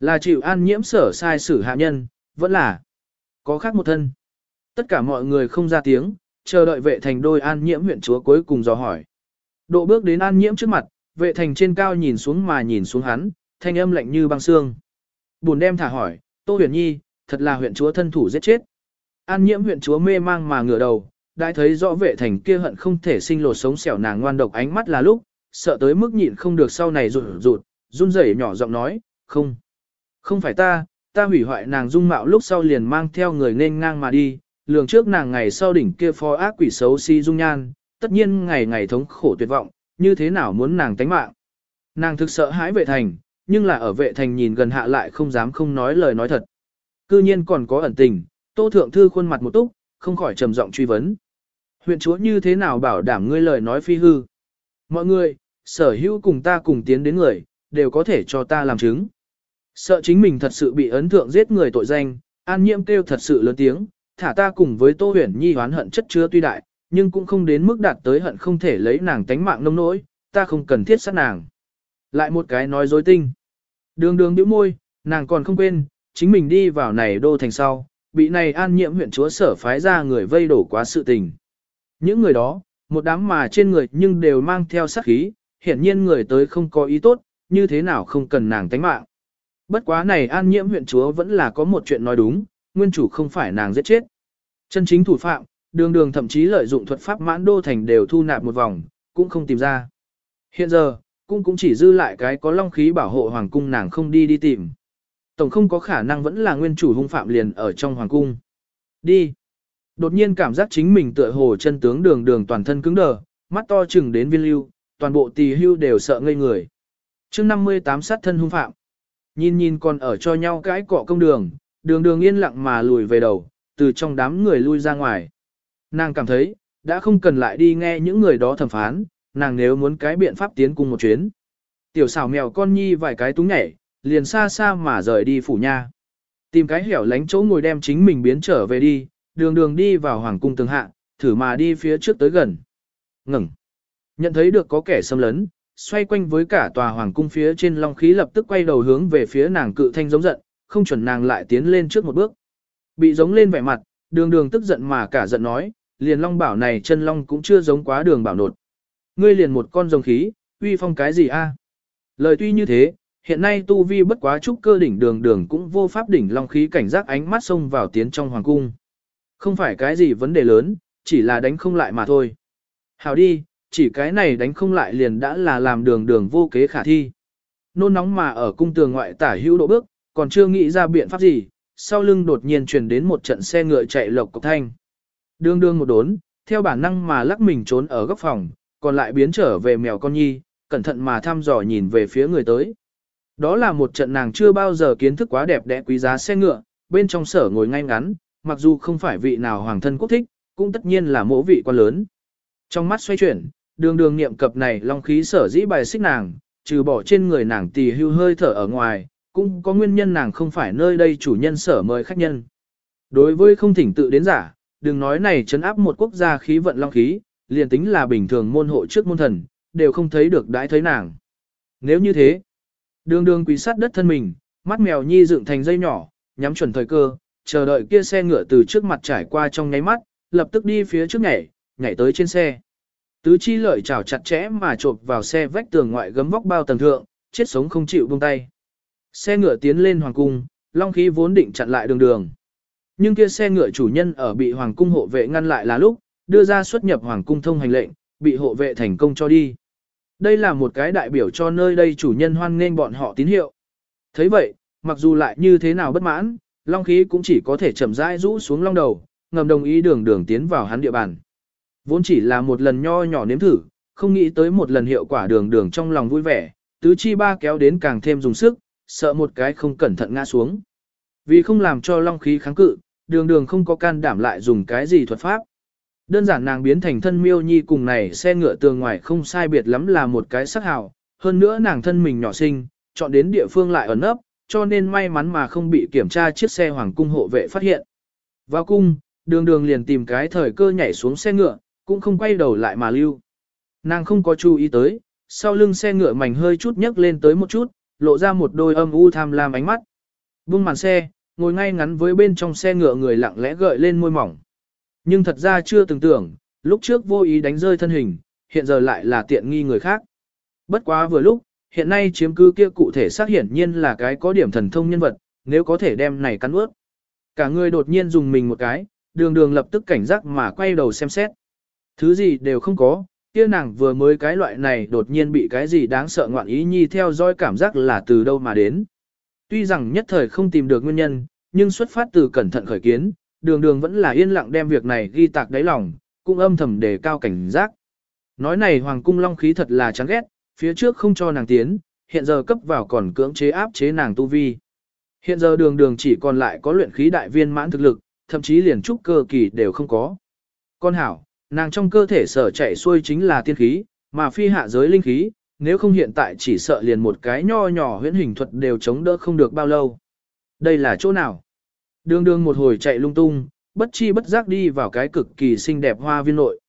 Là chịu an nhiễm sở sai sử hạ nhân, vẫn là có khác một thân. Tất cả mọi người không ra tiếng, chờ đợi vệ thành đôi an nhiễm huyện chúa cuối cùng dò hỏi. Độ bước đến an nhiễm trước mặt, vệ thành trên cao nhìn xuống mà nhìn xuống hắn, thanh âm lạnh như băng xương. Buồn đem thả hỏi, Tô huyền nhi, thật là huyện chúa thân thủ giết chết. An nhiễm huyện chúa mê mang mà ngửa đầu, đã thấy rõ vệ thành kia hận không thể sinh lột sống xẻo nàng ngoan độc ánh mắt là lúc, sợ tới mức nhịn không được sau này rụt rụt, run rẩy nhỏ giọng nói, không, không phải ta, ta hủy hoại nàng dung mạo lúc sau liền mang theo người nên ngang mà đi, lường trước nàng ngày sau đỉnh kia phó ác quỷ xấu si dung nhan, tất nhiên ngày ngày thống khổ tuyệt vọng, như thế nào muốn nàng tánh mạng. Nàng thực sợ hãi vệ thành, nhưng là ở vệ thành nhìn gần hạ lại không dám không nói lời nói thật. Cư nhiên còn có ẩn tình, tô thượng thư khuôn mặt một túc, không khỏi trầm giọng truy vấn. Huyện chúa như thế nào bảo đảm ngươi lời nói phi hư? Mọi người, sở hữu cùng ta cùng tiến đến người, đều có thể cho ta làm chứng. Sợ chính mình thật sự bị ấn thượng giết người tội danh, an nhiễm kêu thật sự lớn tiếng, thả ta cùng với Tô Huyền Nhi hoán hận chất chứa tuy đại, nhưng cũng không đến mức đạt tới hận không thể lấy nàng tánh mạng nông nỗi, ta không cần thiết sát nàng. Lại một cái nói dối tinh. Đường đường nhíu môi, nàng còn không quên, chính mình đi vào này đô thành sau, bị này an nhiễm huyện chúa sở phái ra người vây đổ quá sự tình. Những người đó, một đám mà trên người nhưng đều mang theo sát khí, hiển nhiên người tới không có ý tốt, như thế nào không cần nàng tánh mạng. Bất quá này an nhiễm huyện chúa vẫn là có một chuyện nói đúng, nguyên chủ không phải nàng giết chết. Chân chính thủ phạm, đường đường thậm chí lợi dụng thuật pháp mãn đô thành đều thu nạp một vòng, cũng không tìm ra. Hiện giờ, cũng cũng chỉ dư lại cái có long khí bảo hộ hoàng cung nàng không đi đi tìm. Tổng không có khả năng vẫn là nguyên chủ hung phạm liền ở trong hoàng cung. Đi. Đột nhiên cảm giác chính mình tựa hồ chân tướng đường đường toàn thân cứng đờ, mắt to chừng đến viên lưu, toàn bộ tỳ hưu đều sợ ngây người. chương 58 sát thân hung phạm. Nhìn nhìn còn ở cho nhau cái cọ công đường, đường đường yên lặng mà lùi về đầu, từ trong đám người lui ra ngoài. Nàng cảm thấy, đã không cần lại đi nghe những người đó thẩm phán, nàng nếu muốn cái biện pháp tiến cùng một chuyến. Tiểu xảo mèo con nhi vài cái túng nhảy, liền xa xa mà rời đi phủ nha. Tìm cái hẻo lánh chỗ ngồi đem chính mình biến trở về đi, đường đường đi vào hoàng cung tường hạ, thử mà đi phía trước tới gần. Ngừng. Nhận thấy được có kẻ xâm lấn, xoay quanh với cả tòa hoàng cung phía trên long khí lập tức quay đầu hướng về phía nàng cự thanh giống giận, không chuẩn nàng lại tiến lên trước một bước. Bị giống lên vẻ mặt, đường đường tức giận mà cả giận nói, liền long bảo này chân long cũng chưa giống quá đường bảo nột. Ngươi liền một con rồng khí, uy phong cái gì a? Lời tuy như thế, hiện nay tu vi bất quá trúc cơ đỉnh đường đường cũng vô pháp đỉnh long khí cảnh giác ánh mắt xông vào tiến trong hoàng cung. Không phải cái gì vấn đề lớn, chỉ là đánh không lại mà thôi. Hào đi, chỉ cái này đánh không lại liền đã là làm đường đường vô kế khả thi. Nôn nóng mà ở cung tường ngoại tả hữu độ bước, còn chưa nghĩ ra biện pháp gì, sau lưng đột nhiên truyền đến một trận xe ngựa chạy lộc cộc thanh. Đường đường một đốn, theo bản năng mà lắc mình trốn ở góc phòng, còn lại biến trở về mèo con nhi, cẩn thận mà thăm dò nhìn về phía người tới. Đó là một trận nàng chưa bao giờ kiến thức quá đẹp đẽ quý giá xe ngựa, bên trong sở ngồi ngay ngắn, mặc dù không phải vị nào hoàng thân quốc thích, cũng tất nhiên là mỗ vị quan lớn. Trong mắt xoay chuyển, đường đường niệm cập này long khí sở dĩ bài xích nàng, trừ bỏ trên người nàng tì hưu hơi thở ở ngoài, cũng có nguyên nhân nàng không phải nơi đây chủ nhân sở mời khách nhân. Đối với không thỉnh tự đến giả, đừng nói này chấn áp một quốc gia khí vận long khí, liền tính là bình thường môn hộ trước môn thần, đều không thấy được đãi thấy nàng. Nếu như thế, đường đường quỳ sát đất thân mình, mắt mèo nhi dựng thành dây nhỏ, nhắm chuẩn thời cơ, chờ đợi kia xe ngựa từ trước mặt trải qua trong nháy mắt, lập tức đi phía trước nhảy, nhảy tới trên xe. Tứ chi lợi chảo chặt chẽ mà chộp vào xe vách tường ngoại gấm vóc bao tầng thượng, chết sống không chịu buông tay. Xe ngựa tiến lên hoàng cung, long khí vốn định chặn lại đường đường. Nhưng kia xe ngựa chủ nhân ở bị hoàng cung hộ vệ ngăn lại là lúc, đưa ra xuất nhập hoàng cung thông hành lệnh, bị hộ vệ thành công cho đi. Đây là một cái đại biểu cho nơi đây chủ nhân hoan nghênh bọn họ tín hiệu. thấy vậy, mặc dù lại như thế nào bất mãn, long khí cũng chỉ có thể chậm rãi rũ xuống long đầu, ngầm đồng ý đường đường tiến vào hắn địa bàn. Vốn chỉ là một lần nho nhỏ nếm thử, không nghĩ tới một lần hiệu quả đường đường trong lòng vui vẻ, tứ chi ba kéo đến càng thêm dùng sức, sợ một cái không cẩn thận ngã xuống. Vì không làm cho long khí kháng cự, đường đường không có can đảm lại dùng cái gì thuật pháp. Đơn giản nàng biến thành thân miêu nhi cùng này xe ngựa tường ngoài không sai biệt lắm là một cái sắc hào, hơn nữa nàng thân mình nhỏ xinh, chọn đến địa phương lại ẩn ấp, cho nên may mắn mà không bị kiểm tra chiếc xe hoàng cung hộ vệ phát hiện. Vào cung, đường đường liền tìm cái thời cơ nhảy xuống xe ngựa, cũng không quay đầu lại mà lưu. Nàng không có chú ý tới, sau lưng xe ngựa mảnh hơi chút nhấc lên tới một chút, lộ ra một đôi âm u tham lam ánh mắt. Vung màn xe, ngồi ngay ngắn với bên trong xe ngựa người lặng lẽ gợi lên môi mỏng. Nhưng thật ra chưa từng tưởng, lúc trước vô ý đánh rơi thân hình, hiện giờ lại là tiện nghi người khác. Bất quá vừa lúc, hiện nay chiếm cứ kia cụ thể xác hiển nhiên là cái có điểm thần thông nhân vật, nếu có thể đem này cắn ướt. Cả người đột nhiên dùng mình một cái, đường đường lập tức cảnh giác mà quay đầu xem xét. Thứ gì đều không có, kia nàng vừa mới cái loại này đột nhiên bị cái gì đáng sợ ngoạn ý nhi theo dõi cảm giác là từ đâu mà đến. Tuy rằng nhất thời không tìm được nguyên nhân, nhưng xuất phát từ cẩn thận khởi kiến, đường đường vẫn là yên lặng đem việc này ghi tạc đáy lòng, cũng âm thầm đề cao cảnh giác. Nói này hoàng cung long khí thật là chán ghét, phía trước không cho nàng tiến, hiện giờ cấp vào còn cưỡng chế áp chế nàng tu vi. Hiện giờ đường đường chỉ còn lại có luyện khí đại viên mãn thực lực, thậm chí liền trúc cơ kỳ đều không có. Con hảo, nàng trong cơ thể sở chạy xuôi chính là tiên khí, mà phi hạ giới linh khí, nếu không hiện tại chỉ sợ liền một cái nho nhỏ huyễn hình thuật đều chống đỡ không được bao lâu. Đây là chỗ nào? Đường đường một hồi chạy lung tung, bất chi bất giác đi vào cái cực kỳ xinh đẹp hoa viên nội.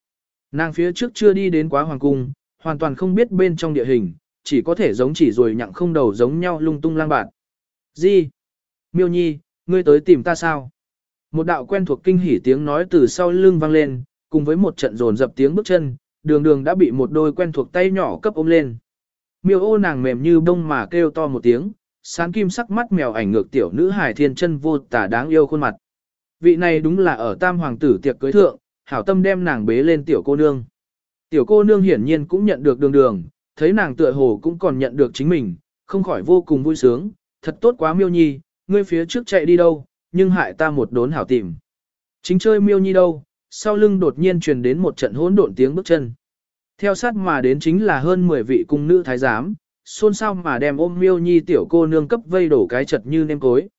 Nàng phía trước chưa đi đến quá hoàng cung, hoàn toàn không biết bên trong địa hình, chỉ có thể giống chỉ rồi nhặng không đầu giống nhau lung tung lang bạt. Gì? Miêu nhi, ngươi tới tìm ta sao? Một đạo quen thuộc kinh hỉ tiếng nói từ sau lưng vang lên, cùng với một trận rồn dập tiếng bước chân, đường đường đã bị một đôi quen thuộc tay nhỏ cấp ôm lên. Miêu ô nàng mềm như bông mà kêu to một tiếng, sáng kim sắc mắt mèo ảnh ngược tiểu nữ hài thiên chân vô tả đáng yêu khuôn mặt. Vị này đúng là ở tam hoàng tử tiệc cưới thượng, hảo tâm đem nàng bế lên tiểu cô nương. Tiểu cô nương hiển nhiên cũng nhận được đường đường, thấy nàng tựa hồ cũng còn nhận được chính mình, không khỏi vô cùng vui sướng, thật tốt quá miêu nhi, ngươi phía trước chạy đi đâu, nhưng hại ta một đốn hảo tìm. Chính chơi miêu nhi đâu, sau lưng đột nhiên truyền đến một trận hỗn độn tiếng bước chân. Theo sát mà đến chính là hơn 10 vị cung nữ thái giám, xôn xao mà đem ôm miêu nhi tiểu cô nương cấp vây đổ cái chật như nêm cối.